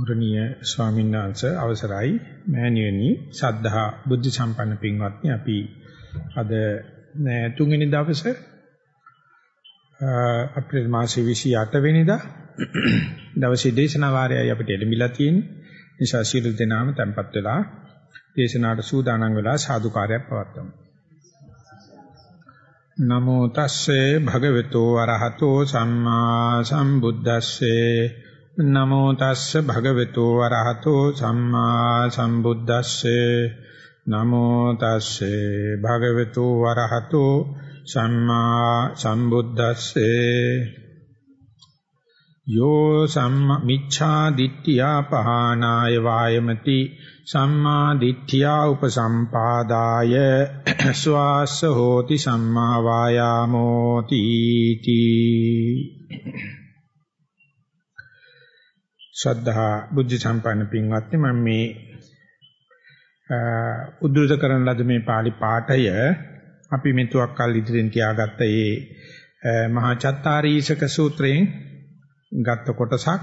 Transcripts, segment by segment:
ගෞරවනීය ස්වාමීන් වහන්සේ අවසරයි. මෑණියනි සද්ධා බුද්ධ සම්පන්න පින්වත්නි අපි අද තුන්වෙනි දවසේ අප්‍රේල් මාසයේ 28 වෙනිදා දවසේ දේශනා වාරයයි අපිට ලැබිලා තියෙන්නේ. නිසා සියලු දෙනාම tempත් වෙලා දේශනාවට සූදානම් වෙලා සාදුකාරයක් පවත්වමු. නමෝ තස්සේ භගවතු වරහතෝ සම්මා සම්බුද්දස්සේ නමෝ තස්ස භගවතු වරහතෝ සම්මා සම්බුද්දස්සේ. නමෝ තස්සේ භගවතු වරහතෝ සම්මා සම්බුද්දස්සේ. යෝ සම්මා මිච්ඡා දිට්ඨියා පහනාය වායමති සම්මා දිට්ඨියා උපසම්පාදාය. ස්වාස්ස හෝති සම්මා වායාමෝ තීති ශ්‍රද්ධා බුද්ධ සම්පන්න පින්වත්නි මම මේ උද්දෘත කරන ලද මේ pāli පාඨය අපි මෙතුවක් කල් ඉදිරියෙන් තියාගත්ත ඒ මහා චත්තාරීසක සූත්‍රයෙන් ගත්ත කොටසක්.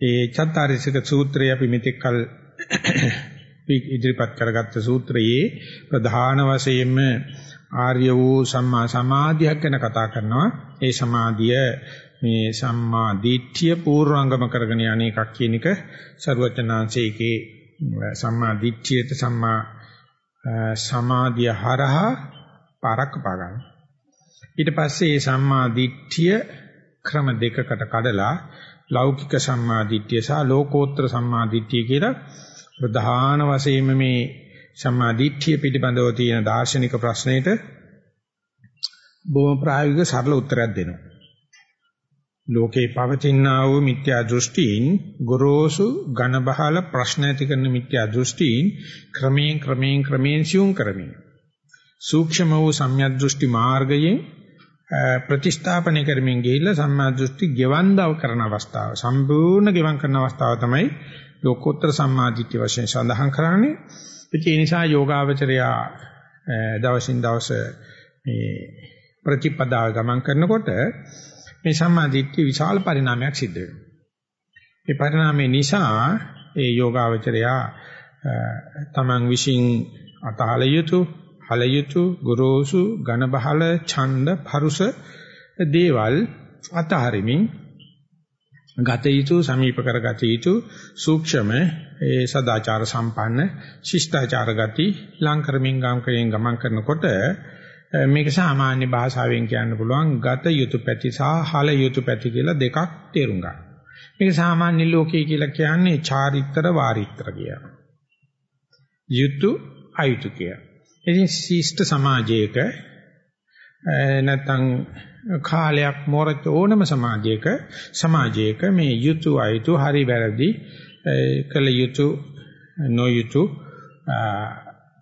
ඒ චත්තාරීසක සූත්‍රය අපි මෙතෙක් කල් ඉදිරිපත් කරගත්ත සූත්‍රයේ ප්‍රධාන වශයෙන්ම ආර්ය වූ සම්මා සමාධියක් ගැන කතා කරනවා. ඒ සමාධිය මේ සම්මා දිට්ඨිය පූර්වංගම කරගෙන යන එකක් කියන එක ਸਰවචනාංශයේ සම්මා දිට්ඨියට සම්මා සමාධිය හරහා පාරක් පාගන්න. ඊට පස්සේ මේ සම්මා දිට්ඨිය ක්‍රම දෙකකට කඩලා ලෞකික සම්මා දිට්ඨිය සහ ලෝකෝත්තර සම්මා දිට්ඨිය කියලා ප්‍රධාන වශයෙන්ම මේ සම්මා දිට්ඨිය පිළිබඳව තියෙන දාර්ශනික ප්‍රශ්නෙට බොහොම ප්‍රායෝගික සරල උත්තරයක් දෙනවා. ලෝකේ පවතිනා වූ මිත්‍යා දෘෂ්ටීන් ගොරෝසු ඝන බහල ප්‍රශ්න ඇති කරන මිත්‍යා දෘෂ්ටීන් ක්‍රමයෙන් ක්‍රමයෙන් ක්‍රමයෙන් සියුම් කරමින් සූක්ෂම වූ සම්‍යක් දෘෂ්ටි මාර්ගයෙන් ප්‍රතිස්ථාපනය කරමින් ගිහිල්ලා සම්මා දෘෂ්ටි ගෙවන්දව කරන අවස්ථාව සම්පූර්ණ ගෙවන් කරන අවස්ථාව තමයි ලෝකෝත්තර සම්මාදිට්ඨිය වශයෙන් සඳහන් කරන්නේ. ඒ නිසා යෝගාවචරයා දවසින් දවස මේ ප්‍රතිපදාව ගමන් කරනකොට මේ සම්මාදිට්ඨිය විශාල පරිණාමයක් සිද්ධ වෙනවා. මේ පරිණාමය නිසා ඒ යෝගාවචරයා තමන් විශ්ින් අතහල යුතු, හල යුතු, ගුරුසු, ඝන බහල, ඡන්ද, පරුස දේවල් අතහරිමින් ගත යුතු, සමීප කරගත යුතු සූක්ෂම ඒ සදාචාර සම්පන්න ශිෂ්ටාචාර ගති ලං කරමින් ගම් කරමින් ගමන් කරනකොට මේක සාමාන්‍ය භාෂාවෙන් කියන්න පුළුවන් ගත යුතු පැති සහ හල යුතු පැති කියලා දෙකක් තේරුම් ගන්න. මේක සාමාන්‍ය ලෝකයේ කියලා කියන්නේ චාරිත්‍ර වාරිත්‍ර කියලා. යුතු අයුතු කියලා. ඉතින් ශිෂ්ට සමාජයක නැත්නම් කාලයක් මොරත් ඕනම සමාජයක සමාජයක මේ යුතු අයුතු හරි වැරදි කළ යුතු නොයුතු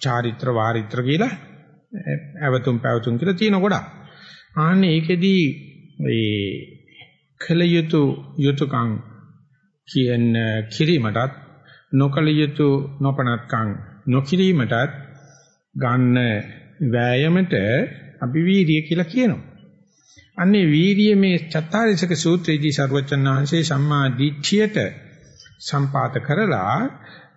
චාරිත්‍ර වාරිත්‍ර කියලා ඇවතුම් පැවතුම් කියලා තියෙන ගොඩක්. ආන්නේ ඒකෙදී මේ කල යුතු යුතුයකම් කියන කිරීමටත් නොකල යුතු නොපනත්කම් නොකිරීමටත් ගන්න වෑයමට අපි වීර්ය කියලා කියනවා. අන්නේ වීර්ය මේ චත්තාරිසක සූත්‍රයේදී සර්වචන් වහන්සේ සම්මා දිට්ඨියට සම්පාත කරලා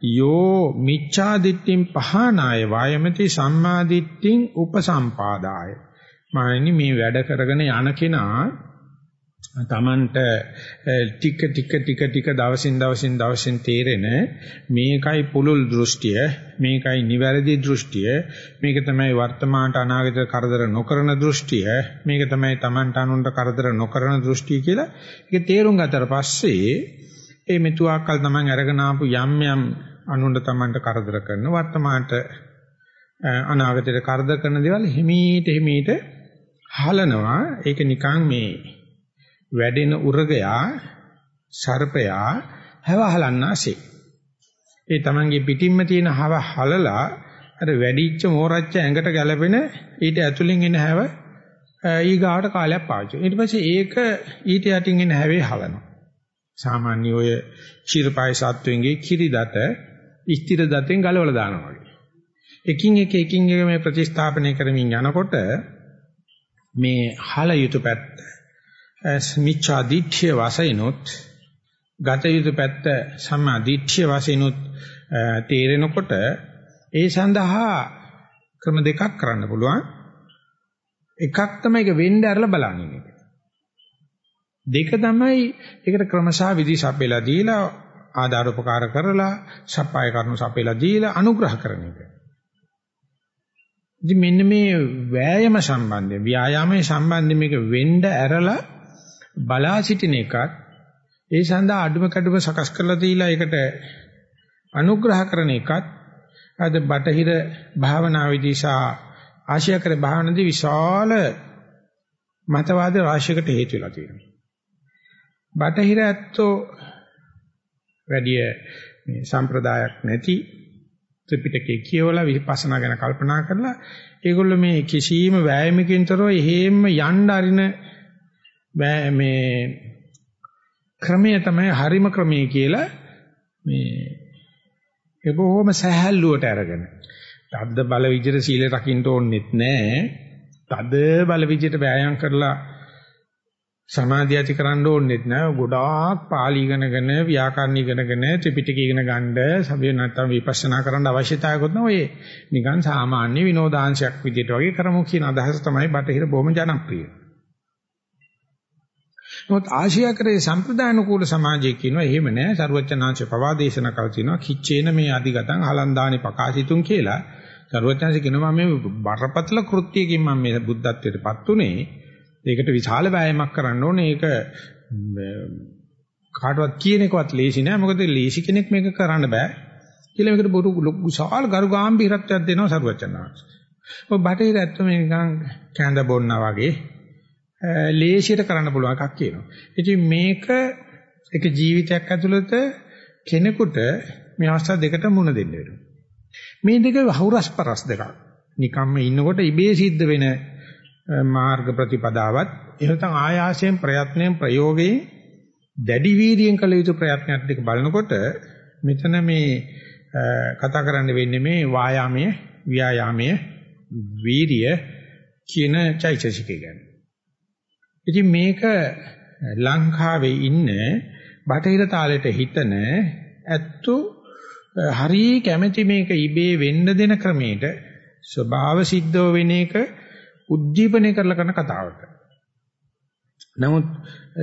යෝ මිච්ඡා දිට්ඨින් පහනාය වායමති සම්මා දිට්ඨින් උපසම්පාදාය. මානනි මේ වැඩ කරගෙන යන කෙනා තමන්ට ටික ටික ටික ටික දවසින් දවසින් දවසින් තේරෙන මේකයි පුලුල් දෘෂ්ටිය මේකයි නිවැරදි දෘෂ්ටිය මේක තමයි වර්තමානට අනාගත කරදර නොකරන දෘෂ්ටිය මේක තමයි තමන්ට අනුන්ට කරදර නොකරන දෘෂ්ටිය කියලා ඒක තේරුම් ගත්තට පස්සේ ඒ මෙතුආකල් තමන් අරගෙන ආපු යම් යම් අනුන්ට තමන්ට කරදර කරන වර්තමානට අනාගතයට කරදර කරන දේවල් හිමීට හිමීට හලනවා ඒක නිකන් මේ වැඩෙන උරගයා සර්පයා හැව හලන්නාසේ ඒ තමන්ගේ පිටින්ම තියෙන හව හලලා අර වැඩිච්ච මෝරච්ච ඇඟට ගැලපෙන ඊට ඇතුලින් එන හැව ඊගාවට කාලයක් පාවිච්චි. ඊට පස්සේ ඒක ඊට යටින් එන හැවේ හලනවා. සාමාන්‍ය ඔය ක්ෂීරපාය සත්වෙන්ගේ කිරි දත ස්ථිර දතෙන් ගලවලා දානවා වගේ. එකින් එක එකින් එක මේ ප්‍රතිස්ථාපනය කරමින් යනකොට මේ හල යුතු පැත්ත මිච්ඡා දිට්ඨිය වශයෙන්ොත් ගත යුතු පැත්ත සම්මා දිට්ඨිය වශයෙන් තේරෙනකොට ඒ සඳහා ක්‍රම දෙකක් කරන්න පුළුවන්. එකක් තමයි ඒක වෙන්න ඇරලා බලන්නේ. දෙක තමයි ඒකට ක්‍රමසා විදි සපෙලා දීලා ආධාර උපකාර කරලා සප්පාය කරනු සපෙලා දීලා අනුග්‍රහ කරන එක. ඉතින් මෙන්න මේ වෑයම සම්බන්ධයෙන් ව්‍යායාමයේ සම්බන්ධයෙන් මේක වෙන්න ඇරලා බලා සිටින එකත් ඒ සඳහා අඩුම කඩුම සකස් කරලා දීලා ඒකට අනුග්‍රහ කරන එකත් අද බටහිර භාවනාවේදී සහ ආශ්‍යාකර භාවනාවේදී විශාල මතවාද රාශියකට හේතු වෙලා තියෙනවා. බටහිර ඇත්තෝ වැඩි මේ සම්ප්‍රදායක් නැති ත්‍රිපිටකේ කියවලා විපස්සනා ගැන කල්පනා කරලා ඒගොල්ලෝ මේ කිසියම් වෑයමකින් තොරව එහෙම යන්න අරින මේ ක්‍රමය තමයි හරිම ක්‍රමය කියලා මේ ඒ බොහොම සහැල්ලුවට අරගෙන තද්ද බල විදිහට සීල රකින්න ඕනෙත් නැහැ. තද බල විදිහට වෑයම් කරලා සමාධිය ඇති කරන්න ඕනෙත් නෑ. ගොඩාක් පාලි ඉගෙනගෙන ව්‍යාකරණ ඉගෙනගෙන ත්‍රිපිටකය ඉගෙන ගන්න සබේ නැත්තම් විපස්සනා කරන්න අවශ්‍යතාවයකුත් නෑ. ඔය නිකන් සාමාන්‍ය විනෝදාංශයක් විදිහට වගේ කරමු කියන අදහස තමයි බටහිර බොහොම ජනප්‍රිය. නමුත් ආශියාකරේ සම්ප්‍රදායනුකූල සමාජයේ කියනවා එහෙම නෑ. සරුවචනාංශ පවා දේශනා කර තිනවා කිච්චේන මේ අධිගතං හලන්දානි පකාසිතුන් කියලා. සරුවචනාංශ කියනවා මේ බරපතල කෘත්‍යයකින් මම මේ බුද්ධත්වයටපත් උනේ ඒකට විශාල වෑයමක් කරන්න ඕනේ. ඒක කාටවත් කියන එකවත් ලේසි නෑ. මොකද ලේසි කෙනෙක් මේක කරන්න බෑ. කියලා මේකට බොරු විශාල ගරු ගැඹීරත්වයක් දෙනවා සරුවචනාංශ. ඔය බටහිර ඇත්තම නිකන් කැඳ බොන්නා වගේ ලේසියට කරන්න පුළුවන් එකක් කියනවා. ඉතින් මේක එක ජීවිතයක් ඇතුළත කෙනෙකුට මේ අවස්ථා දෙකට මුණ දෙන්න වෙනවා. මේ දෙක වහුරස්පරස් දෙකක්. නිකම්ම ඉන්නකොට ඉබේ සිද්ධ වෙන මාර්ග ප්‍රතිපදාවත් එහෙනම් ආයාසයෙන් ප්‍රයත්නයෙන් ප්‍රයෝගයෙන් දැඩි වීර්යයෙන් කළ යුතු ප්‍රයත්නයක් දෙක බලනකොට මෙතන මේ කතා කරන්න වෙන්නේ මේ වායාමයේ ව්‍යායාමයේ වීර්ය කියන චෛතසිකය ගැන. ඉතින් මේක ලංකාවේ ඉන්න බටහිර තාලෙට හිතන ඇත්තු හරි කැමැති මේක ඉබේ වෙන්න දෙන ක්‍රමයට ස්වභාව සිද්ධව වෙන එක උද්දීපනය කරලා කරන කතාවක. නමුත්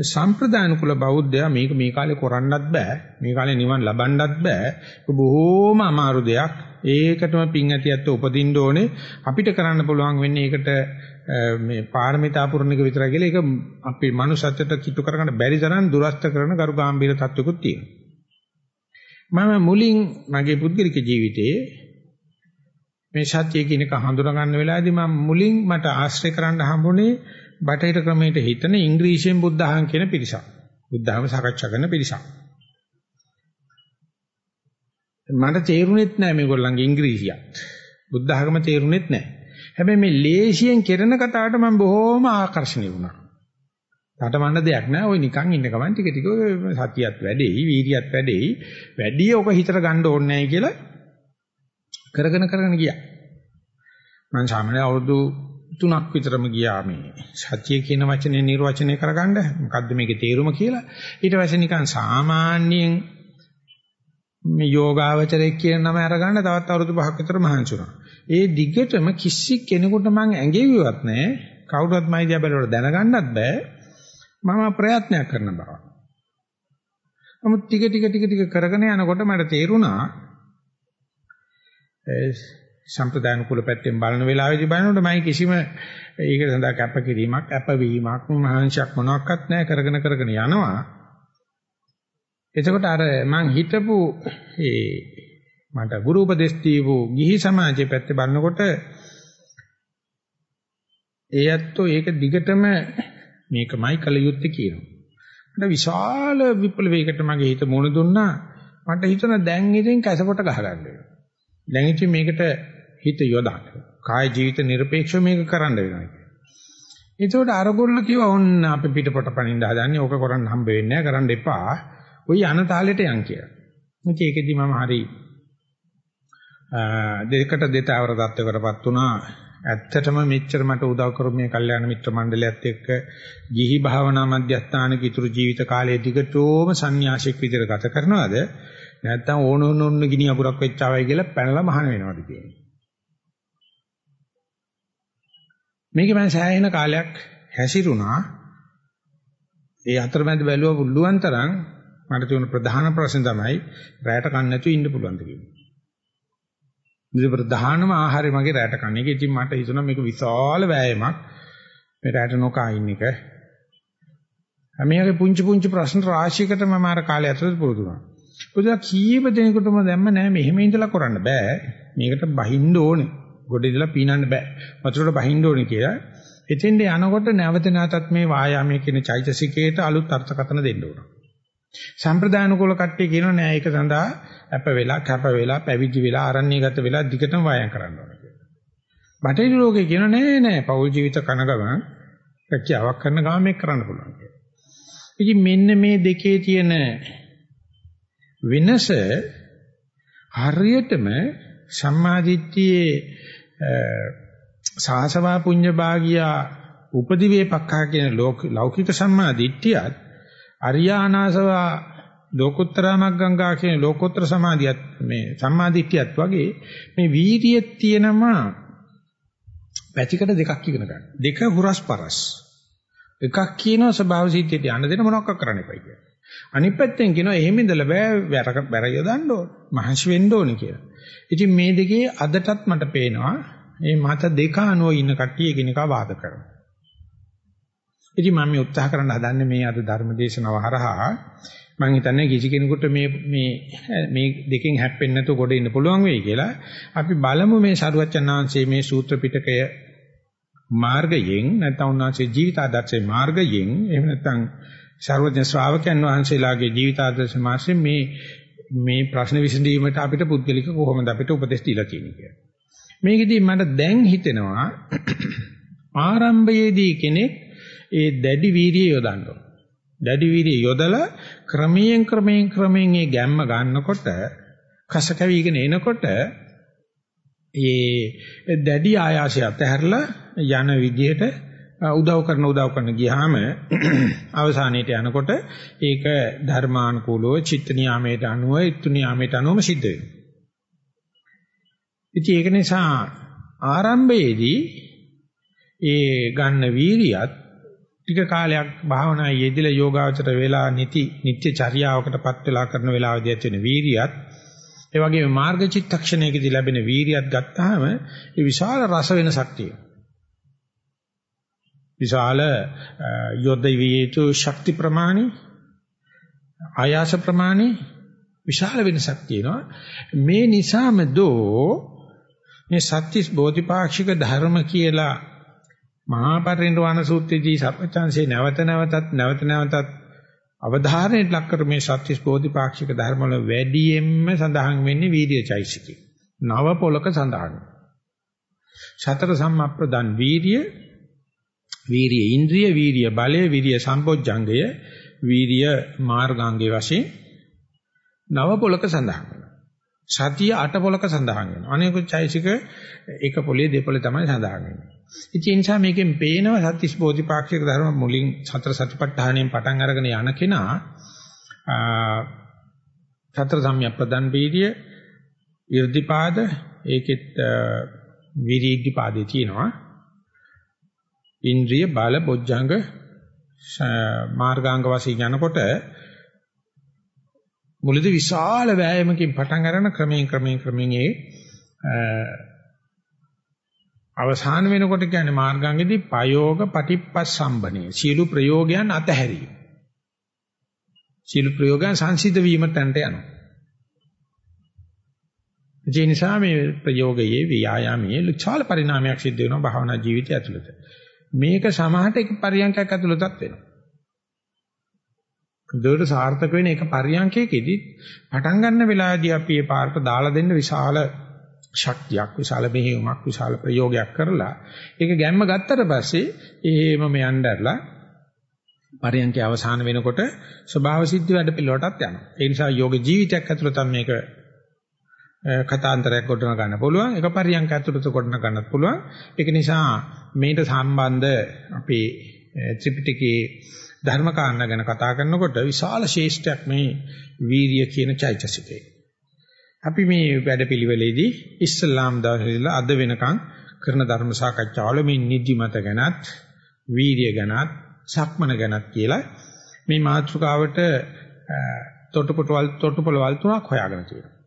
සම්ප්‍රදාන කුල බෞද්ධයා මේක මේ කාලේ කරන්නත් බෑ. මේ කාලේ නිවන් ලබන්නත් බෑ. බොහෝම අමාරු දෙයක්. ඒකටම පිං ඇතියත් උපදින්න ඕනේ. අපිට කරන්න පුළුවන් වෙන්නේ ඒකට මේ පාරමිතා පුරණ එක විතරයි කියලා ඒක අපේ මනුස්සත්වයට කිට්ටු කරගන්න බැරි තරම් දුරස්ත කරන ගරු ගාම්භීර තත්වකුත් තියෙනවා. මම මුලින් මගේ පුද්ගලික ජීවිතයේ මේ සත්‍ය කියන එක හඳුනා ගන්න වෙලාවේදී මම මුලින් මට ආශ්‍රය කරන්න හම්බුනේ බටහිර ක්‍රමයට හිතන ඉංග්‍රීසියෙන් බුද්ධහං කියන පිරිසක්. බුද්ධහම සාකච්ඡා කරන පිරිසක්. මට තේරුණෙත් නෑ මේගොල්ලන්ගේ ඉංග්‍රීසියක්. බුද්ධහගම තේරුණෙත් නෑ. හැබැයි මේ ලේසියෙන් කෙරෙන කතාවට මම බොහොම ආකර්ෂණීය වුණා. තටමන්න දෙයක් නෑ. ওই නිකන් ඉන්න ගමන් ටික ටික සතියත් වැඩෙයි, වීර්යයත් වැඩෙයි. වැඩි ඔක හිතට ගන්න ඕනේ නෑ කියලා කරගෙන කරගෙන ගියා. මම සාමාන්‍ය අවුරුදු 3ක් විතරම ගියා මේ සත්‍ය කියන වචනේ නිර්වචනය කරගන්න. මොකද්ද මේකේ තේරුම කියලා. ඊට පස්සේ නිකන් සාමාන්‍යයෙන් මේ යෝගාවචරයේ කියන නම අරගන්න තවත් අවුරුදු 5ක් විතර මහන්සි වුණා. ඒ දිගටම කිසි කෙනෙකුට මං ඇඟෙවිවත් නැහැ. කවුරුත් මයි දිහා බලලා දැනගන්නත් බෑ. මම ප්‍රයත්නයක් කරන බව. නමුත් ටික ටික ටික ටික කරගෙන යනකොට මට තේරුණා සම්ප්‍රදාන කුල පැත්තෙන් බලන වෙලාවෙදී බලනකොට මම කිසිම ඒක සඳහා කැපකිරීමක් අපවීමක් මහන්සියක් මොනවත් නැහැ කරගෙන කරගෙන යනවා එතකොට අර මං හිතපු ඒ මට ගුරු උපදෙස් දීපු ගිහි සමාජයේ පැත්තේ බලනකොට ඒ ඇත්තෝ ඒක දිගටම මේකමයි කල යුත්තේ කියනවා. මට විශාල විප්ලවයකට මගේ හිත මුණ දුන්නා. මට හිතන දැන් ඉතින් කැසපොට ගහගන්න වෙනවා. දැන් ඉතින් මේකට හිත යොදා කාය ජීවිත নিরপেক্ষව මේක කරන්න වෙනවා එතකොට අරගොල්ල කිව්ව ඕන්න අපි පිටපොට පනින්න හදන්නේ ඕක කරන්න හම්බ වෙන්නේ නැහැ කරන්න එපා. ওই අනතාලෙට යන් කියලා. මොකද ඒකෙදි මම හරි දෙකට දෙතාවර தත්වකටපත් වුණා. ඇත්තටම මෙච්චර මට උදව් කරු මේ කල්යාණ මිත්‍ර මණ්ඩලයත් එක්ක ගිහි භාවනා මධ්‍යස්ථානක ඉතුරු ජීවිත කාලයේ දිගටම සංന്യാසික විදිහට ගත කරනවාද? නැත්නම් ඕන ඕන ඕන ගිනි අකුරක් වෙච්චාවයි කියලා පැනලා මහාන වෙනවද කියන්නේ. මේක මම සෑහෙන කාලයක් හැසිරුණා. ඒ අතරමැද බැලුවා පුළුවන් තරම් මට තියෙන ප්‍රධාන ප්‍රශ්න තමයි රැයට කන්න නැතුව ඉන්න පුළුවන්ද කියන්නේ. මේ ප්‍රධානම ආහාරය මගේ රැට කන එක. ඉතින් මට හිතුණා මේක විශාල වෑයමක්. මේ රැට නොකා ඉන්න එක. මේකේ පුංචි පුංචි ප්‍රශ්න රාශියකට මම අර කාලය ඇතුළත පුරුදු වුණා. පුදුම කීප දෙනෙකුටම දැම්ම නෑ මෙහෙම ඉඳලා කරන්න බෑ. මේකට බහින්න ඕනේ. ගොඩ ඉඳලා පීනන්න බෑ. වතුරට බහින්න ඕනේ කියලා. එතෙන්ට යනකොට නැවත නැවතත් මේ වායාමයේ කියන චෛතසිකයට අලුත් අර්ථකථන දෙන්න ඕන. සම්ප්‍රදාන කුල කට්ටිය කියනවා නෑ ඒක සඳහා අප වෙලා කැප වෙලා පැවිදි වෙලා ආරණ්‍යගත වෙලා දිගටම වායම් කරන්න ඕන කියලා. බටහිර ලෝකේ කියනවා නෑ නෑ පෞල් ජීවිත කන ගමන් රැකියාවක් කරන ගමන් මේක කරන්න පුළුවන් කියලා. ඉතින් මෙන්න මේ දෙකේ තියෙන වෙනස හරියටම සම්මාදිට්ඨියේ සාසවා පුඤ්ඤ භාගියා උපදිවේ පක්ඛා කියන ලෞකික සම්මාදිට්ඨියත් අරියානාසවා ලෝකෝත්තර මග්ගංගා කියන ලෝකෝත්තර සමාධියත් මේ සම්මාදිට්ඨියත් වගේ මේ වීර්යය තියෙනවා පැතිකඩ දෙකක් ඉගෙන ගන්න. දෙක හුරස්පරස්. එකක් කියනවා ස්වභාව සිද්ධියට යන්න දෙන මොනවක් කරන්න එපයි කියලා. අනිත් පැත්තෙන් කියනවා එහෙම ඉඳලා බෑ වැර වැර යොදන්න ඕන. මහන්සි වෙන්න ඕනේ කියලා. ඉතින් මේ දෙකේ අදටත් මට පේනවා මේ මත දෙක අනුව ඉන්න කට්ටිය එකිනෙකා වාද කරනවා. ඉතින් මම මේ උත්සාහ කරන්න හදන්නේ මේ අද ධර්ම දේශනාව හරහා මම හිතන්නේ කිසි කෙනෙකුට මේ මේ මේ දෙකෙන් හැප්පෙන්නේ නැතුව ගොඩ ඉන්න පුළුවන් වෙයි කියලා. අපි බලමු මේ සරුවචනාංශයේ මේ සූත්‍ර පිටකය මාර්ගයෙන් නැත්නම් උන්වහන්සේ ජීවිත ආදර්ශයේ මාර්ගයෙන් එහෙම නැත්නම් සර්වඥ ශ්‍රාවකයන් වහන්සේලාගේ ජීවිත ආදර්ශ මාසෙන් මේ මේ ප්‍රශ්න විසඳීමට අපිට පුද්ගලික කොහොමද අපිට උපදෙස් දීලා තියෙන්නේ කියලා. මේකෙදී මට දැන් හිතෙනවා ආරම්භයේදී කෙනෙක් ඒ දැඩි වීර්යය යොදන්න ඕන. දැඩි වීර්යය යොදලා ක්‍රමයෙන් ක්‍රමයෙන් ක්‍රමයෙන් ඒ ගැම්ම ගන්නකොට කස කැවිගෙන එනකොට ඒ දැඩි ආයාසය අතහැරලා යන විදිහට උදව් කරන උදව් කරන ගියාම අවසානයේට යනකොට ඒක ධර්මානුකූලව චිත්ත නියාමයට අනුව ඊතු නියාමයට අනුවම සිද්ධ වෙනවා. ඉතින් ඒක නිසා ආරම්භයේදී ඒ ගන්න වීරියත් ටික කාලයක් භාවනා යෙදিলা යෝගාචර වෙලා නිති නිත්‍ය චර්යාවකටපත් වෙලා කරන වෙලාවදී ඇති වෙන වීරියත් ඒ වගේම මාර්ග චිත්තක්ෂණයකදී ලැබෙන වීරියත් ගත්තාම ඒ විශාල රස වෙනසක් තියෙනවා. විශාල යොද වියේතු ශක්ති ප්‍රමාණි ආයාස ප්‍රමාණි විශාල වෙනසක් තියෙනවා. මේ නිසාම දෝ මේ සත්‍තිස් බෝධිපාක්ෂික ධර්ම කියලා මහා පරිනිර්වාණ සූත්‍රයේදී සර්වචන්සේ නැවත නැවතත් නැවත නැවතත් අවධාරණයට ලක් කර මේ සත්‍තිස් බෝධිපාක්ෂික ධර්ම වල වැඩියෙන්ම සඳහන් වෙන්නේ වීර්යචෛසිකේ. නව පොලක සඳහන්. සතර සම්මප්‍රදන් වීර්ය, වීර්ය ඉන්ද්‍රිය, වීර්ය බලය, වීර්ය සම්පොජ්ජංගය, වීර්ය මාර්ගාංගයේ වශයෙන් නව පොලක සඳහන් වෙනවා. සතිය අට පොලක සඳහන් වෙනවා. අනේකුත් චෛසික එක පොලේ දෙපොලේ තමයි සඳහන් වෙන්නේ. ඉතින් ඒ නිසා මේකෙන් පේනවා සත්‍තිස් බෝධිපාක්ෂික ධර්ම මුලින් සතර සතිපට්ඨානයෙන් පටන් අරගෙන යන කෙනා සතර සම්‍යක් ප්‍රදන් වීර්ය ඉර්ධිපාද ඒකෙත් විරීද්ධිපාදේ තියෙනවා ඉන්ද්‍රිය බල බොජ්ජංග මාර්ගාංග වශයෙන් යනකොට මුලදී විශාල වෑයමකින් පටන් අරගෙන ක්‍රමයෙන් ක්‍රමයෙන් ක්‍රමයෙන් ඒ අවසාන වෙනකොට කියන්නේ මාර්ගාංගෙදී පයෝග පටිප්පස්සම්බනේ සීළු ප්‍රයෝගයන් අතහැරීම. සීළු ප්‍රයෝගයන් සංසිද්ධ වීමට යනවා. ඒ නිසා මේ ප්‍රයෝගයේ ව්‍යායාමයේ ලචාල පරිණාමයක් සිද්ධ වෙනවා භාවනා ජීවිතය ඇතුළත. මේක සමහරට එක පරියන්කයක් ඇතුළතත් වෙනවා. දුරට සාර්ථක වෙන එක පරියන්කයකෙදි පටන් ගන්න වෙලාවදී අපි මේ පාර්ක දාලා දෙන්න විශාල ශක්තියක් විශාල මෙහෙයුමක් විශාල ප්‍රයෝගයක් කරලා ඒක ගැම්ම ගත්තට පස්සේ එහෙමම යnderලා පරියන්කේ අවසාන වෙනකොට ස්වභාව සිද්ධ වැඩ පිළිවෙලටත් යනවා. ඒ නිසා යෝග ජීවිතයක් ඇතුළත මේක කතාන්තරයක් ගොඩනගා ගන්න පුළුවන්. එක පරියන්ක ඇතුළත ගොඩනගා ගන්නත් පුළුවන්. ඒක නිසා මේට සම්බන්ධ අපේ ත්‍රිපිටකයේ ධර්ම කාරණා ගැන කතා කරනකොට විශාල ශේෂ්ඨයක් මේ වීරිය කියන චෛතසිකේ. අපි මේ වැඩපිළිවෙලේදී ඉස්ලාම් දවසේලා අද වෙනකන් කරන ධර්ම සාකච්ඡාවල මේ නිදිමත ගැනත් වීරිය ගැනත් සක්මන ගැනත් කියලා මේ මාතෘකාවට තොටුපොළවල් තොටුපොළවල් තුනක් හොයාගෙන තියෙනවා.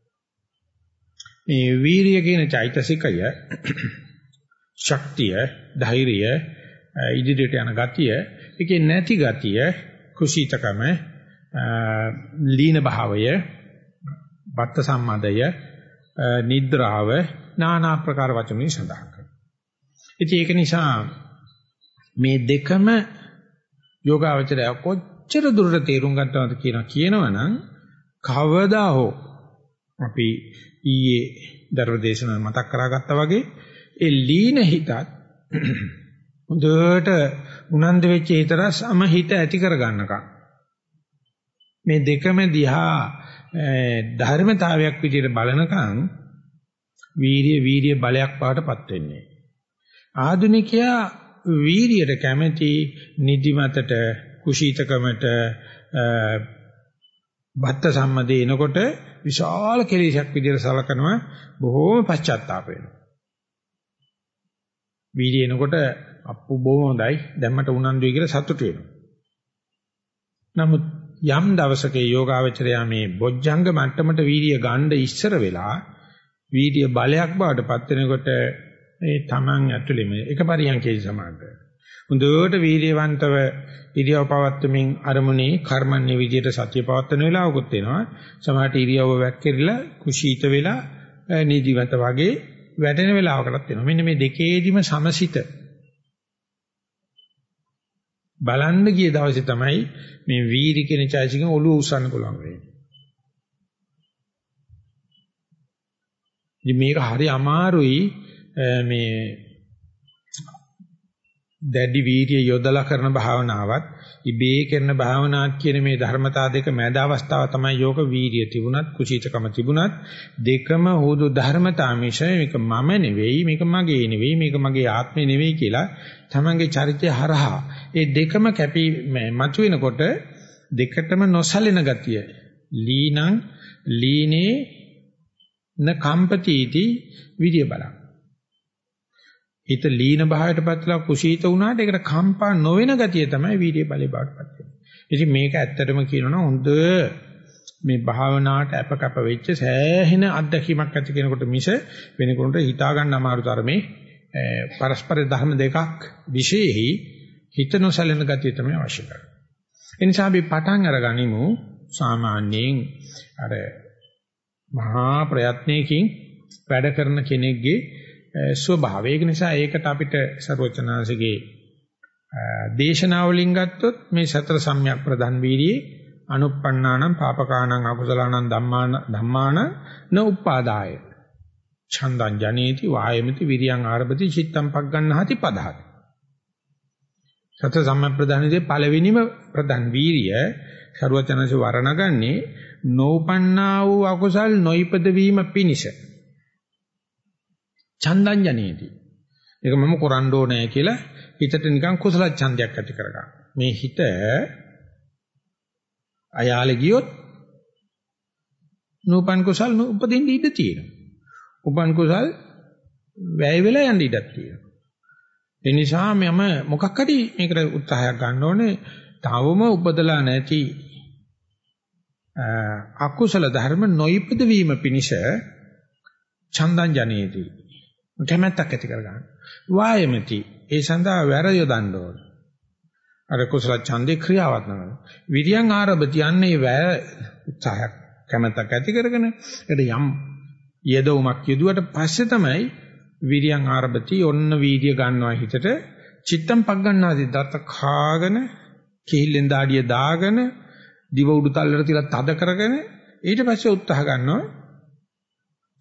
මේ වීරිය කියන චෛතසිකය ශක්තිය, ධෛර්යය, ඉදිරියට යන ගතිය, ඒකේ නැති ගතිය, කුසීතකම, ලීන භාවය, බත්ත සම්මදය, නිද්‍රාව, নানা ආකාර වචන වලින් සඳහන් කරනවා. ඉතින් ඒක නිසා මේ දෙකම යෝගාවචරය කොච්චර දුරට තේරුම් ගන්නවද කියන කියනවනම් කවදා හෝ අපි ඊයේ ධර්මදේශන මතක් කරගත්තා වගේ ඒ ලීන හිතත් හොඳට උනන්දු වෙච්ච හිතර සමහිත ඇති කරගන්නකම්. මේ දෙකම දිහා ධර්මතාවයක් විදිහට බලනකම් වීරිය වීරිය බලයක් පාටපත් වෙන්නේ. ආධුනිකයා වීරියට කැමැති නිදිමතට කුසීතකමට බත්ත සම්මදේ එනකොට විශාල කෙලෙසක් විදිහට සලකනවා බොහෝම පශ්චාත්තාප වෙනවා. වීර්ය එනකොට අප්පු බොහොම හොඳයි දැම්මට උනන්දුයි කියලා සතුටු වෙනවා. නමුත් යම් දවසක යෝගාවචරයා මේ බොජ්ජංග මට්ටමට වීර්ය ගන්න ඉස්සර වෙලා වීර්ය බලයක් බවට පත් වෙනකොට මේ Taman ඇතුළෙම එක පරියන්කේ සමානට හොඳට වීර්යවන්තව ඉරියව් පවත්වමින් අරමුණේ කර්මන්නේ විදියට සතිය පවත්වන වෙලාවකුත් වෙනවා. සමහරට ඉරියව්ව වැක්කිරලා කුසීත වෙලා නිදිමත වගේ වැටෙන වෙලාවකටත් වෙනවා. මෙන්න මේ දෙකේදිම සමසිත බලන්න ගිය දවසේ තමයි මේ වීරි කියන චෛසිකෙන් ඔළුව උස්සන්න පුළුවන් වෙන්නේ. ඉතින් මේක හරි අමාරුයි මේ දැඩි වීර්ය යොදලා කරන භාවනාවත් ඉබේ කරන භාවනාවක් කියන මේ ධර්මතා දෙක මැද අවස්ථාව තමයි යෝග වීර්ය තිබුණත් කුසීතකම තිබුණත් දෙකම හුදු ධර්මතා මිශ්‍රය මේක මම නෙවෙයි මේක මගේ නෙවෙයි මේක මගේ ආත්මේ නෙවෙයි කියලා තමන්ගේ චරිතය හරහා. ඒ දෙකම කැපි මතුවෙනකොට දෙකටම නොසලෙන ගතිය. ලීනං ලීනේ න කම්පතිටි විදිය බලන්න හිත ලීන භාවයට පත්ලා කුසීත වුණාට ඒකට කම්පා නොවන ගතිය තමයි වීර්ය බලය බාටපත් වෙන්නේ. ඉතින් මේක ඇත්තටම කියනවා හොඳ මේ භාවනාවට අපකප වෙච්ච සෑහෙන අත්දැකීමක් ඇති කෙනෙකුට මිස වෙනකොට හිතා ගන්න අමාරු තරමේ පරස්පර ධර්ම දෙකක් විශේෂෙහි හිත නොසැලෙන ගතිය තමයි අවශ්‍ය කරන්නේ. ඒ නිසා අපි පටන් අරගනිමු සාමාන්‍යයෙන් අර මහා ප්‍රයත්නයකින් වැඩ කරන කෙනෙක්ගේ ස්වභාවය. ඒක නිසා ඒකට අපිට ਸਰවචනාංශගේ දේශනාවලින් ගත්තොත් මේ සතර සම්‍යක් ප්‍රධාන වීර්යයේ අනුප්පන්නානම් පාපකානම් අකුසලානම් ධම්මාන ධම්මාන න උපාදාය. ඡන්දං ජනේති වායමති විරියං ආරභති චිත්තං පග්ගන්නහති පදහත්. සතර සම්‍යක් ප්‍රධානයේ පළවෙනිම ප්‍රධාන වීර්ය ਸਰවචනාංශ වර්ණගන්නේ නෝපන්නා වූ අකුසල් නොයිපද වීම පිණිස චන්දං ජනේති. ඒක මම කරන්න ඕනේ කියලා හිතට නිකන් කුසල ඡන්දයක් ඇති කරගන්න. මේ හිත අයාලේ ගියොත් නූපන් කුසල් උපදින්න ඉඩ තියෙනවා. උපන් කුසල් වැය වෙලා යන්න ඉඩක් තියෙනවා. ඒ නිසා මම මොකක් හරි මේකට උත්සාහයක් ගන්න ඕනේ. තවම උපදලා නැති අකුසල ධර්ම නොයිපද වීම පිණිස චන්දං ජනේති. කැමැත්තක් ඇති කරගන්න. වායමති ඒ සඳහා වැර යොදන්න ඕන. අර කුසල ඡන්දේ ක්‍රියාවක් නම. විරියන් ආරබති යන්නේ වැය උත්සාහයක් කැමැත්තක් ඇති කරගෙන ඒකට යම් යෙදවුමක් යෙදුවට පස්සේ තමයි විරියන් ආරබති ඔන්න වීර්ය ගන්නවා හිතට චිත්තම් පක් ගන්නාදී දත්ත කාගෙන කිහිල්ලෙන් දාඩිය දාගෙන දිව උඩු තල්ලට තියලා තද කරගෙන ඊට පස්සේ උත්සාහ ගන්නවා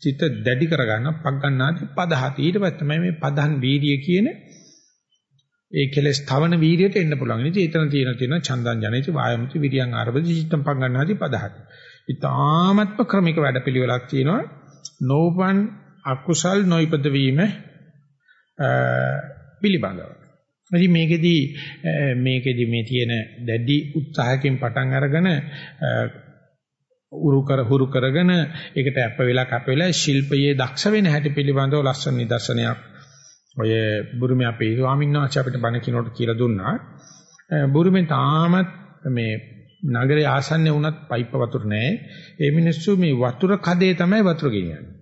චිත්ත දැඩි කරගන්න පක් ගන්නාදී පදහති ඊට පස්සේ තමයි මේ පදන් වීර්ය කියන ඒ කෙලස් තවන වීර්යයට එන්න පුළුවන්. ඉතින් එතන තියෙන තියෙන චන්දං ජනිත වායමති විරියං ආරබති චිත්තම් පක් ගන්නාදී පදහති. ඊටාත්ම ක්‍රමික වැඩපිළිවෙලක් තියෙනවා. නෝපන් අකුසල් නොයිපද වීම පිළිබඳව. ඉතින් මේකෙදි මේකෙදි මේ තියෙන දැඩි උත්සාහයෙන් පටන් අරගෙන උරු කර හුරු කරගෙන ඒකට අප වෙලා කැප වෙලා ශිල්පයේ දක්ෂ වෙන හැටි පිළිබඳව ලස්සන නිදර්ශනයක් ඔය බුරුමේ අපේ ස්වාමීන් වහන්සේ අපිට බණ කිනෝට කියලා දුන්නා. බුරුමේ තාමත් මේ නගරයේ ආසන්නයේ වුණත් පයිප් වතුර නැහැ. ඒ මිනිස්සු මේ වතුර කඩේ තමයි වතුර ගෙනියන්නේ.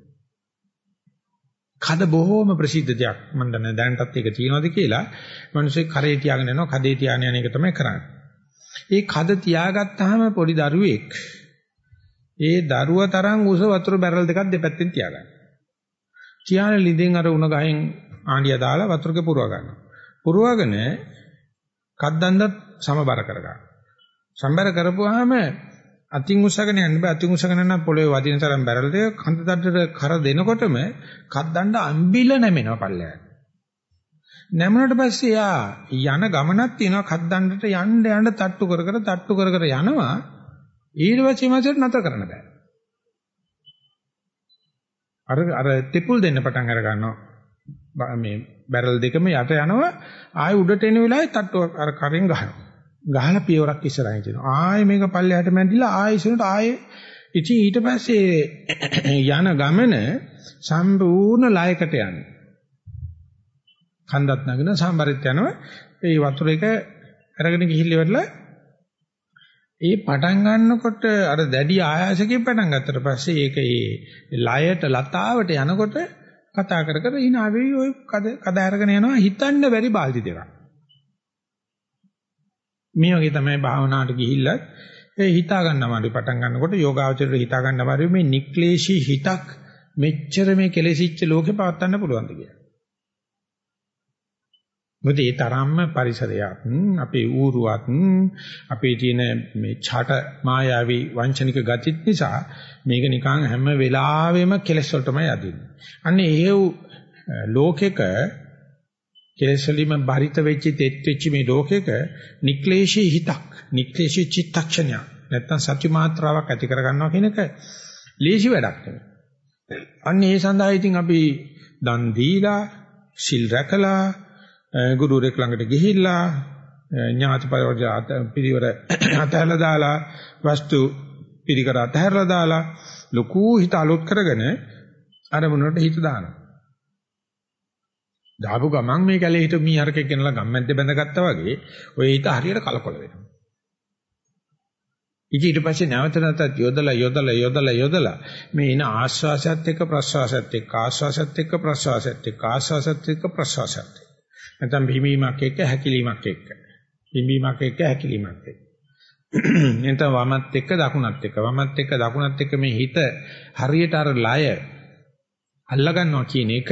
කඩ බොහොම ප්‍රසිද්ධ දෙයක්. මම දන්නේ දැනටත් ඒක තියෙනවද කියලා. මිනිස්සු කරේ තියාගෙන යනවා කඩේ තියාගෙන යන එක තමයි කරන්නේ. ඒ කඩ තියාගත්තාම පොඩි දරුවෙක් ඒ දරුව තරම් උස වතුර බැරල් දෙකක් දෙපැත්තෙන් තියාගන්න. තියාන ලිඳෙන් අර උණ ගහෙන් ආණ්ඩිය දාලා වතුරක පුරව ගන්නවා. පුරවගෙන කද්දන්දත් සමබර කර ගන්නවා. සම්බර කරපුවාම අතින් උස්සගෙන යන්න බෑ අතින් උස්සගෙන යන පොළවේ වදින තරම් බැරල් දෙක කඳ දඩට කර දෙනකොටම කද්දන්ඩ අම්බිල නැමෙනවා පල්ලයට. නැමුණට පස්සේ යා යන ගමනක් තියෙනවා කද්දන්ඩට යන්න යන්න තට්ටු කර කර තට්ටු කර කර යනවා ඊට පස්සේ මාසෙට නතර කරන්න බෑ. අර අර ටිපුල් දෙන්න පටන් අර ගන්නවා. මේ බැරල් දෙකම යට යනවා ආයෙ උඩට එන වෙලාවේ තට්ටු අර කරෙන් ගහනවා. ගහලා පියවරක් ඉස්සරහින් තියෙනවා. ආයෙ මේක පල්ලෙහාට මැදිලා ආයෙ ඉස්සරහට ආයෙ ඉතින් ඊට පස්සේ යන ගමන සම්පූර්ණ ලයකට යන්නේ. කන්දත් නගින සම්බරිට යනවා. ඒ වතුර එක අරගෙන ගිහිල්ලා ඉවරලා ඒ පටන් ගන්නකොට අර දැඩි ආයාසකෙන් පටන් ගත්තට පස්සේ ඒක ඒ ලයට ලතාවට යනකොට කතා කර කර hina වෙයි ඔය කද කද අරගෙන යනවා හිතන්න බැරි බාල්දි දෙකක්. මේ වගේ තමයි භාවනාවට ගිහිල්ලා ඒ හිතා ගන්නවාරි පටන් ගන්නකොට යෝගාවචරයට හිතා ගන්නවාරි මේ නික්ලේශී හිතක් මෙච්චර මේ කෙලෙසිච්ච ලෝකේ පවත්වන්න පුළුවන්ද කියලා. මොකද ඒ තරම්ම පරිසරයක් අපේ ඌරුවත් අපේ තියෙන මේ ඡට මායාවී වංචනික ගතිත් නිසා මේක නිකන් හැම වෙලාවෙම කෙලස් වලටමයි අදින්නේ. අන්න එහෙව් ලෝකෙක කෙලස් වලින්ම බරිත වෙච්ච තෙත් වෙච්ච මේ ලෝකෙක නික්ලේශී හිතක් නික්ලේශී චිත්තක්ෂණයක් නැත්තම් සත්‍ය මාත්‍රාවක් ඇති කර ගන්නවා කියන එක ලේසි වැඩක් නෙවෙයි. අන්න ඒ සඳහා ඉතින් අපි දන් දීලා සිල් රැකලා ගුරුරෙක් ළඟට ගිහිල්ලා ඥාති පරිවර්ජ පිරිවර අතහැරලා දාලා වස්තු පිරිකර අතහැරලා දාලා ලොකු හිත අලුත් කරගෙන අරමුණට හිත දානවා. දාපු ගමන් මේ කැලේ හිට මීහරකෙක් ගෙනලා ගම්මැද්ද බැඳගත්තා වගේ ඔය හිත හරියට කලකොල වෙනවා. ඉතින් ඊට පස්සේ නැවත නැවතත් යොදලා යොදලා යොදලා යොදලා මේ එන ආශ්වාසයත් එක්ක ප්‍රශ්වාසයත් එක්ක ආශ්වාසයත් එක්ක ප්‍රශ්වාසයත් එක්ක ආශ්වාසයත් එක්ක ප්‍රශ්වාසයත් එක්ක නැත්නම් බිහිවීමක් එක්ක හැකිලීමක් එක්ක. බිහිවීමක් එක්ක හැකිලීමක් එක්ක. නැත්නම් වමත් එක්ක දකුණත් එක්ක වමත් එක්ක දකුණත් එක්ක මේ හිත හරියට අර ලය අල්ලා ගන්නවා කියන එක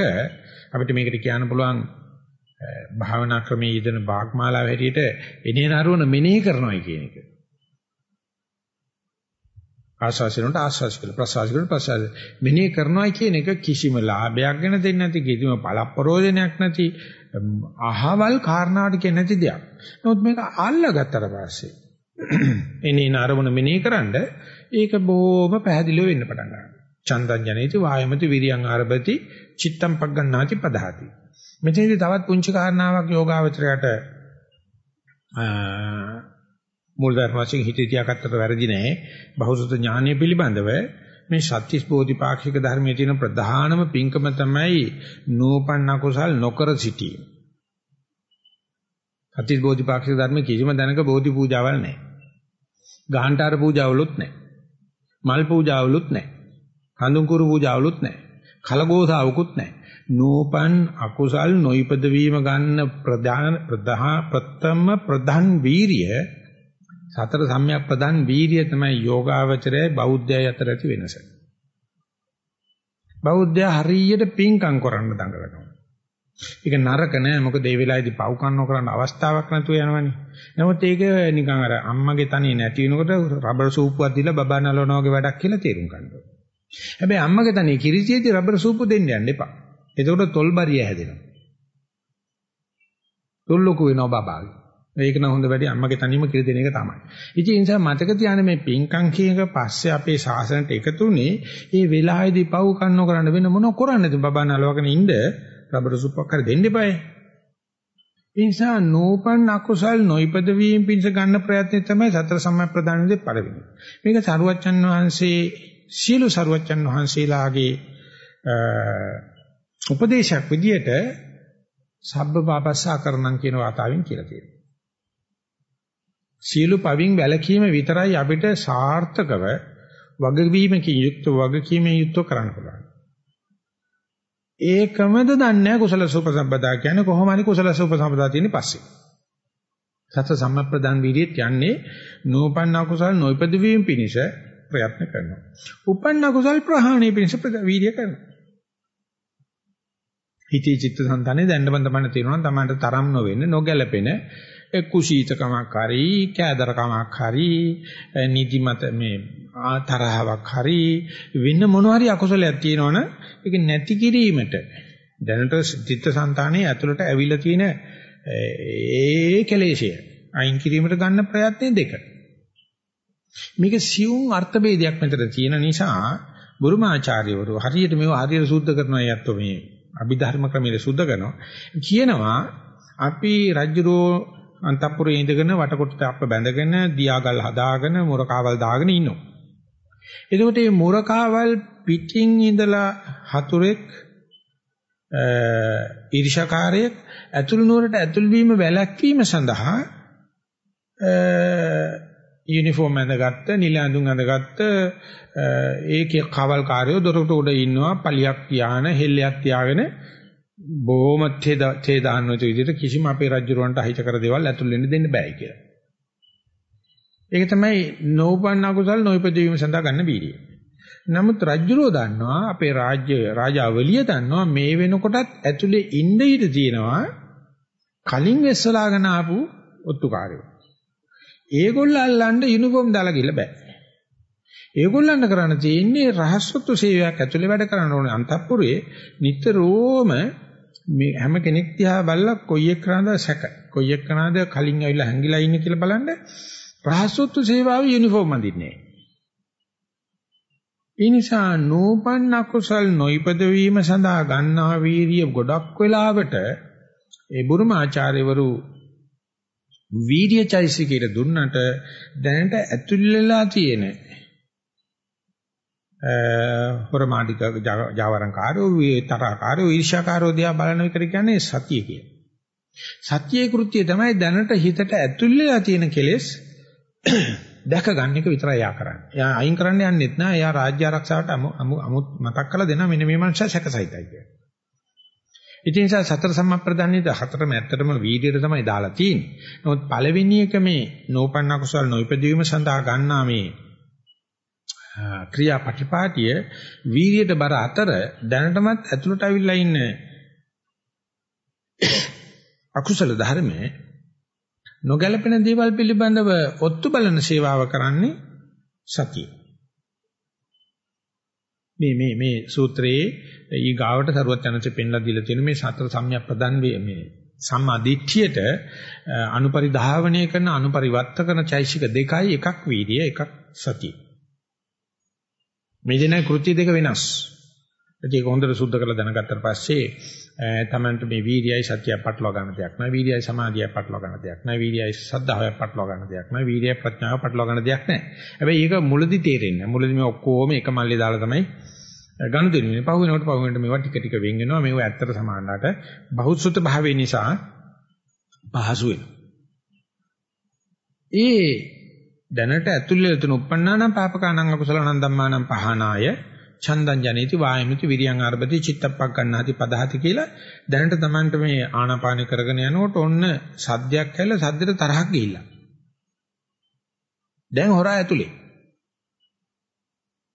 අපිට මේකට කියන්න පුළුවන් භාවනා ක්‍රමයේ යෙදෙන භාග්මාලාව හැටියට එනේන අරවන මෙනෙහි කරනවා කියන එක. ආශාසිනුට ආශාස කියලා ප්‍රසවාස කරන ප්‍රසවාස මෙනෙහි කරනවා කියන එක කිසිම ලාභයක් ගැන දෙන්නේ නැති කිසිම පළප්‍රෝජනයක් නැති අහවල් කාරණාවට කියන්නේ නැති දෙයක්. නමුත් මේක අල්ලගත්තට පස්සේ එනේ නරමුණ මෙනෙහි කරන්ඩ ඒක බොහොම පැහැදිලිව වෙන්න පටන් ගන්නවා. චන්දං ජනේති වායමති විරියං ආරභති චිත්තම් පග්ගණ්ණාති පදහති. මෙතනදී තවත් පුංචි කාරණාවක් යෝගාවචරයට මූල ධර්ම වශයෙන් හිතේ තියාගත්තට වැරදි නෑ. බහුසුත ඥානය පිළිබඳව මේ සත්‍තිස් බෝධිපාක්ෂික ධර්මයේ තියෙන ප්‍රධානම පින්කම තමයි නූපන්න කුසල් නොකර සිටීම. සත්‍තිස් බෝධිපාක්ෂික ධර්මයේ කිසිම දැනක බෝධි පූජාවල් නැහැ. ගාහන්ටාර පූජාවලුත් නැහැ. මල් පූජාවලුත් නැහැ. කඳුන් කුරු පූජාවලුත් නැහැ. කලගෝසාවකුත් නැහැ. නූපන් අකුසල් නොයිපද වීම ගන්න ප්‍රධාන ප්‍රධා ප්‍රථම ප්‍රධාන වීරිය සතර සම්‍යක් ප්‍රදාන් වීර්යය තමයි යෝගාවචරය බෞද්ධය අතර ඇති වෙනස. බෞද්ධය හරියට පිංකම් කරන්න දඟලනවා. ඒක නරක නෑ මොකද ඒ වෙලාවේදී පව්කම් නොකරන අවස්ථාවක් නැතුව යනවනේ. නමුත් ඒක නිකන් අර අම්මගේ තනිය නැති වෙනකොට රබර් සූප්පුවක් දීලා බබා නලවනවා වගේ වැඩක් කියලා තේරුම් ගන්න ඕනේ. හැබැයි අම්මගේ තනිය කිරිසියේදී රබර් සූප්පු දෙන්න යන්න එපා. එතකොට තොල්බරිය හැදෙනවා. තොල් ලොකු වෙනවා බබාගේ. ඒක නම් හොඳ වැඩි අම්මගේ තනියම කිරි දෙන එක තමයි. ඉතින් ඒ නිසා මතක තියාගන්න මේ පින්කම් කියන එක පස්සේ අපේ ශාසනයට එකතුනේ ඒ වෙලාවේදී පව් කන්නෝ කරන්න වෙන මොනව කරන්නද බබා නලවගෙන ඉන්න රබර සුප්පක් හරි දෙන්න එපායි. ඒ නිසා නෝපන් අකුසල් නොයිපද වීම පිණිස ගන්න ප්‍රයත්නය තමයි සතර සම්‍යක් ප්‍රදානයේ පළවෙනි. මේක සරුවච්චන් වහන්සේ සීල සරුවච්චන් වහන්සේලාගේ උපදේශයක් විදියට සබ්බ පාපස්සා කරනම් කියන වාතාවෙන් කියලා තියෙනවා. සියලු පවින් වැළකීම විතරයි අපිට සාර්ථකව වගවීමකින් යුක්තව වගකීමෙන් යුක්තව කරන්න පුළුවන්. ඒකමද දන්නේ කුසල සුපසම්පදා කියන්නේ කොහොම හරි කුසල සුපසම්පදා තියෙන්නේ පස්සේ. සත්‍ය සම්මප්‍රදාන් වීර්යයත් යන්නේ නූපන්න කුසල නොයිපද වීම පිණිස ප්‍රයත්න කරනවා. උපන්න කුසල ප්‍රහාණය පිණිස වීර්ය කරනවා. හිතේ චිත්ත සංතානේ දැන්නම තමයි තේරෙනවා තමන්ට තරම් නොවෙන්න නොගැලපෙන කුසීතකමක් හරි කෑදරකමක් හරි නිදිමත මේ තරහවක් හරි වෙන මොන හරි අකුසලයක් තියෙනවනේ ඒක නැති කිරීමට. දැනට චිත්තසංතානයේ ඇතුළට ඇවිල්ලා තියෙන ඒ කෙලෙෂය අයින් කිරීමට ගන්න ප්‍රයත්න දෙක. මේක සියුම් අර්ථ ભેදයක් මෙතන තියෙන නිසා බුරුමාචාර්යවරු හරියට මේව හරියට සුද්ධ කරනවා යැත්තෝ මේ අභිධර්ම ක්‍රමයේ සුද්ධ කරනවා. කියනවා අපි රජ්ජුරෝ අන්තපුරේ ඉඳගෙන වටකොට්ට අප්ප බැඳගෙන දියාගල් හදාගෙන මුරකාවල් දාගෙන ඉන්නවා. එතකොට මේ මුරකාවල් පිටින් ඉඳලා හතුරෙක් ඊර්ෂාකාරයෙක් ඇතුළු නුවරට ඇතුල් වීම වැළැක්වීම සඳහා යුනිෆෝම් ඇඳගත්ත නිල ඇඳුම් ඇඳගත්ත ඒකේ කවල්කාරයෝ දොරට උඩ ඉන්නවා පලියක් තියාන හෙල්ලයක් තියාගෙන බොහොම තේ දාන්න උතු විදිහට කිසිම අපේ රජුරවන්ට අහිත කර දේවල් ඇතුල් වෙන්න දෙන්න බෑ කියලා. ඒක තමයි නෝපන්න අකුසල් නොයිපදවීම සඳහා ගන්න බීරිය. නමුත් රජුරෝ දන්නවා අපේ රාජ්‍ය රාජාවලිය දන්නවා මේ වෙනකොටත් ඇතුලේ ඉන්න ඉඩ තියෙනවා කලින් වෙස්සලාගෙන ආපු ඔත්තුකාරයෝ. ඒගොල්ලෝ අල්ලන්න යුනිෆෝම් දාලා ගිහලා බෑ. ඒගොල්ලන්ට කරන්න තියෙන්නේ රහස්සත්ව සේවයක් ඇතුලේ වැඩ කරන්න ඕනේ අන්තපුරේ නිතරම මේ හැම කෙනෙක් දිහා බලලා කොයි එක්කනද සැක. කොයි එක්කනද කලින් ඇවිල්ලා හැංගිලා ඉන්නේ කියලා බලන්න රහස්සත්ව සේවාවේ යුනිෆෝම් අඳින්නේ. ඒ නිසා නූපන්න කුසල් නොයිපද වීම සඳහා ගන්නා වීරිය ගොඩක් වෙලාවට ඒ බුරුම ආචාර්යවරු වීර්යචෛසිකයට දුන්නට දැනට ඇතුල් වෙලා තියෙන හොරමාඩික ජාවරංකාරෝ තරහකාරෝ ඊර්ෂාකාරෝ දිහා බලන විතර කියන්නේ සතිය කියන. සතියේ කෘත්‍යය තමයි දැනට හිතට ඇතුල් වෙලා තියෙන කෙලෙස් දැක ගන්න එක විතරයි යා කරන්නේ. එයා අයින් කරන්න යන්නෙත් නෑ. එයා රාජ්‍ය ආරක්ෂාවට අමු මතක් කරලා දෙනවා මෙන්න මේ මනුස්සයා සැකසයිතයි කියලා. ඉතින් නිසා සතර සම්ප්‍රදානියද හතරම ඇත්තටම වීඩියට තමයි දාලා තියෙන්නේ. නමුත් පළවෙනි එක මේ නෝපන්න කුසල් නොයිපදීම සඳහා ගන්නා මේ ක්‍රියාපටිපාටිය වීර්යයට බර අතර දැනටමත් ඇතුළට අවිල්ලා ඉන්න අකුසල ධර්මයේ නොගැලපෙන දේවල් පිළිබඳව ඔත්තු බලන සේවාව කරන්නේ සතිය. මේ මේ මේ සූත්‍රයේ ඊ ගාවට සරුවත් යනසේ පෙන්ලා දීලා තියෙන මේ සතර සම්‍යක් ප්‍රදන් මේ සම්මා දිට්ඨියට අනුපරිධාවනය කරන අනුපරිවර්ත කරන චෛසික දෙකයි එකක් වීර්යය එකක් සතිය. මේ දෙන කෘත්‍ය දෙක වෙනස්. ඒක හොඳට සුද්ධ කරලා දැනගත්තට පස්සේ තමන්ට මේ වීර්යයයි සත්‍යය පටලවා ගන්න දෙයක් නෑ. වීර්යයයි සමාධියයි පටලවා ගන්න දෙයක් නෑ. වීර්යයයි සද්ධාවයි පටලවා ගන්න දෙයක් නෑ. වීර්යයයි ප්‍රඥාවයි පටලවා ගන්න දෙයක් නෑ. හැබැයි ඒක මුලදි තේරෙන්නේ නෑ. මුලදි මේ ඔක්කොම එක මල්ලේ දාලා තමයි ගණු දෙන්නේ. පහු වෙනකොට පහු වෙනකොට මේවා ටික ටික වෙන් වෙනවා. මේව ඇත්තට සමානලාට බහුසුත භාවය නිසා පහසු වෙනවා. ඒ දැනට ඇතුල් වෙලා තුන උප්පන්නානම් පාපකානං අකුසලනං ධම්මානම් පහනාය. චන්දං ජනේති වායමති විරියං අර්බති චිත්තප්පක් ගන්නාති පදහති කියලා දැනට Tamanට මේ ආනාපාන කරගෙන යනකොට ඔන්න සද්දයක් ඇවිල්ලා සද්දෙට තරහක් ගිහිල්ලා. දැන් හොරා ඇතුලේ.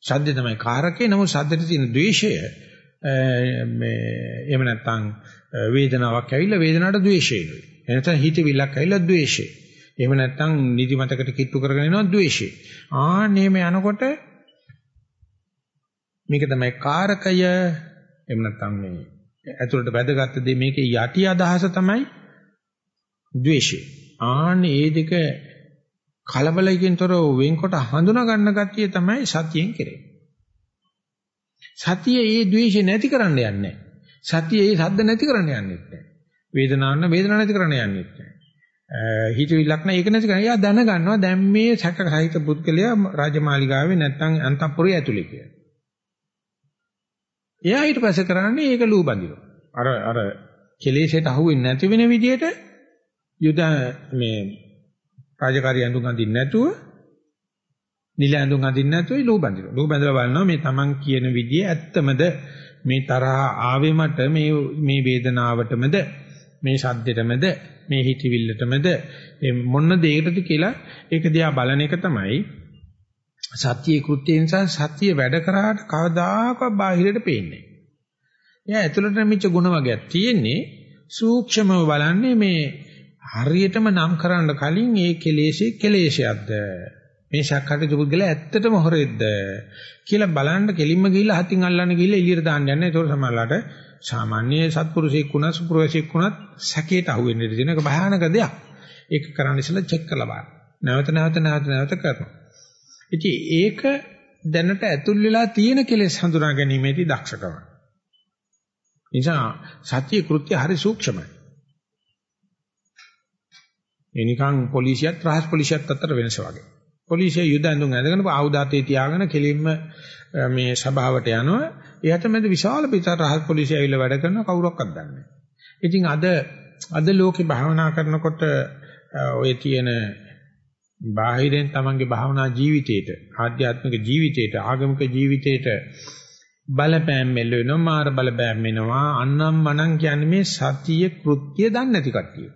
සද්ද තමයි කාරකේ නමුත් සද්දෙට තියෙන ද්වේෂය මේ එහෙම නැත්නම් වේදනාවක් ඇවිල්ලා වේදනාවට ද්වේෂයයි එනතන හිතවිල්ලක් ඇවිල්ලා ද්වේෂයයි එහෙම නැත්නම් නිදිමතකට කිට්ටු කරගෙන එනවා ද්වේෂය. ආන්නේම යනකොට මේක තමයි කාරකය. එහෙම නැත්නම් මේ ඇතුළට වැදගත් දේ මේකේ යටි අදහස තමයි ද්වේෂය. ආන්නේ ඒ දෙක කලබලකින් තොරව වෙන්කොට හඳුනා ගන්න ගතිය තමයි සතියෙන් කෙරෙන්නේ. සතිය ඒ ද්වේෂය නැති කරන්න යන්නේ සතිය ඒ සද්ද නැති කරන්න යන්නේ නැහැ. වේදනාවන්න වේදනාව නැති කරන්න යන්නේ නැහැ. හිතවිල්ලක් නැහැ ඒක නැති කරන්න. එයා දැනගන්නවා දැන් මේ සැක සහිත පුද්ගලයා රාජමාලිගාවේ නැත්තම් අන්තපුරයේ ඇතුලේ කියලා. එයා ඊට පස්සේ කරන්නේ ඒක ලූ බඳිනවා. අර අර කෙලෙසට අහුවෙන්නේ නැති වෙන විදිහට යුද මේ රාජකාරී ඇඳුම් අඳින්න නැතුව නිල ඇඳුම් අඳින්න නැතුව ලූ බඳිනවා. ලූ බඳලා බලනවා මේ Taman කියන විදිය ඇත්තමද මේ තරහ ආවේ මට මේ මේ වේදනාවටමද මේ ශබ්දෙටමද මේ හිතවිල්ලටමද මොන දෙයකටද කියලා ඒක දිහා බලන එක තමයි සත්‍යයේ කෘත්‍ය නිසා සත්‍ය වැඩ කරාට කවදාකවත් බාහිරට පේන්නේ එයා ඇතුළට මිච්ච ගුණ වර්ගයක් තියෙන්නේ සූක්ෂමව බලන්නේ මේ හරියටම නම් කරන්න කලින් ඒ කෙලෙසේ කෙලෙසයක්ද මේ ශක්කට පුද්ගලයා ඇත්තටම හොරෙද්ද? කියලා බලන්න කෙලින්ම ගිහිල්ලා හතින් අල්ලන්න ගිහිල්ලා එළියට දාන්න යනවා. ඒතකොට සමහරලාට සාමාන්‍ය සත්පුරුෂයෙක් වුණා සුපුරුෂයෙක් වුණත් සැකයට අහු වෙන්න ඉඩ තියෙන එක භයානක දෙයක්. ඒක කරන්න ඉස්සෙල්ලා චෙක් කරලා බලන්න. නැවත නැවත නැවත නැවත කරනවා. ඉතින් ඒක දැනට ඇතුල් වෙලා තියෙන කෙලෙස් හඳුනා ගැනීමේදී දක්ෂකම. නිසා සත්‍ය කෘත්‍ය හරි සූක්ෂමයි. ඒ නිකන් පොලිසියත් රහස් පොලිසියත් අතර වෙනස වගේ. පොලිසිය යුද ඇඳුම් ඇඳගෙන ආයුධාතේ තියාගෙන කෙලින්ම මේ සභාවට යනවා. එයාට මැද විශාල පිටර රහස් පොලිසිය ඇවිල්ලා වැඩ කරන කවුරක්වත් දන්නේ නැහැ. ඉතින් අද අද ලෝකේ භාවනා කරනකොට ඔය තියෙන බාහිරෙන් තමන්ගේ භාවනා ජීවිතේට ආධ්‍යාත්මික ජීවිතේට ආගමික ජීවිතේට බලපෑම් මෙල්ල වෙනවා මාර බලපෑම් වෙනවා අන්නම් මනම් කියන්නේ මේ සතිය කෘත්‍ය දන්නේ නැති කට්ටිය.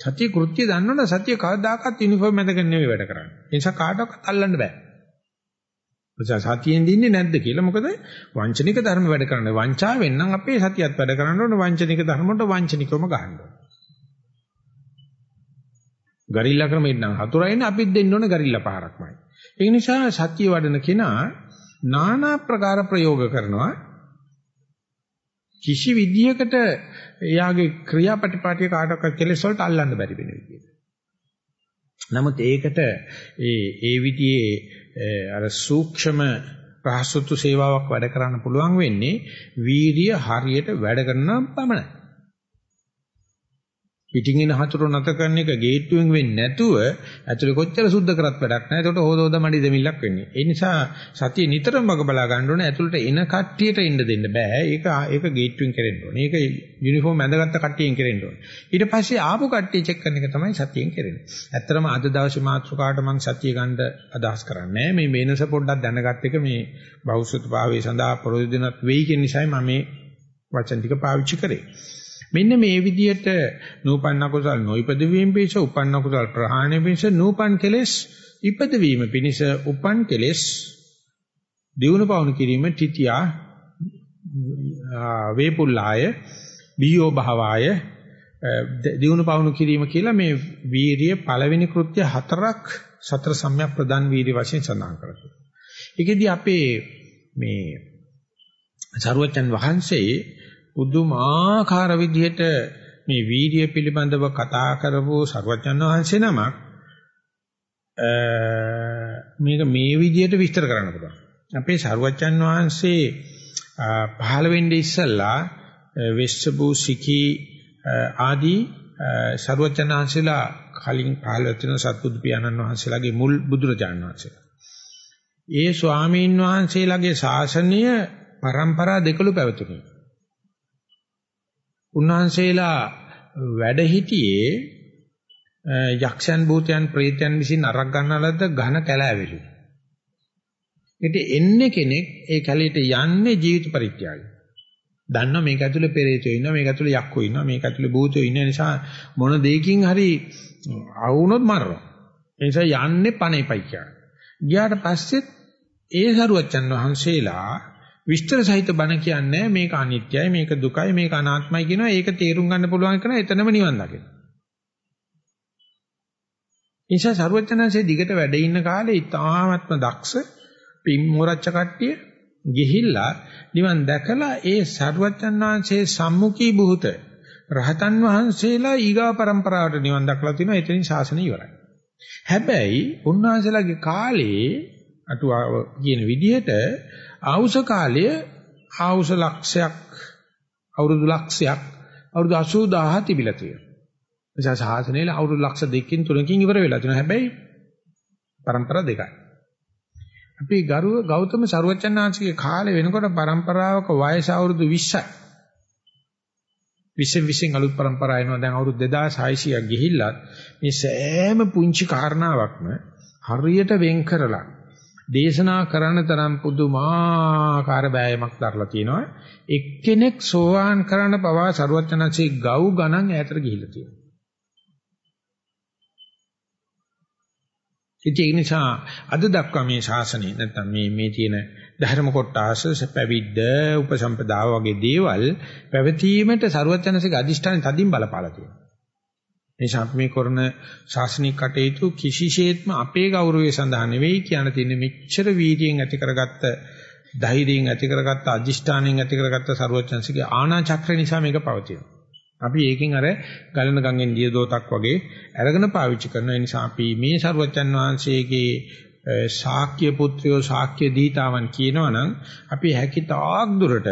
සත්‍ය කෘත්‍ය දන්නවනේ සත්‍ය කවදාකවත් යුනිෆෝම් මැදගෙන නෙවෙයි වැඩ කරන්නේ. ඒ නිසා කාටවත් අල්ලන්න බෑ. සතියෙන් දින්නේ නැද්ද කියලා මොකද වංචනික ධර්ම වැඩ කරන්නේ. වංචාවෙන් නම් අපේ සතියත් වැඩ කරන්න ඕනේ වංචනික ධර්ම වලට වංචනිකවම ගහන්න ඕනේ. ගරිල්ලා ක්‍රමෙන් නම් හතුරයිනේ අපිත් දෙන්න ඕනේ ගරිල්ලා පහරක්මයි. ඒ නිසා සත්‍ය වඩන කෙනා নানা ප්‍රකාර ප්‍රයෝග කරනවා කිසි විදියකට එයාගේ ක්‍රියාපටිපාටිය කාටවත් කෙලෙස් වලට අල්ලන්න බැරි වෙන විදියට. නමුත් ඒකට ඒ ඒ විදිහේ අර සූක්ෂම ප්‍රාසුතු සේවාවක් වැඩ කරන්න පුළුවන් වෙන්නේ වීරිය හරියට වැඩ කරනවා පමණයි. පිටින් එන හතුරු නැත කරන එක ගේට්ටුවෙන් වෙන්නේ නැතුව ඇතුලේ කොච්චර සුද්ධ කරත් වැඩක් නැහැ. ඒකට හොද හොද මඩි දෙමිල්ලක් වෙන්නේ. ඒ නිසා සතිය නිතරම වග බලා ගන්න ඕනේ. ඇතුලට එන කට්ටියට ඉන්න දෙන්න බෑ. ඒක ඒක ගේට්ටුවෙන් කරෙන්න ඕනේ. ඒක යුනිෆෝම් ඇඳගත්ත කට්ටියෙන් කරෙන්න ඕනේ. ඊට පස්සේ ආපු කට්ටිය චෙක් කරන එක තමයි සතියෙන් කරන්නේ. ඇත්තටම අද දවසේ මාතෘකාවට මම සතිය ගන්න අදහස් කරන්නේ මේ වෙනස පොඩ්ඩක් දැනගත් එක මේ බෞද්ධ භාවයේ සඳහා ප්‍රයෝජනවත් වෙයි කියන නිසායි මම මේ වචන ටික පාවිච්චි කරේ. මෙන්න මේ විදිහට නූපන්න කුසල් නොයිපද වීම පිණිස උපන්න කුසල් ප්‍රහාණය පිණිස නූපන් කෙලෙස් ඉපද වීම පිණිස උපන් කෙලෙස් දිනු පවුණු කිරීම තිතියා වේපුල්ලාය බියෝ භාවාය දිනු පවුණු කිරීම කියලා මේ වීරිය පළවෙනි කෘත්‍ය හතරක් සතර සම්‍යක් ප්‍රදාන් වීර්ය වශයෙන් සඳහන් කරලා. ඒකෙදි අපේ මේ සරුවචන් වහන්සේ පුදුමාකාර විදිහට මේ වීර්ය පිළිබඳව කතා කරපු සර්වඥාන් වහන්සේ නමක් මේක මේ විදිහට විස්තර කරන්න පුළුවන්. අපේ සර්වඥාන් වහන්සේ පහළ වෙන්නේ ඉස්සල්ලා වෙස්සබු සිකී ආදී සර්වඥාන්සලා කලින් පහළ වෙන සත්බුදු පියාණන් වහන්සේලාගේ මුල් බුදුරජාණන් වහන්සේලා. ඒ ස්වාමීන් වහන්සේලාගේ ශාසනය પરම්පරා දෙකලු පැවතුණි. උන්වහන්සේලා වැඩ හිටියේ යක්ෂයන් භූතයන් ප්‍රේතයන් විසින් අරක් ගන්නලද ඝන කැලෑවෙලු. ඊට එන්නේ කෙනෙක් ඒ කැලේට යන්නේ ජීවිත පරිත්‍යාගය. දන්නවා මේක ඇතුලේ පෙරේතයෝ ඉන්නවා මේක ඇතුලේ යක්කෝ ඉන්නවා මේක ඇතුලේ භූතයෝ ඉන්න නිසා මොන දෙයකින් හරි ආවුනොත් මරනවා. ඒ නිසා යන්නේ පණේපයි කියන්නේ. ගියාට පස්සෙත් ඒ සරුවච්චන් වහන්සේලා විස්තර සහිත බණ කියන්නේ මේක අනිත්‍යයි මේක දුකයි මේක අනාත්මයි කියනවා ඒක තේරුම් ගන්න පුළුවන් කරන එතනම නිවන් දකින. ඉන්ෂා සර්වඥාන්සේ දිගට වැඩ ඉන්න කාලේ ඉතාමත්ම දක්ෂ පින් මොරච්ච කට්ටිය ගිහිල්ලා නිවන් දැකලා ඒ සර්වඥාන්සේ සම්මුඛී බුත රහතන් වහන්සේලා ඊගා પરම්පරාවට නිවන් දක්ලා තිනවා එතනින් ශාසනය ඉවරයි. හැබැයි උන්වහන්සේලාගේ කාලේ අටුවාව කියන විදිහට ආවුස කාලයේ ආවුස ලක්ෂයක් අවුරුදු ලක්ෂයක් අවුරුදු 80000 තිබිලා තියෙනවා. එනිසා සාසනයේ අවුරුදු ලක්ෂ දෙකකින් තුනකින් ඉවර වෙලා තියෙනවා. හැබැයි પરම්පරා දෙකයි. අපි ගරුව ගෞතම සරුවචනාංශගේ කාලේ වෙනකොට પરම්පරාවක වයස අවුරුදු 20යි. 20 20 අලුත් પરම්පරා එනවා. දැන් අවුරුදු 2600ක් ගිහිල්ලා මේ සෑම පුංචි කාරණාවක්ම හරියට වෙන් කරලා දේශනා කරන තරම් පුදුමාකාර බෑයමක් දරලා තිනවා එක්කෙනෙක් සෝවාන් කරන්න පවා සරුවචනාංශේ ගව් ගණන් ඈතට ගිහිල්ලා තියෙනවා ඉතින් ඒ නිසා අද දක්වා මේ ශාසනය නැත්නම් මේ මේ තියෙන ධර්ම කොටස පැවිද්ද උපසම්පදාව වගේ දේවල් පැවතීමට ਸਰවඥාසික අදිෂ්ඨාන තදින් බලපාලා තියෙනවා. නිසා අපි මේ කරන ශාසනික කටයුතු කිසිසේත්ම අපේ ගෞරවය සඳහා නෙවෙයි කියන තියෙන්නේ මෙච්චර වීර්යයෙන් ඇති කරගත්ත ධෛර්යයෙන් ඇති කරගත්ත අදිෂ්ඨානයෙන් ඇති කරගත්ත ਸਰවචන්සිකේ ආනා චක්‍ර නිසා මේක පවතිනවා. අපි ඒකෙන් අර ගලන ගංගෙන් දිය දෝතක් වගේ අරගෙන පාවිච්චි කරන නිසා අපි මේ ਸਰවචන් වහන්සේගේ ශාක්‍ය පුත්‍රයෝ ශාක්‍ය දීතාවන් කියනවනම් අපි හැකිතාක් දුරට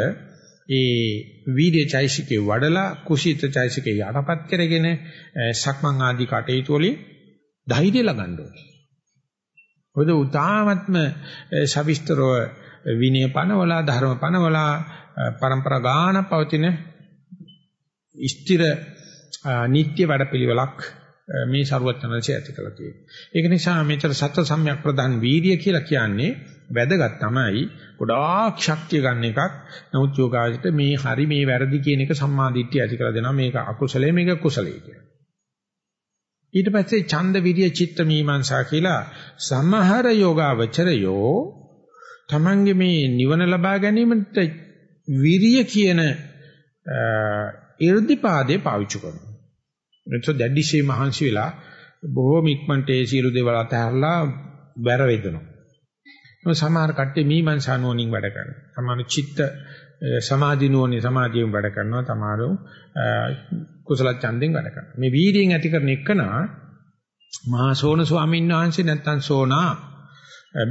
ඒ වීර්ය චෛසිකේ වඩලා කුසීත චෛසිකේ යටපත් කරගෙන සක්මන් ආදී කටයුතු වලින් ධෛර්යය ලබන්න ඕනේ. ඔද උතාමත්ම සවිස්තරව විනය පනවලා ධර්ම පනවලා પરම්පරා ගාන පවතින ස්ථිර නিত্য වැඩපිළිවෙලක් මේ ਸਰුවචනanse ඇති කළ තියෙනවා. ඒක නිසා මෙතර සත්‍ය සම්‍යක් ප්‍රදාන් වීර්ය කියලා කියන්නේ වැදගත් තමයි. ගොඩාක් ශක්තිය ගන්න එකක්. නමුත් යෝගාජිත මේ හරි මේ වැරදි කියන එක සම්මාදිට්ඨිය ඇති කරලා දෙනවා. මේක අකුසලයේ මේක කුසලයේ කියලා. ඊට පස්සේ ඡන්ද විරිය චිත්ත මීමාංශා කියලා සමහර යෝගාවචරයෝ තමන්ගේ මේ නිවන ලබා ගැනීමට විරිය කියන 이르දිපාදේ පාවිච්චි කරනවා. එතකොට දැඩිශේ මහන්සි වෙලා බොහෝම ඉක්මනට ඒ සියලු දේවල් අතහැරලා බැර වේදනවා. සමහර කට්ටිය මීමන්සා නුවණින් වැඩ කරනවා. සමහර චිත්ත සමාධි නුවණින් සමාධියෙන් වැඩ කරනවා. තමාරු කුසල ඡන්දෙන් වැඩ කරනවා. මේ වීර්යයෙන් ඇති කරන එකනා මහා සෝන ස්වාමීන් වහන්සේ නැත්තම් සෝනා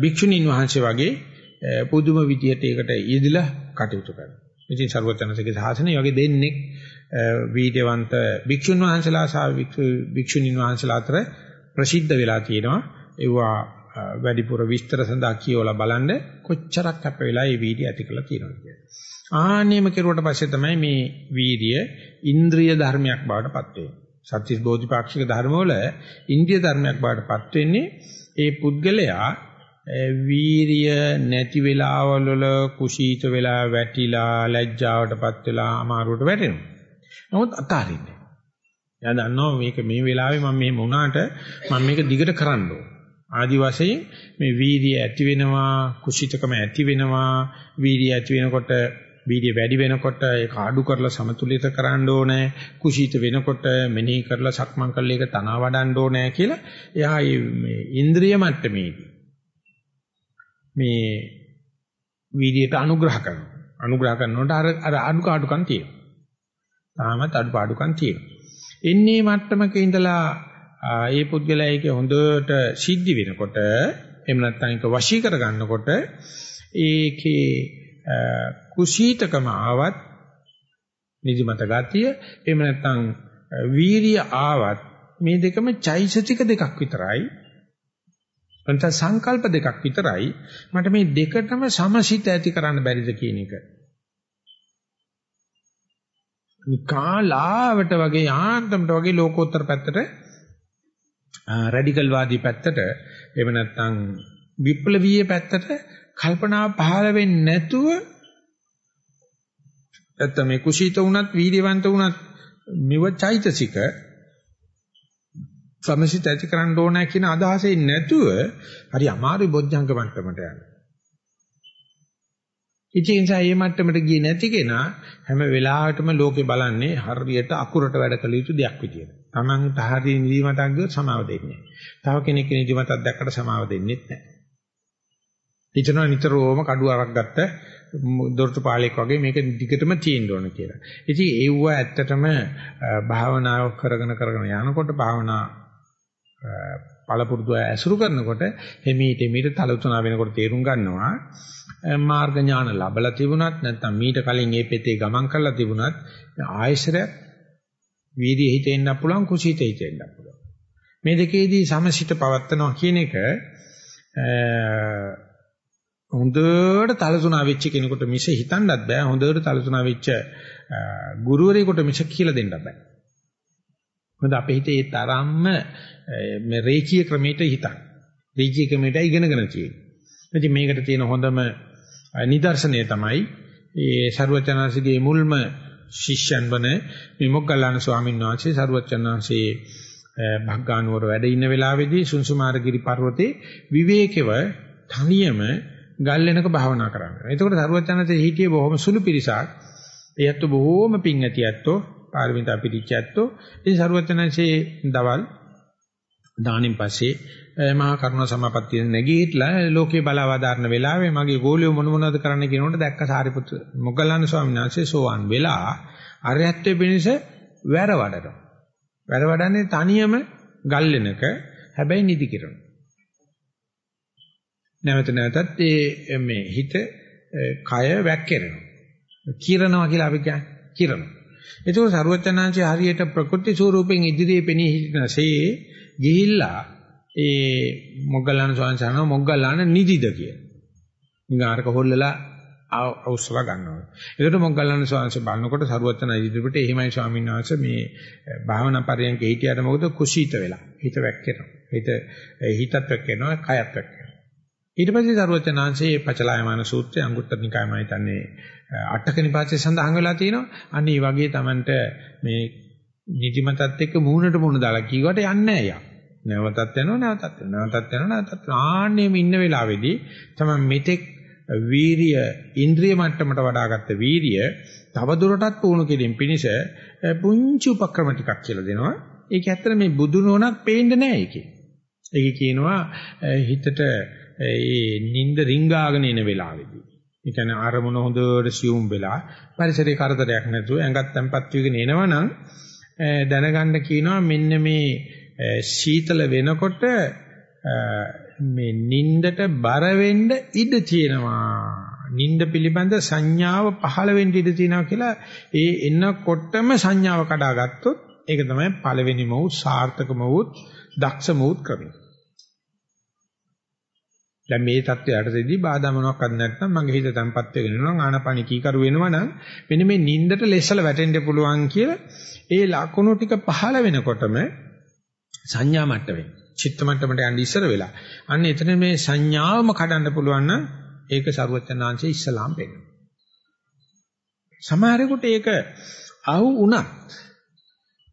භික්ෂුණීන් වහන්සේ වගේ පුදුම විදියට ඒකට යෙදিলা කටයුතු කරනවා. ඉතින් ਸਰවඥාන්සේගේ සාසනය යගේ දෙන්නේ වීර්යවන්ත භික්ෂුන් වහන්සේලා සහ භික්ෂුණීන් වහන්සේලා අතර ප්‍රසිද්ධ වෙලා තියෙනවා. ඒවා වැඩිපුර විස්තර සඳහා කියවලා බලන්න කොච්චරක් අප වෙලා මේ වීර්ය ඇති කරලා තියෙනවද කියලා. ආන්නේම කෙරුවට පස්සේ තමයි මේ වීර්ය ඉන්ද්‍රිය ධර්මයක් බවට පත් වෙන්නේ. සත්‍ය බෝධිපාක්ෂික ධර්මවල ඉන්ද්‍රිය ධර්මයක් බවට පත් වෙන්නේ ඒ පුද්ගලයා වීරිය නැති වෙලාවල වල කුසීත වෙලා වැටිලා ලැජ්ජාවටපත් වෙලා අමාරුවට වැටෙනවා. නමුත් අතාරින්නේ. එයා දන්නවා මේක මේ වෙලාවේ මම මෙහෙම වුණාට මම මේක දිගට කරන්න ඕන. ආදි වශයෙන් මේ වීර්යය ඇති වෙනවා, කුසීතකම ඇති වෙනවා, වීර්යය ඇති වෙනකොට වීර්ය වැඩි වෙනකොට ඒක අඩු කරලා සමතුලිත කරන්න ඕනේ. කුසීත වෙනකොට මෙනෙහි කරලා සක්මන් කරලා ඒක තනවා වඩන්න ඕනේ කියලා එයා මේ ඉන්ද්‍රිය මට්ටමේදී මේ වීර්යයට අනුග්‍රහ කරනවා. අනුග්‍රහ කරනකොට අර අර අඩුකාඩුකම් තියෙනවා. තාමත් අඩුපාඩුකම් තියෙනවා. එන්නේ මට්ටමක ඉඳලා ඒ පුද්ගලයා ඒක හොඳට සිද්ධි වෙනකොට එහෙම නැත්නම් ඒක වශී කර ගන්නකොට ඒකේ කුසීතකම ආවත් නිදිමත ගතිය එහෙම නැත්නම් වීරිය ආවත් මේ දෙකම චෛතසික දෙකක් විතරයි. නැත්නම් සංකල්ප දෙකක් විතරයි. මට මේ දෙකටම සමසිත ඇති කරන්න බැරිද කියන එක. කාලාවට වගේ යාන්තමට වගේ ලෝකෝත්තර පැත්තට රැඩිකල් වාදී පැත්තට එහෙම නැත්නම් විප්ලවීය පැත්තට කල්පනා පහළ වෙන්නේ නැතුව නැත්නම් මේ කුසීත වුණත් වීර්යවන්ත වුණත් මෙව චෛතසික සමසිත ඇති කරන්න ඕන කියන අදහසෙන් නැතුව හරි අමාරු බොජ්ජංග මට්ටමට යනවා ඉතින් ඒ නිසා මේ මට්ටමට ගියේ නැති කෙනා හැම වෙලාවටම ලෝකේ බලන්නේ හරියට අකුරට වැඩ කළ යුතු දෙයක් විදියට. Taman තහරි නිදිමතක් ගියොත් සමාව දෙන්නේ නැහැ. තව කෙනෙක් නිදිමතක් දැක්කට සමාව දෙන්නේ නැහැ. හිතනවා නිතරම කඩුව අරක් ගත්ත දොරටු පාලෙක් වගේ මේක දිගටම තියෙන්න ඕන කියලා. ඉතින් ඒව ඇත්තටම භාවනාව කරගෙන කරගෙන යනකොට භාවනා පළපුරුදු ඇසුරු කරනකොට එමීට මීට තලතුණා වෙනකොට තේරුම් ගන්නවා මාර්ග ඥාන ලැබලා තිබුණත් නැත්නම් මීට කලින් මේ පෙතේ ගමන් කරලා තිබුණත් ආයශරය වීර්ය හිතෙන්න පුළුවන් කුසීත හිතෙන්න පුළුවන්. මේ දෙකේදී සමසිත පවත්නවා කියන එක හොඳට තලතුණා වෙච්ච කෙනෙකුට මිස හිතන්නත් බෑ හොඳට තලතුණා වෙච්ච ගුරුවරයෙකුට මිස කියලා දෙන්නත් බෑ. මොකද අපේ හිතේ ඒ තරම්ම මේ රේඛීය ක්‍රමයට හිතන. රේඛීය ක්‍රමයට ඉගෙනගෙන තියෙන්නේ. ඉතින් මේකට තියෙන හොඳම නිදර්ශනය තමයි ඒ ਸਰුවචනාංශගේ මුල්ම ශිෂ්‍යයන් වන විමුක්ගල්ලාන ස්වාමීන් වහන්සේ සරුවචනාංශේ භග්ගානුවර වැඩ ඉන්න වෙලාවේදී සුන්සුමාරගිරි පර්වතේ විවේකව තනියම ගල් වෙනක භාවනා කරනවා. එතකොට සරුවචනාංශේ හිටියේ බොහොම සුළු පිරිසක්. එයත් බොහොම පිං ඇතියැත්තෝ පාරමිතා පිළිච්චැත්තෝ. ඉතින් සරුවචනාංශේ දවල් දානින් පස්සේ මහා කරුණා සමාපත්තිය නැගීట్లా ලෝකේ බලවදාරන වෙලාවේ මගේ ගෝලියෝ මොන මොනවද කරන්න කියනකොට දැක්ක සාරිපුත්‍ර මොග්ගල්ලාන ස්වාමීන් වහන්සේ සෝවන් වෙලා අරහත්ත්වෙ පිණිස වැර වඩනවා. වැර වඩන්නේ තනියම ගල්ලෙනක හැබැයි නිදි කිරන. නැවත නැවතත් ඒ මේ හිත කය වැක්කිරෙනවා. කිරනවා කියලා අපි කියන්නේ කිරනවා. ඒක සරුවචනාංශය හරියට ප්‍රකෘති ස්වරූපෙන් ඉදිරියේ පෙනී සිටිනසේ ගිහිල්ලා ඒ මොග්ගල්ලාන ස්වාමීන් වහන්සේ මොග්ගල්ලාන නිදිද කියලා. නිගාරක හොල්ලලා අවශ්‍යව ගන්නවා. ඒකට මොග්ගල්ලාන ස්වාමීන් වහන්සේ බලනකොට සරුවචන ඉදිරියට එහෙමයි ස්වාමීන් වහන්සේ මේ භාවනා පරියන්ක හිටියට මොකද කුසීත වෙලා. හිත වැක්කෙනවා. හිත හිතත් වැක්කෙනවා, කයත් වැක්කෙනවා. ඊට පස්සේ සරුවචනාංශයේ පචලායමාන සූත්‍රය අංගුත්තර නිකායමයි හිතන්නේ අටක නිපාතේ සඳහන් වෙලා තියෙනවා. අන්න ඒ වගේ Tamanට මේ නිදිමතත් එක්ක මූණට මූණ දාලා කීවට යන්නේ නැහැ යා. නැවතත් යනවා නැවතත් යනවා නැවතත් යනවා නැවතත් ආන්නේම ඉන්න වෙලාවේදී තමයි මෙතෙක් වීරිය ඉන්ද්‍රිය මට්ටමට වඩාගත්ත වීරිය තවදුරටත් පුහුණු කිරීම පිණිස පුංචි උපක්‍රම ටිකක් කියලා දෙනවා. ඒක ඇත්තට මේ බුදු නෝනක් පේන්නේ නැහැ ඒකේ. ඒක කියනවා හිතට ඒ නිින්ද රිංගාගෙන එන වෙලාවේදී. ඒ කියන්නේ ආරමුණ හොඳට සියුම් වෙලා පරිසරේ කරදරයක් නැතුව ඇඟත් තැම්පත් වෙගෙන එනවනම් දැනගන්න කියනවා මෙන්න මේ සීතල වෙනකොට මේ නින්දට බර වෙන්න ඉඩ තියෙනවා. නින්ද පිළිබඳ සංඥාව පහළ වෙන්න ඉඩ තියෙනවා කියලා ඒ එන්නකොටම සංඥාව කඩාගත්තොත් ඒක තමයි පළවෙනිම වූ සාර්ථකම වූ දක්ෂම වූ ක්‍රමය. දැන් මේ தත්වයටදී බාධා මොනවාක්වත් නැත්නම් මගේ හිත තැම්පත් වෙගෙන යනවා ආනපනි කීකරු වෙනවා නම් මෙන්න මේ නින්දට ලෙස්සල වැටෙන්න පුළුවන් කියලා ඒ ලකුණු ටික පහළ වෙනකොටම සංඥා මට්ටමේ. චිත්ත මට්ටමට යන්න ඉස්සර වෙලා. අන්න එතන මේ සංඥාවම කඩන්න පුළුවන් නම් ඒක ਸਰවඥාන්සේ ඉස්සලාම් වෙන්න. සමහරෙකුට ඒක අහු වුණත්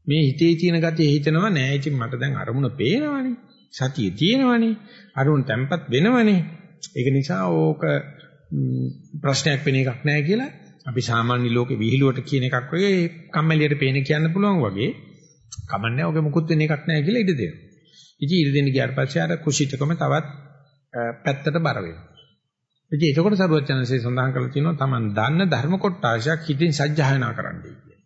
මේ හිතේ තියෙන ගතිය හිතනවා නෑ. ඉතින් මට දැන් අරමුණ පේනවනේ. සතිය තියෙනවනේ. අරමුණ තැම්පත් වෙනවනේ. ඒක නිසා ඕක ප්‍රශ්නයක් වෙන එකක් නෑ කියලා අපි සාමාන්‍ය ලෝකේ විහිළුවට කියන එකක් වගේ කම්මැලියට පේන කියන්න පුළුවන් වගේ කමන්නේ ඔගේ මුකුත් වෙන එකක් නැහැ කියලා ඉඩ දෙනවා. ඉතින් ඉඩ දෙන්න ගියාට පස්සේ අර කුසිතකම තවත් පැත්තට බර වෙනවා. ඉතින් ඒකකොට සරුවචනසේ සඳහන් කරලා තියෙනවා Taman දන්න ධර්ම කොටාශයක් හිතින් සජ්ජායනා කරන්නයි කියන්නේ.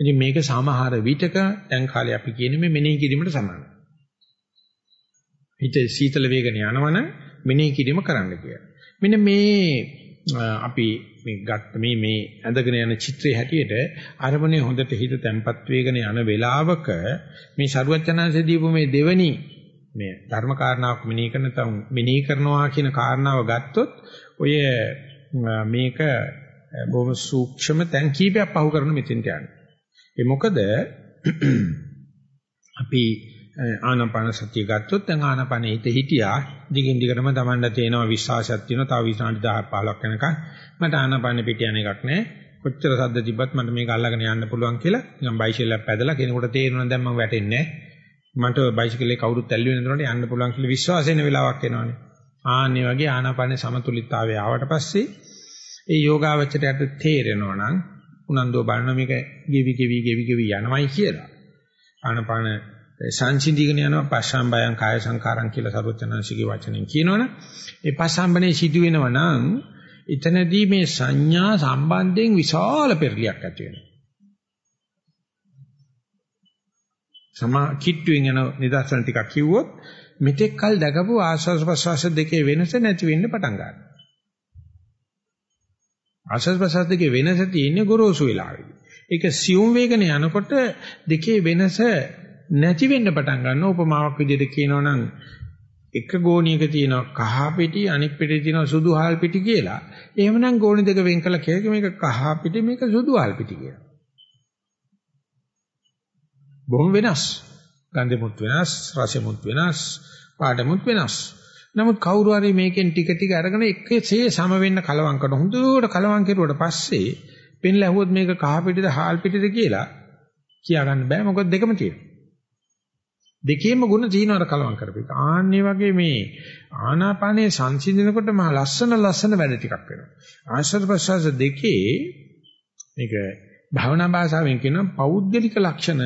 ඉතින් මේක සමහර විටක දැන් කාලේ අපි කියන්නේ මේ මෙනෙහි කිරීමට සමානයි. හිත සීතල වේගන යනවනම් මෙනෙහි කිරීම කරන්න කියලා. මෙන්න මේ අපි මේ ගත්ත මේ මේ ඇඳගෙන යන චිත්‍රයේ හැටියට අරමුණේ හොඳට හිත තැම්පත් වේගන යන වෙලාවක මේ ශරුවචනාංශ දීපු මේ දෙවනි මේ ධර්ම කාරණාවක් මෙනෙහි කරන තම මෙනෙහි කරනවා කියන කාරණාව ගත්තොත් ඔය මේක බොහොම සූක්ෂම තැන් කීපයක් පහු කරන මෙතෙන්ට යන්නේ. ඒ මොකද අපි ආනාපාන සතිය ගත්තොත් දැන් ආනාපානෙ හිත හිටියා. දිගින් දිගටම Tamanda තේනවා විශ්වාසයක් තියෙනවා. තව විනාඩි 10 15ක් යනකම් මට ආනාපානෙ පිට යන එකක් නැහැ කොච්චර සද්ද තිබ්බත් මට මේක අල්ලගෙන යන්න පුළුවන් කියලා නිකන් බයිසිකලයක් පැදලා කෙනෙකුට තේරෙනවා දැන් මම වැටෙන්නේ මට බයිසිකලේ කවුරුත් ඇල්ලුවේ නැතුනට යන්න පුළුවන් කියලා විශ්වාසය එන වෙලාවක් එනවනේ. ආන්නේ වගේ ආනාපානෙ සමතුලිතතාවය ආවට පස්සේ ඒ යෝගාවචරයට තේරෙනවා නම් උනන්දුව බලන මේක ගෙවි ගෙවි ගෙවි ගෙවි යනවයි කියලා. ආනාපාන සංසිඳීගෙන යනවා පස්සම්බයං කාය සංකාරං කියලා සරුවචනංශිකේ වචනෙන් කියනවනේ ඒ පස්සම්බනේ සිදු වෙනවා නම් එතනදී මේ සංඥා සම්බන්ධයෙන් විශාල පෙරලියක් ඇති වෙනවා සමා කිට්ටුවෙන් යන නිදර්ශන ටිකක් කිව්වොත් මෙතෙක් කල් දැකපු ආස්වාද ප්‍රසවාස දෙකේ වෙනස නැති වෙන්න පටන් ගන්නවා. ආස්වාද ප්‍රසවාස දෙකේ වෙනස තියෙන්නේ ගොරෝසු වෙලාවෙදී. ඒක සියුම් වේගන යනකොට දෙකේ වෙනස නැති වෙන්න පටන් ගන්නවා. උපමාවක් විදිහට කියනවනම් එක ගෝණියක තියෙනවා කහ පිටි අනෙක් පිටේ තියෙනවා සුදු හාල් පිටි කියලා. එහෙමනම් ගෝණි දෙක වෙන් කළා කියක මේක කහ පිටි මේක සුදු හාල් පිටි කියලා. බොහොම වෙනස්. ගන්ධෙමුත් වෙනස්, රසෙමුත් වෙනස්, පාඩමුත් වෙනස්. නමුත් කවුරු හරි මේකෙන් ටික ටික අරගෙන එකසේ සම වෙන්න කලවම් කරන හොඳට කලවම් කෙරුවට පස්සේ පෙන් ලැහුවොත් මේක කහ පිටිද හාල් පිටිද කියලා කියා ගන්න බෑ මොකද දෙකම තියෙනවා. දෙකේම ಗುಣ තියෙනවට කලවම් කරපේක. ආන්නේ වගේ මේ ආනාපානයේ සංසිඳනකොට මහ ලස්සන ලස්සන වැඩ ටිකක් වෙනවා. ආශ්‍රද ප්‍රසවාස දෙකේ මේක භවනා භාෂාවෙන් කියන පෞද්ගලික ලක්ෂණ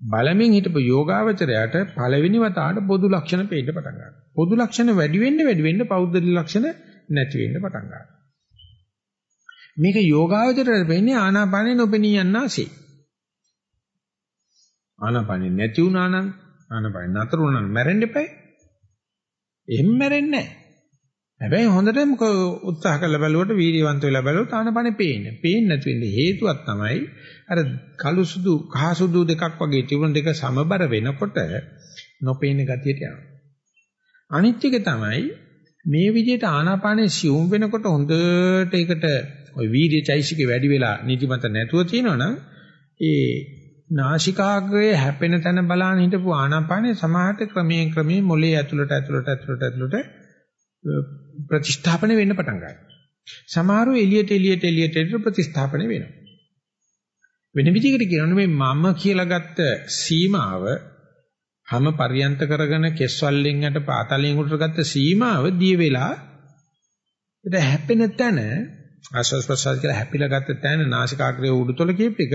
බලමින් හිටපු යෝගාවචරයට පළවෙනි වතාවට පොදු ලක්ෂණ පේන්න පටන් ගන්නවා. පොදු ලක්ෂණ වැඩි වෙන්න වැඩි වෙන්න පෞද්ගලික ලක්ෂණ නැති වෙන්න පටන් ගන්නවා. මේක යෝගාවචරයට වෙන්නේ ආනාපානෙ නොපෙනී යන්නාසේ. ආනාපානෙ නැති වුණා නම් ආනාපානෙ නතර වුණා නම් මැරෙන්න එපා. එහෙම මැරෙන්නේ නැහැ. හැබැයි හොඳටම උත්සාහ කරලා බලුවට වීර්යවන්ත වෙලා බලුවොත් ආනපනේ පේන්නේ. පේන්නේ නැති වෙන්නේ හේතුවක් තමයි අර කළු සුදු කහ සුදු දෙකක් වගේ තිබුණ දෙක සමබර වෙනකොට නොපේන ගතියට යනවා. අනිත් එක තමයි මේ විදිහට ආනාපානේ සියුම් වෙනකොට හොඳට ඒකට ওই වීර්යචෛසිකේ වැඩි වෙලා නිදිමත නැතුව තියෙනවනම් ඒ නාසිකාග්‍රයේ හැපෙන තැන බලන හිටපු ආනාපානේ සමාහට ක්‍රමයෙන් ක්‍රමයෙන් මොලේ ඇතුළට ඇතුළට ඇතුළට ඇතුළට ප්‍රතිස්ථාපන වෙන්න පටන් ගන්නවා. සමහරව එළියට එළියට එළියට එළියට ප්‍රතිස්ථාපන වෙනවා. වෙන විදිහකට කියනොත් මේ මම කියලා ගත්ත සීමාව හැම පරියන්ත කරගෙන කෙස්වලින් යට පාතලෙන් උඩට ගත්ත සීමාව දිය වෙලා ඒක හැපෙන තැන ආශ්වාස ප්‍රශ්වාස කියලා හැපිලා ගත්ත තැන නාසිකාග්‍රයේ උඩුතල කීප එක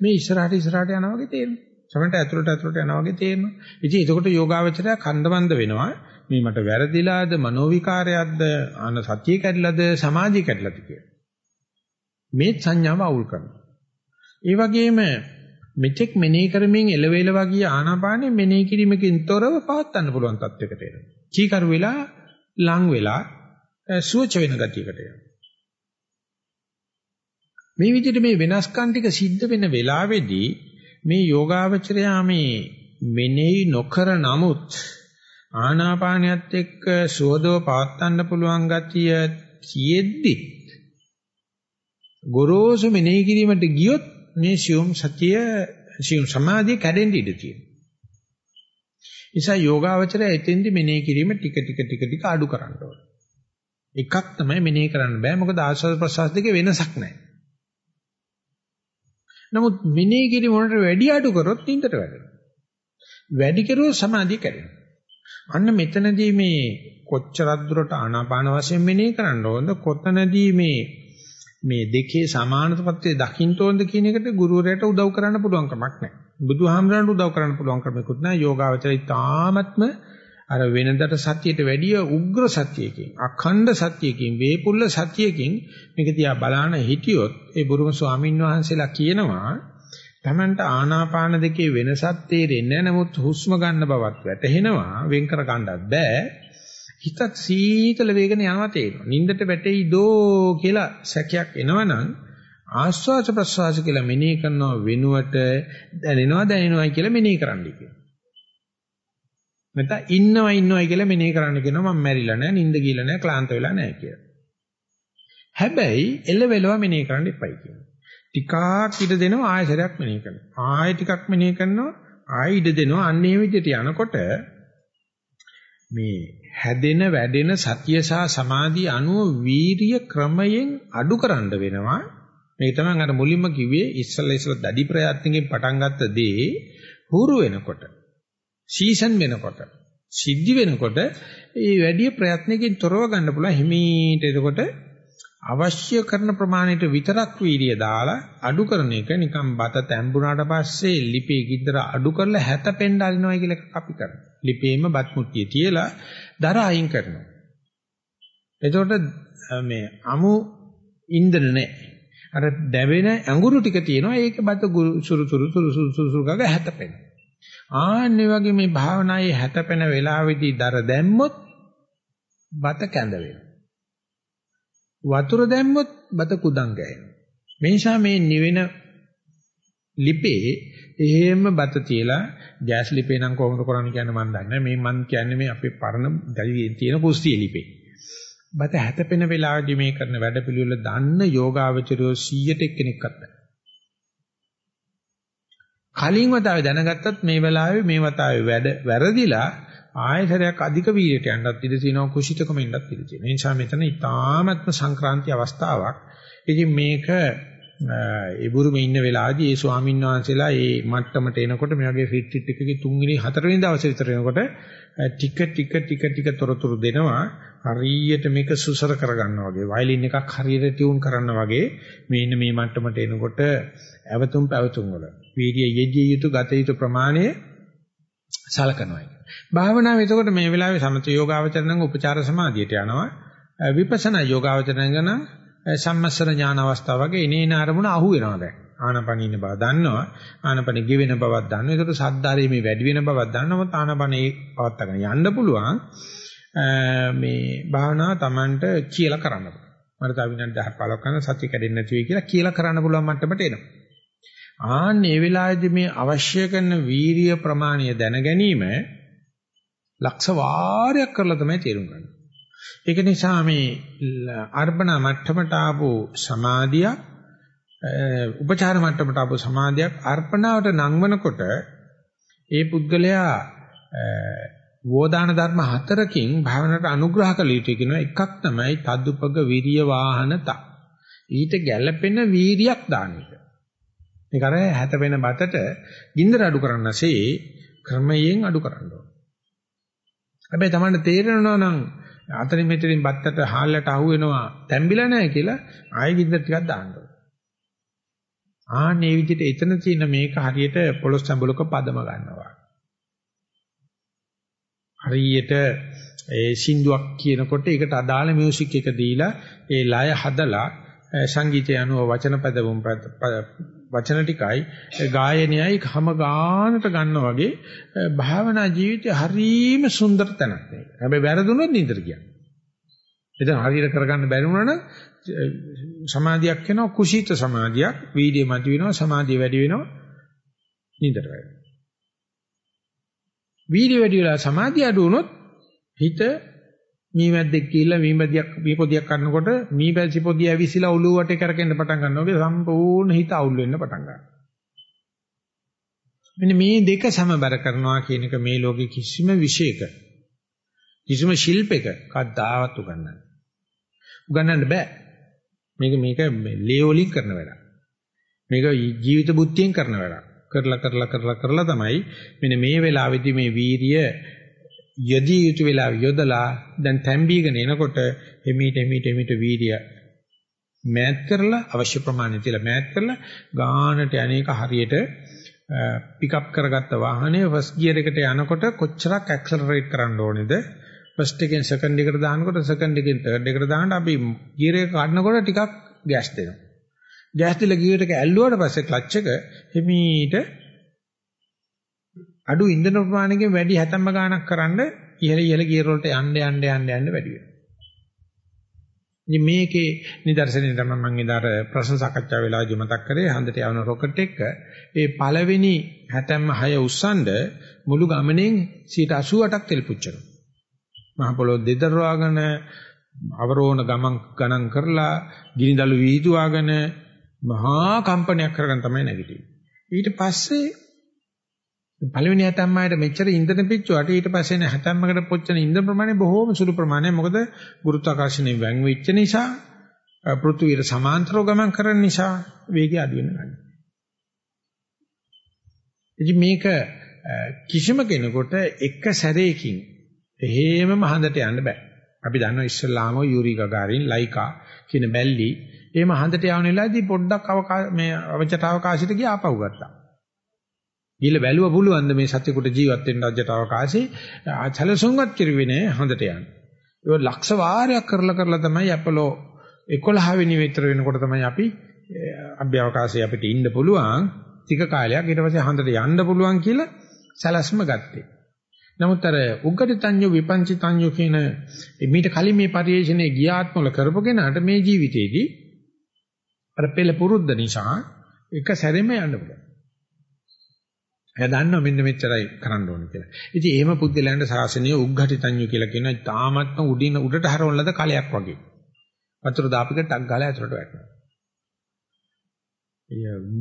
මේ ඉස්සරහට ඉස්සරහට යනවා වගේ තේරෙනවා. සමහරට ඇතුළට ඇතුළට යනවා වගේ තේරෙනවා. ඉතින් එතකොට යෝගාවචරය කන්දමන්ද වෙනවා. මේ මට වැරදිලාද මනෝවිකාරයක්ද අන සතිය කැඩලාද සමාධිය කැඩලාද කියලා. මේ සංඥාව අවුල් කරනවා. ඒ වගේම මෙතෙක් මෙනෙහි කරමින් එළවෙල වගේ ආනාපානෙ මෙනෙහි කිරීමකින් තොරව පවත්වන්න පුළුවන් තත්යකට එනවා. චීකරු වෙලා ලං වෙලා සුවච වෙන ගතියකට එනවා. මේ විදිහට මේ වෙනස්කම් ටික සිද්ධ වෙන වෙලාවේදී මේ යෝගාවචරයා මේ මෙනෙහි නොකර නමුත් ආනාපානියත් එක්ක සුවදව පවත්වන්න පුළුවන් ගතිය කියෙද්දි ගොරෝසු මෙනෙහි කිරීමට ගියොත් මේ සියුම් සතිය සියුම් සමාධිය කැඩෙන්න ඉඩ තියෙනවා. නිසා යෝගාවචරය එතෙන්දි මෙනෙහි කිරීම ටික ටික ටික ටික අඩු කරන්න ඕනේ. එකක් තමයි මෙනෙහි කරන්න බෑ මොකද ආස්වාද ප්‍රසවාස දෙකේ වෙනසක් නැහැ. නමුත් මෙනෙහි කිරීම වලට වැඩි අඩු කරොත් නින්දට වැටෙනවා. වැඩි කරුවොත් සමාධිය කැඩෙනවා. අන්න මෙතනදී මේ කොච්චරක් දුරට ආනාපාන වශයෙන් මෙනෙහි කරන්න ඕනද කොතනදී මේ මේ දෙකේ සමානත්වයේ දකින්න ඕනද කියන එකට ගුරුවරයාට උදව් කරන්න පුළුවන් කමක් නැහැ. බුදුහාමරන්ට උදව් කරන්න පුළුවන් කමකුත් නැහැ. යෝගාවචරය තාමත්ම අර වෙනදට සත්‍යයට වැඩිය උග්‍ර සත්‍යයකින් අඛණ්ඩ සත්‍යයකින් වේපුල්ල සත්‍යයකින් මේක දිහා බලන හිටියොත් ඒ බුරුම ස්වාමීන් වහන්සේලා කියනවා තමන්ට ආනාපාන දෙකේ වෙනසක් තේරෙන්නේ නැහැ. නමුත් හුස්ම ගන්න බවත් වැටහෙනවා. වෙන් කර ගන්නත් බෑ. හිතත් සීතල වේගන යනවා තේරෙනවා. නින්දට වැටෙයි දෝ කියලා සැකයක් එනවනම් ආස්වාස ප්‍රස්වාස කියලා මෙනෙහි කරනව වෙනුවට දැනෙනවා දැනෙනවයි කියලා මෙනෙහි කරන්න කියනවා. නැත්නම් ඉන්නව ඉන්නවයි කියලා මෙනෙහි කරන්න කියනවා මම මැරිලා නැහැ, නින්ද ගිහලා නැහැ, ක්ලාන්ත වෙලා නැහැ කියලා. හැබැයි එළවෙලව මෙනෙහි කරන්න එපයි කියනවා. ටිකක් ඉඩ දෙනවා ආයෙසරයක් මෙනෙහි කරනවා. ආයෙ ටිකක් මෙනෙහි කරනවා ආයෙ ඉඩ දෙනවා. අන්න ඒ විදිහට යනකොට මේ හැදෙන වැඩෙන සතිය සහ සමාධිය අනුව වීරිය ක්‍රමයෙන් අඩු කරන්න වෙනවා. මේ තමයි අර මුලින්ම කිව්වේ ඉස්සල්ලා ඉස්සල්ලා දැඩි ප්‍රයත්නකින් පටන් ගත්ත දේ හුරු වෙනකොට සීසන් වෙනකොට සිද්ධි වෙනකොට ඒ වැඩි ප්‍රයත්නකින් තොරව ගන්න පුළුවන් හිමීට එතකොට අවශ්‍ය කරන ප්‍රමාණයට විතරක් වීර්ය දාලා අඩු කරන එක නිකන් බත තැඹුණාට පස්සේ ලිපේ ගිද්දර අඩු කරලා හැතපෙන්න අරිනවා කියලා අපි කරනවා. ලිපේම බත් මුට්ටිය තියලා දර අයින් කරනවා. එතකොට මේ අමු ඉන්ද්‍ර නැහැ. අර දැවෙන ඇඟුරු ටික තියෙනවා ඒක බත සුරු සුරු සුරු සුරු සුරු සුරු ගාව හැතපෙන. ආන්නේ වගේ මේ භාවනායේ හැතපෙන වෙලාවේදී දර දැම්මොත් බත කැඳ වෙනවා. වතුර දැම්මොත් බත කුඩම් ගෑනවා. මේ නිසා මේ නිවෙන ලිපේ එහෙම බත තියලා ගෑස් ලිපේ නම් කොහොමද කරන්නේ කියන්නේ මම දන්නේ මේ මම කියන්නේ මේ අපේ පරණ දැවියේ තියෙන කුස්සිය ලිපේ. බත හැතපෙන වෙලාවදී මේ කරන වැඩපිළිවෙල දන්න යෝගාවචරයෝ 100ට එක්කෙනෙක්වත් නැහැ. කලින් වතාවේ දැනගත්තත් මේ වෙලාවේ මේ වතාවේ වැඩ වැරදිලා ආයතරයක් අධික වීර්යයට යන්නත් ඉඩ තියෙනවා කුසිතකම ඉන්නත් ඉඩ තියෙනවා. ඒ නිසා මෙතන ඊ타ත්ම සංක්‍රාන්ති අවස්ථාවක්. ඉතින් මේක ඒ බුරුමේ ඉන්න වෙලාවේදී ඒ ස්වාමීන් වහන්සේලා ඒ මට්ටමට එනකොට මේ වගේ රිට්‍රීට් එකකේ තුන්වෙනි හතරවෙනි දවසේ විතර එනකොට ටික ටික ටික ටික තොරතුරු දෙනවා හරියට මේක සුසර කරගන්නවා වගේ වයලින් එකක් හරියට ටියුන් කරනවා වගේ මේ ඉන්න මේ මට්ටමට එනකොට ඇවතුම් පැවතුම් වල වීර්ය යෙදිය යුතු ගත යුතු ප්‍රමාණය සලකනවා. භාවනාව එතකොට මේ වෙලාවේ සමත යෝගාවචරණංග උපචාර සමාධියට යනවා. විපස්සනා යෝගාවචරණංග නම් සම්මස්සර ඥාන අවස්ථාව වගේ එනේන අරමුණ අහු වෙනවා දැන්. ආනපන ඉන්න බව දන්නවා. ආනපන ගෙවෙන බවක් දන්නවා. ඒකට සද්දාරේ මේ වැඩි වෙන බවක් දන්නවා. ආනපනේ පවත්වාගෙන යන්න පුළුවන්. මේ භාවනාව Tamanට කියලා කරන්න පුළුවන්. මට තව විනාඩි 10ක් 15ක් කරන සතිය කැඩෙන්නේ නැති වෙයි කියලා කියලා කරන්න පුළුවන් මට්ටමට එනවා. ආන්න ඒ වෙලාවේදී මේ අවශ්‍ය කරන වීරිය ප්‍රමාණය දැන ගැනීම ලක්ෂ වාරයක් කරලා තමයි තේරුම් ගන්න. ඒක නිසා මේ අර්පණ මට්ටමට ආපු සමාධිය උපචාර මට්ටමට ආපු සමාධියක් අර්පණාවට නංවනකොට ඒ පුද්ගලයා වෝදාන ධර්ම හතරකින් භාවනාවට අනුග්‍රහ කළ යුතු කියනවා එකක් තමයි තදුපග විරිය වාහනත ඊට ගැළපෙන වීරියක් දාන එක. මේක අර හැතපෙන බතට ගින්දර අඩු කරන්නසේ ක්‍රමයෙන් අඩු කරන්න ඕන. හැබැයි Tamanට තේරෙනවා නම් අතරින් මෙතරින් බත්තට හාල්ලට අහු වෙනවා තැම්බිලා නැහැ කියලා ආයෙ ගින්දර ටිකක් දාන්න ඕන. ආන්නේ විදිහට එතන තියෙන මේක හරියට පොලොස් සම්බලක පදම ගන්නවා. හරියට ඒ සින්දුවක් කියනකොට ඒකට අදාළ මියුසික් එක දීලා ඒ ලය හදලා සංගීතය අනුව වචන පදවුම් වචන ටිකයි ගායනයයි හැම ගානට ගන්නවා වගේ භාවනා ජීවිතය හරීම සුන්දර තැනක් මේක. හැබැයි වැරදුනොත් නින්දට කියන්නේ. එතන හරියට කරගන්න බැරි වුණා නම් සමාධියක් වෙනවා කුසීත සමාධියක් වීර්යය මත වෙනවා සමාධිය වැඩි වෙනවා නින්දට වැටෙනවා. වීර්ය වැඩි වෙලා සමාධිය අඩු වුණොත් හිත මීමැද්දෙක් කියලා මීමැදියක් මීපොදියක් කරනකොට මීපැසි පොදිය ඇවිසිලා ඔළුව වටේ කරකෙන්න පටන් ගන්නවා වගේ සම්පූර්ණ හිත අවුල් වෙන්න පටන් ගන්නවා. මෙන්න මේ දෙක සමබර කරනවා කියන එක මේ ලෝකේ කිසිම විශේෂක කිසිම ශිල්පයක කද්දාවත් උගන්නන්න. උගන්නන්න බෑ. මේක මේක ලේවලින් කරන වැඩක්. මේක ජීවිත බුද්ධියෙන් කරන වැඩක්. කරලා කරලා කරලා කරලා තමයි මෙන්න මේ වෙලාවේදී මේ වීරිය යදී යුතු වෙලාව යොදලා දැන් තැම්බීගෙන එනකොට එමීට එමීට එමීට වීරිය මෑත් කරලා අවශ්‍ය ප්‍රමාණය තියලා මෑත් කරලා ගානට අනේක හරියට පිකප් කරගත්ත වාහනේ ෆස්ට් ගියර් එකට යනකොට කොච්චරක් ඇක්සලරේට් කරන්න ඕනේද? ෆස්ට් එකෙන් සෙකන්ඩ් එකට දානකොට සෙකන්ඩ් එකෙන් තර්ඩ් එකට දානකොට අපි ගියර් එක කඩනකොට ටිකක් ගෑස් දෙනවා. ගෑස් දීලා ගියර් එක ඇල්ලුවාට පස්සේ ක්ලච් එක හිමීට අඩු ඉන්ධන ප්‍රමාණයකින් වැඩි හැතැම්ම ගාණක් කරන්න ඉහළ ඉහළ ගියර් වලට යන්න යන්න යන්න යන්න වැඩි වෙනවා. ඉතින් මේකේ නිදර්ශනය තමයි මම ඉදාර ප්‍රශ්න සාකච්ඡා වෙලාවදී මතක් කරේ හන්දට යවන රොකට් එක ඒ පළවෙනි හැතැම්ම 6 උස්සන්ඩ මුළු ගමනෙන් 88ක් තෙල් පුච්චනවා. මහ පොළොව දෙදරවාගෙන අවරෝණ ගමන් ගණන් කරලා ගිනිදළු වීදුවාගෙන මහා කම්පනයක් කරගෙන තමයි නැගිටින්නේ. ඊට පස්සේ පළවෙනි හැතැම්මයට මෙච්චර ඉන්ධන පිච්චුවාට ඊට පස්සේ නේ හැතැම්මකට පොච්චන ඉන්ධන ප්‍රමාණය බොහෝම සුළු ප්‍රමාණයක්. මොකද ගුරුත්වාකර්ෂණයෙන් වැං වෙච්ච නිසා පෘථුවියට සමාන්තරව ගමන් කරන නිසා වේගය අඩු වෙනවා. ඉතින් මේක කිසිම කෙනෙකුට එක සැරේකින් එහෙමම හඳට යන්න බෑ. අපි දන්නවා ඉස්සල්ලාම යූරි ගගාරින් ලයිකා කියන බැල්ලි එහෙම හඳට යවන වෙලාවේදී පොඩ්ඩක් අවකාශ මේ අවචට අවකාශයට ගියා ආපහු ගත්තා. ගිහලා බැලුවා පුළුවන් ද මේ සත්‍යකට ජීවත් වෙන්න අවචට අවකාශේ සැලසුම්වත් කිරුවේ නෑ හඳට යන්න. ඒක ලක්ෂ වාරයක් කරලා කරලා තමයි අපලෝ 11 වෙනි විතර වෙනකොට තමයි අපි අභ්‍යවකාශයේ අපිට ඉන්න පුළුවන් ටික කාලයක් ඊට පස්සේ හඳට යන්න පුළුවන් කියලා සැලැස්ම ගත්තේ. නමුත් අර උග්ගටිතඤ්ඤු විපංචිතඤ්ඤු කියන මීට කලින් මේ පරිශ්‍රණයේ ගියාත්මවල කරපු කෙනාට මේ ජීවිතේදී අර පෙළ පුරුද්ද නිසා එක සැරෙම යන්න පුළුවන්. එයා දන්නවා මෙන්න මෙච්චරයි කරන්න ඕනේ කියලා. ඉතින් එහෙම පුද්ගලයන්ට ශාසනීය උග්ඝටිතඤ්ඤු කියලා කියන තාමත්ම උඩින් උඩට හරවන ලද කලයක් වගේ. වතුර දාපිට ටක් ගාලා ඇතුලට වැටෙනවා.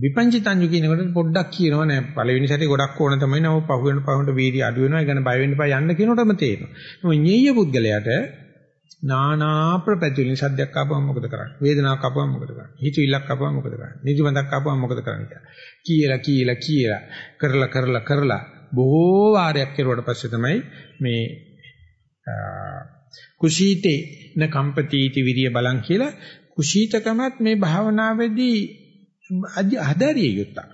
විපංචිතඤ්ඤු කියනකොට පොඩ්ඩක් කියනවා නෑ පළවෙනි සැරේ ගොඩක් ඕන තමයි නම පහු වෙන පහුවට වීර්ය අඩු වෙනවා ඒ කියන්නේ බය වෙන්න එපා යන්න කියනකොටම තේරෙනවා. මොකද ඤෙය්‍ය පුද්ගලයාට නානා ප්‍රපැතිලින් සද්දයක් ආපුවම මොකද කරන්නේ? වේදනාවක් ආපුවම මොකද කරන්නේ? හිතවිල්ලක් ආපුවම මොකද කරන්නේ? නිදිමතක් ආපුවම මොකද කරන්නේ? කියලා කියලා කියලා කරලා කරලා කරලා බොහෝ වාරයක් කෙරුවට පස්සේ තමයි මේ කුසීතේ න කම්පතිටි විරිය බලන් කියලා කුසීතකමත් මේ භාවනාවේදී හදරිය යුත්තක්.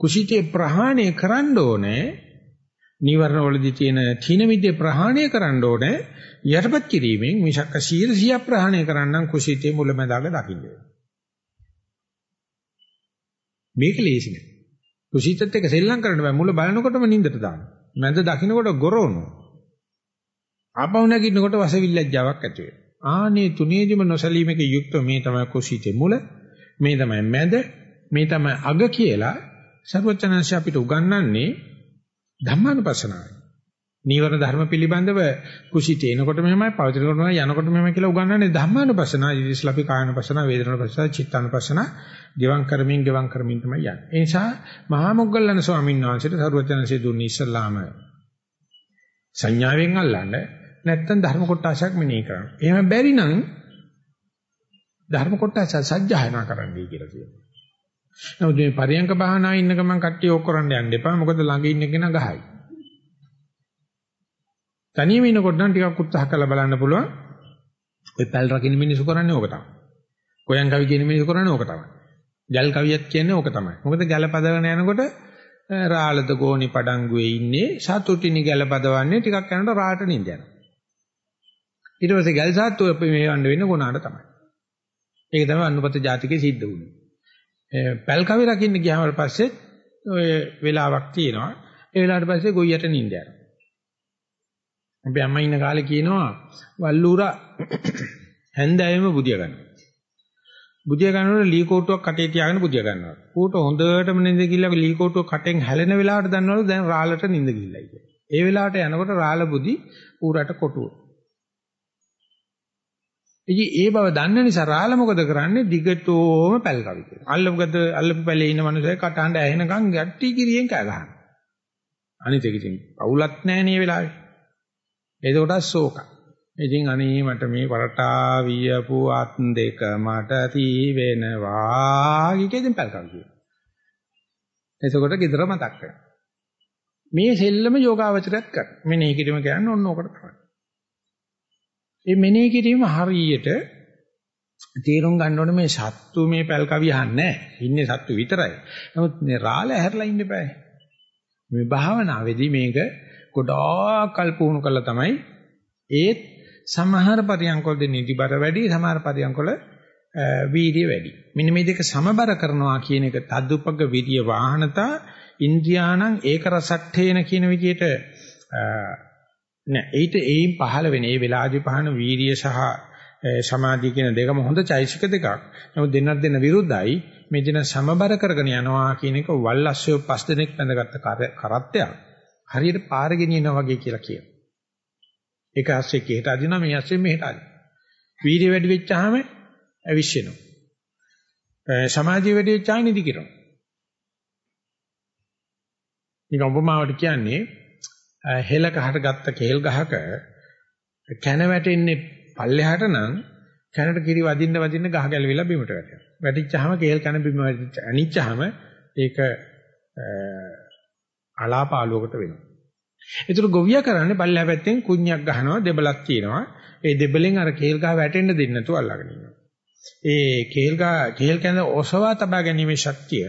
කුසීතේ ප්‍රහාණය කරන්න ඕනේ නීවරණ වලදී තියෙන තීන මිද්දේ ප්‍රහාණය කරන්න ඕනේ යටපත් කිරීමෙන් මිසක් 100 ප්‍රහාණය කරන්නම් කුසීතේ මුලැමැදාග දකින්න මේක ලේසි නෑ. කුසීතත් එක්ක සෙල්ලම් කරන්න බෑ මුල බලනකොටම නින්දට දානවා. මැද දකින්නකොට ගොරවනවා. ආපහු නැගිටිනකොට වසවිල්ලජ්ජාවක් ඇති වෙනවා. ආනේ තුනේදිම නොසලීමක යුක්ත මේ තමයි කුසීතේ මුල මේ තමයි මැද මේ තමයි අග කියලා සර්වචනංශ අපිට උගන්වන්නේ ධම්මානුපස්සනාවයි. නීවරණ ධර්ම පිළිබඳව කුසීතේ එනකොට මෙහෙමයි පවතිනකොට මෙහෙමයි යනකොට මෙහෙමයි කියලා උගන්වන්නේ ධම්මානුපස්සනාව. ඉතින් අපි කායනුපස්සනාව, වේදනානුපස්සනාව, චිත්තානුපස්සනාව ගෙවම් කරමින් ගෙවම් කරමින් තමයි යන්නේ. ඒ නිසා මහා මොග්ගල්ලාන ස්වාමීන් වහන්සේට සර්වචනංශය දුන්නේ ඉස්සල්ලාම සංඥාවෙන් අල්ලන්නේ නැත්තම් ධර්ම කොටසක් මෙනෙහි කරන්න. එහෙම බැරි නම් ධර්ම කොටස සජ්ජායනා කරන්නයි කියලා කියනවා. නමුත් මේ පරියංක භාවනා ඉන්න ගමන් කට්ටිය ඕක කරන්න යන්න එපා. මොකද ළඟ ඉන්න කෙනා ගහයි. තනියම ඉන්නකොට නම් ටිකක් උත්සාහ කරලා බලන්න පුළුවන්. ඔය පැල් රකින්න මිනිස්සු කරන්නේ ඕක තමයි. කොයන් කවි කියන මිනිස්සු කරන්නේ ඕක තමයි. ගල් කවියත් කියන්නේ ඕක තමයි. මොකද ගැල පදවන යනකොට රාළද ගෝණි පඩංගුවේ ඉන්නේ සතුටිනි ගැල පදවන්නේ ටිකක් යනකොට රාට නිඳ යනවා. ඊට පස්සේ ගල් සාත්තුව මේ වන්න වෙන්න ගුණාට තමයි. ඒක තමයි අනුපත ජාතිකේ සිද්ධ වුනේ. පැල් කවි රකින්න ගියාම පස්සේ ඔය වෙලාවක් තියෙනවා. ඒ වෙලාවට පස්සේ ගොයියට නිින්ද යනවා. අපි අම්මා ඉන්න කාලේ කියනවා වල්ලූරා හැන්දෑවෙම බුදිය ගන්නවා. බුදිය ගන්නකොට ලී කෝටුවක් කටේ තියාගෙන බුදිය ගන්නවා. ඌට හොඳටම නිින්ද ගිහිල්ලා ලී කෝටුව කටෙන් හැලෙන වෙලාවට දන්නවලු දැන් රාළට නිින්ද ගිහිල්ලා කියලා. ඒ වෙලාවට යනකොට රාළ බුදි ඌරට කොටුව. ඉතින් ඒ බව දන්න නිසා රාළ මොකද කරන්නේ දිගටම පැල් කවි කියනවා. අල්ලපුගත අල්ලපු පැලේ ඉන්න මනුස්සය කටහඬ ඇහෙනකන් ගැට්ටි කිරියෙන් කෑ ගහනවා. අනිත් එක ඉතින් පවුලක් නැහැ නේ වෙලාවේ. එතකොට ශෝක. ඉතින් අනේ මට මේ වරටා වියපු අත් දෙක මට තී වෙනවා කිකෙන් පැල් කවි කියනවා. එතකොට gedara මතක් කරනවා. මේ සෙල්ලම යෝගාවචරයක් කරනවා. මෙනේ කිරීම කියන්නේ ඔන්න ඕකට තමයි. ඒ මෙනෙහි කිරීම හරියට තේරුම් ගන්න ඕනේ මේ සත්තු මේ පැල් කවිය අහන්නේ ඉන්නේ සත්තු විතරයි. නමුත් මේ රාළ ඇහැරලා ඉන්න බෑ. මේ භාවනාවේදී මේක ගොඩාක් කල් පුහුණු කළා තමයි ඒත් සමහර පරියන්කොල්ද නිදිබර වැඩි සමහර පරියන්කොල වීර්ය වැඩි. මෙන්න මේ දෙක සමබර කරනවා කියන එක තදුපග විරිය වාහනතා ඉන්ද්‍රියාණං ඒක රසට්ඨේන කියන විදිහට නෑ ඊට ඒයින් පහළ වෙන ඒ වෙලාදී පහන වීරිය සහ සමාධිය කියන දෙකම හොඳ චෛසික දෙකක්. නමුත් දෙන්නත් දෙන්න විරුද්ධයි. මේ දින සමබර කරගෙන යනවා කියන එක වල්ලස්සය පස් දිනක් බැඳගත්ත කරත්තයක්. හරියට පාර ගෙනියනවා වගේ කියලා කියනවා. ඒක ඇස්සේ කීයට අදිනවා මේ ඇස්සේ මෙහෙට අදිනවා. වීර්ය වැඩි වෙච්චාම අවිශ්වෙනවා. සමාධිය වැඩි වෙච්චාම නිදි කිරනවා. නිකම් උපමාවට කියන්නේ හෙල ගහට ගත්ත කේල් ගහක කැන වැටෙන්නේ පල්ලෙහාට නම් කැනට කිරි වදින්න වදින්න ගහ ගැලවිලා බිමට වැටෙනවා. වැටිච්චාම කේල් කන බිම වැටිච්ච අනිච්චාම ඒක අලාපාලුවකට වෙනවා. ඒතර ගොවියා කරන්නේ පල්ලෙහා පැත්තෙන් කුණ්‍යක් ගහනවා දෙබලක් තියෙනවා. ඒ දෙබලෙන් අර කේල් ගහ වැටෙන්න දෙන්නේ නැතුව අල්ලගෙන ඉන්නවා. ඒ කේල් ගහ කේල් කන ඔසවා තබා ගැනීමේ ශක්තිය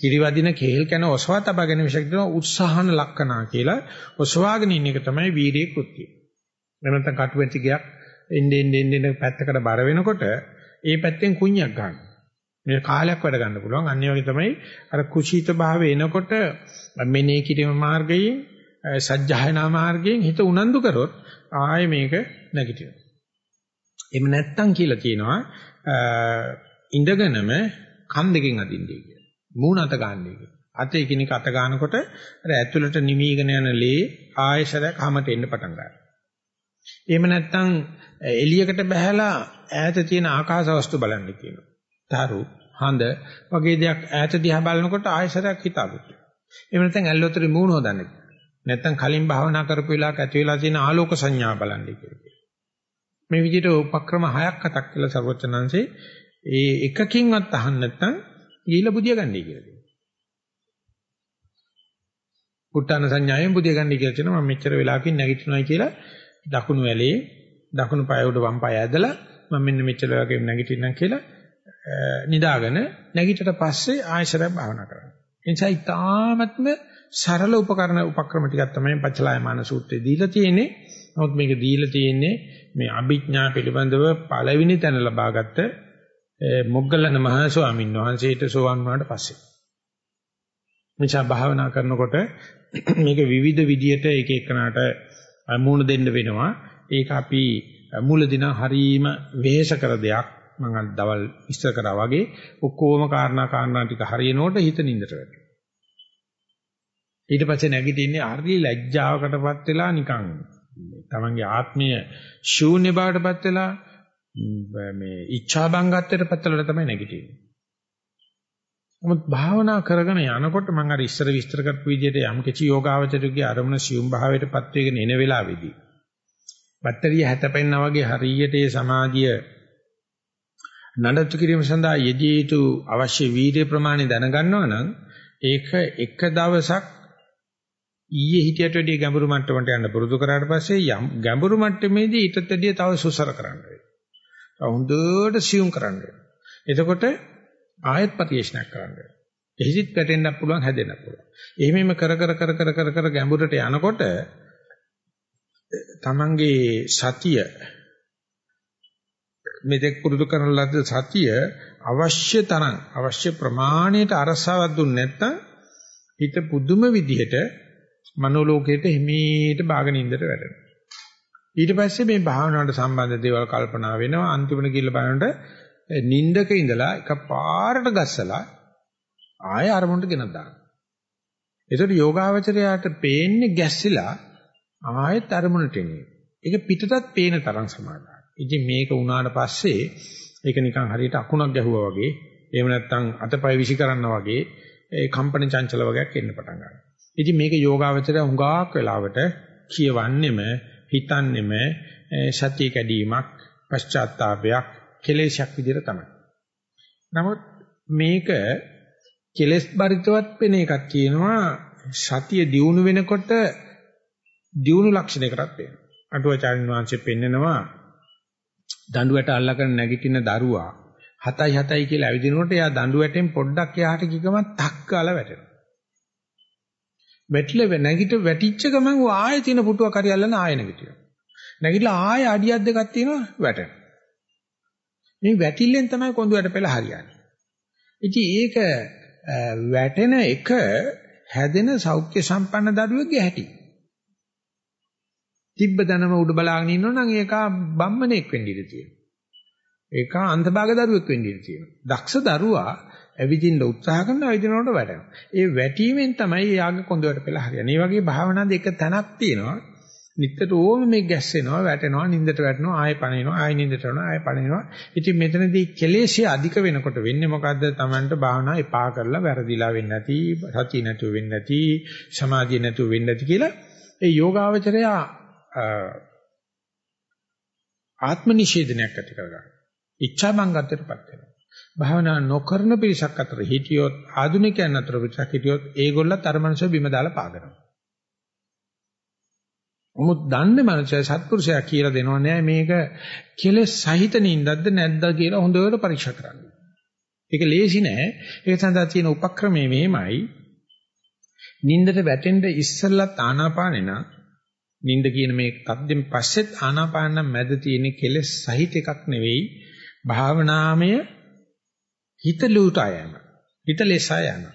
කිරිවදින කේල් කන ඔසවා තබා ගැනීමේ ශක්තිය උත්සාහන ලක්කනා කියලා ඔසවාගෙන ඉන්න එක තමයි වීරිය කෘත්‍යය. එහෙම නැත්නම් කටුවැටි ගයක් එන්නේ එන්නේ එන්නේ පැත්තකට බර වෙනකොට ඒ පැත්තෙන් කුණ්‍යක් ගන්නවා. මේ කාලයක් වැඩ ගන්න පුළුවන්. අනිත් වගේ තමයි අර කුසීත භාවය එනකොට මෙනේ කිරීම මාර්ගයෙන් සජ්ජායනා මාර්ගයෙන් හිත උනන්දු කරොත් ආයේ මේක නැගිටිනවා. එහෙම නැත්තම් කියලා කියනවා ඉඳගෙනම කන් දෙකෙන් අදින්නේ කියලා. මූණ අත ගන්නයි කියලා. අත එකිනෙක අත ගන්නකොට අර ඇතුළට නිමීගෙන යන ලේ ආයශරයක් හැමත එන්න පටන් ගන්නවා. එහෙම නැත්තම් එළියකට බහැලා ඈත තියෙන ආකාශ වස්තු බලන්න කියනවා. තරු, හඳ වගේ දෙයක් ඈත දිහා බලනකොට ආයශරයක් හිතාගන්න. එහෙම නැත්නම් ඇල්ලොතරේ මූණ හොදන්න. නැත්නම් කලින් භාවනා කරපු වෙලාවක ඇති වෙලා තියෙන ආලෝක සංඥා බලන්න කියලා. මේ විදිහට උපක්‍රම හයක් හතක් කියලා සර්වචනංශේ ඒ එකකින්වත් අහන්න නැත්නම් ගිහිලා බුදිය ගන්නයි කියලා කියනවා. පුට්ටාන සංඥාවෙන් බුදිය ගන්නයි කියලා කියනවා මම මෙච්චර වෙලාවකින් නැගිටිනවයි කියලා දකුණු ඇලේ දකුණු පාය උඩ වම් පාය ඇදලා මම මෙන්න මෙච්චර වෙලාවකින් නැගිටින්නම් කියලා නිදාගෙන නැගිටට පස්සේ ආයශරය භාවනා කරනවා. ඒ නිසා ඊටාත්ම සරල උපකරණ උපක්‍රම ටිකක් තමයි පච්චලායමාන සූත්‍රයේ දීලා තියෙන්නේ. නමුත් මේක දීලා තියෙන්නේ මේ අභිඥා පිළිබඳව පළවෙනි තැන ලබාගත්ත මොග්ගලණ මහ ස්වාමීන් වහන්සේට සෝවන් වුණාට පස්සේ. මෙචා භාවනා කරනකොට මේක විවිධ විදියට එක එකනට මූණ දෙන්න වෙනවා. ඒක අපි මූලදින හරීම වෙහෙස කර දෙයක්. මම අද දවල් විස්තර කරා වගේ ඔක්කොම කාරණා කාරණා ටික හරියනකොට හිත නින්දට වැටෙනවා. ඊට පස්සේ නැගිටින්නේ හරි ලැජ්ජාවකටපත් වෙලා නිකන් තමන්ගේ ආත්මීය ශූන්‍ය බවටපත් වෙලා මේ ઈચ્છා බංගත්වයටපත් වෙලා තමයි නැගිටින්නේ. නමුත් භාවනා කරගෙන යනකොට මම අර ඉස්සර විස්තර කරපු විදිහට යම් කිසි යෝගාවචරයේ අරමුණ සියුම් භාවයටපත් වෙගෙන එන වෙලාවේදී බැටරිය හැතපෙන්නා වගේ හරියට ඒ සමාධිය නඩත්තු කිරීම සඳහා යෙදිය යුතු අවශ්‍ය වීර්ය ප්‍රමාණය දැනගන්නවා නම් ඒක එක දවසක් ඊයේ හිටියට වැඩිය ගැඹුරු මට්ටමට යන්න පුරුදු කරාට පස්සේ යම් ගැඹුරු මට්ටමේදී ඊටත් වැඩිය තව සුසර කරන්න වෙනවා. හොඳට සියුම් කරන්න වෙනවා. එතකොට ආයත් පරිශනාවක් කරන්න වෙනවා. එහිසිට පැටෙන්නත් පුළුවන් හැදෙන්නත් පුළුවන්. එහෙමම කර කර කර කර කර කර ගැඹුරට යනකොට තමන්ගේ සතිය මෙතෙක් පුරුදු කරන ලද සතිය අවශ්‍ය තරම් අවශ්‍ය ප්‍රමාණයට අරසාවක් දුන්නේ නැත්නම් හිත පුදුම විදිහට මනෝලෝකයට හිමීට බාගෙන ඉඳට වැටෙනවා. ඊට පස්සේ මේ භාවනාවට සම්බන්ධ දේවල් කල්පනා වෙනවා අන්තිමට ගිහිල්ලා බලනකොට නිින්දක ඉඳලා එකපාරට ගස්සලා ආය අරමුණට ගෙනත් දානවා. ඒතකොට යෝගාවචරයාට පේන්නේ ගැස්සිලා ආයෙත් අරමුණට එන්නේ. ඒක පිටටත් පේන තරම් සමානයි. ඉතින් මේක වුණාට පස්සේ ඒක නිකන් හරියට අකුණක් ගැහුවා වගේ එහෙම නැත්නම් අතපය විසි කරනවා වගේ ඒ කම්පන චංචල වගේක් එන්න පටන් ගන්නවා. ඉතින් මේක යෝගාවචරය හුඟක් වෙලාවට කියවන්නෙම හිතන්නෙම සත්‍ය කැඩීමක් පශ්චාත්තාවයක් කෙලෙසක් විදිහට තමයි. නමුත් මේක කෙලස් බරිතවත් වෙන එකක් කියනවා සතිය දියුණු වෙනකොට දියුණු ලක්ෂණයකටත් වෙනවා. අටුවාචාර්යන් වහන්සේ පෙන්නනවා දඬුවට අල්ලගෙන නැගිටින දරුවා 7යි 7යි කියලා ඇවිදිනකොට එයා දඬුවටෙන් පොඩ්ඩක් එහාට ගිගම 탁 කාලා වැටෙනවා. වැටිලා නැගිට වැටිච්ච ගමන් ආයෙ තියෙන පුටුවක් හරි අල්ලන ආයෙ නැගිටිනවා. නැගිටලා ආයෙ අඩියක් දෙකක් තියෙනවා වැටෙනවා. මේ වැටිල්ලෙන් තමයි කොඳුයට පෙළ හරියන්නේ. ඉතින් ඒක වැටෙන එක හැදෙන සෞඛ්‍ය සම්පන්න දරුවෙක්ගේ හැටි. තිබ්බ දනම උඩ බලාගෙන ඉන්නවනම් ඒක බම්මණෙක් වෙන්න ඉඩ තියෙනවා. ඒක අන්තභාග දරුවෙක් වෙන්න ඉඩ තියෙනවා. දක්ෂ දරුවා ඇවිදින්න උත්සාහ කරනවා ඇවිදිනකොට වැටෙනවා. ඒ වැටීමෙන් තමයි යාගේ කොඳුරට පෙළ හරියන්නේ. මේ වගේ භාවනාවේ එක තැනක් තියෙනවා. නිතරම මේ ගැස්සෙනවා වැටෙනවා නින්දට වැටෙනවා ආයෙ පණිනවා ආයෙ නින්දට යනවා ආයෙ පණිනවා. ඉතින් මෙතනදී කෙලෙසිය අධික වෙනකොට වෙන්නේ මොකද්ද? Tamanට භාවනා එපා කරලා වැරදිලා වෙන්නේ නැති, සතිය නැතුව වෙන්නේ නැති, සමාධිය නැතුව වෙන්නේ නැති කියලා ඒ යෝගාවචරයා ආත්ම නිෂේධනයක් ඇති කරගන්නවා. ඉච්ඡා මංගත්තටපත් වෙනවා. භාවනා නොකරන පිරිසක් අතර හිටියොත් ආධුනිකයන් අතර පිරිසක් හිටියොත් ඒගොල්ලත් අර මනස බිම දාලා පාගනවා. මොමුත් දන්නේ මනුස්සය සත්පුරුෂයා කියලා දෙනව නෑ මේක කෙලෙස් සහිත නින්දක්ද නැද්ද කියලා හොඳට පරීක්ෂා කරන්න. ඒක ලේසි නෑ. ඒක සඳහා තියෙන උපක්‍රමය මේමයි. නින්දට වැටෙන්න ඉස්සෙල්ලත් ආනාපානෙ නා නින්ද කියන මේ තද්දෙන් පස්සෙත් ආනාපාන මැද තියෙන කෙලෙස් සහිත එකක් නෙවෙයි භාවනාමය හිත ලූටා යන හිත ලෙසා යන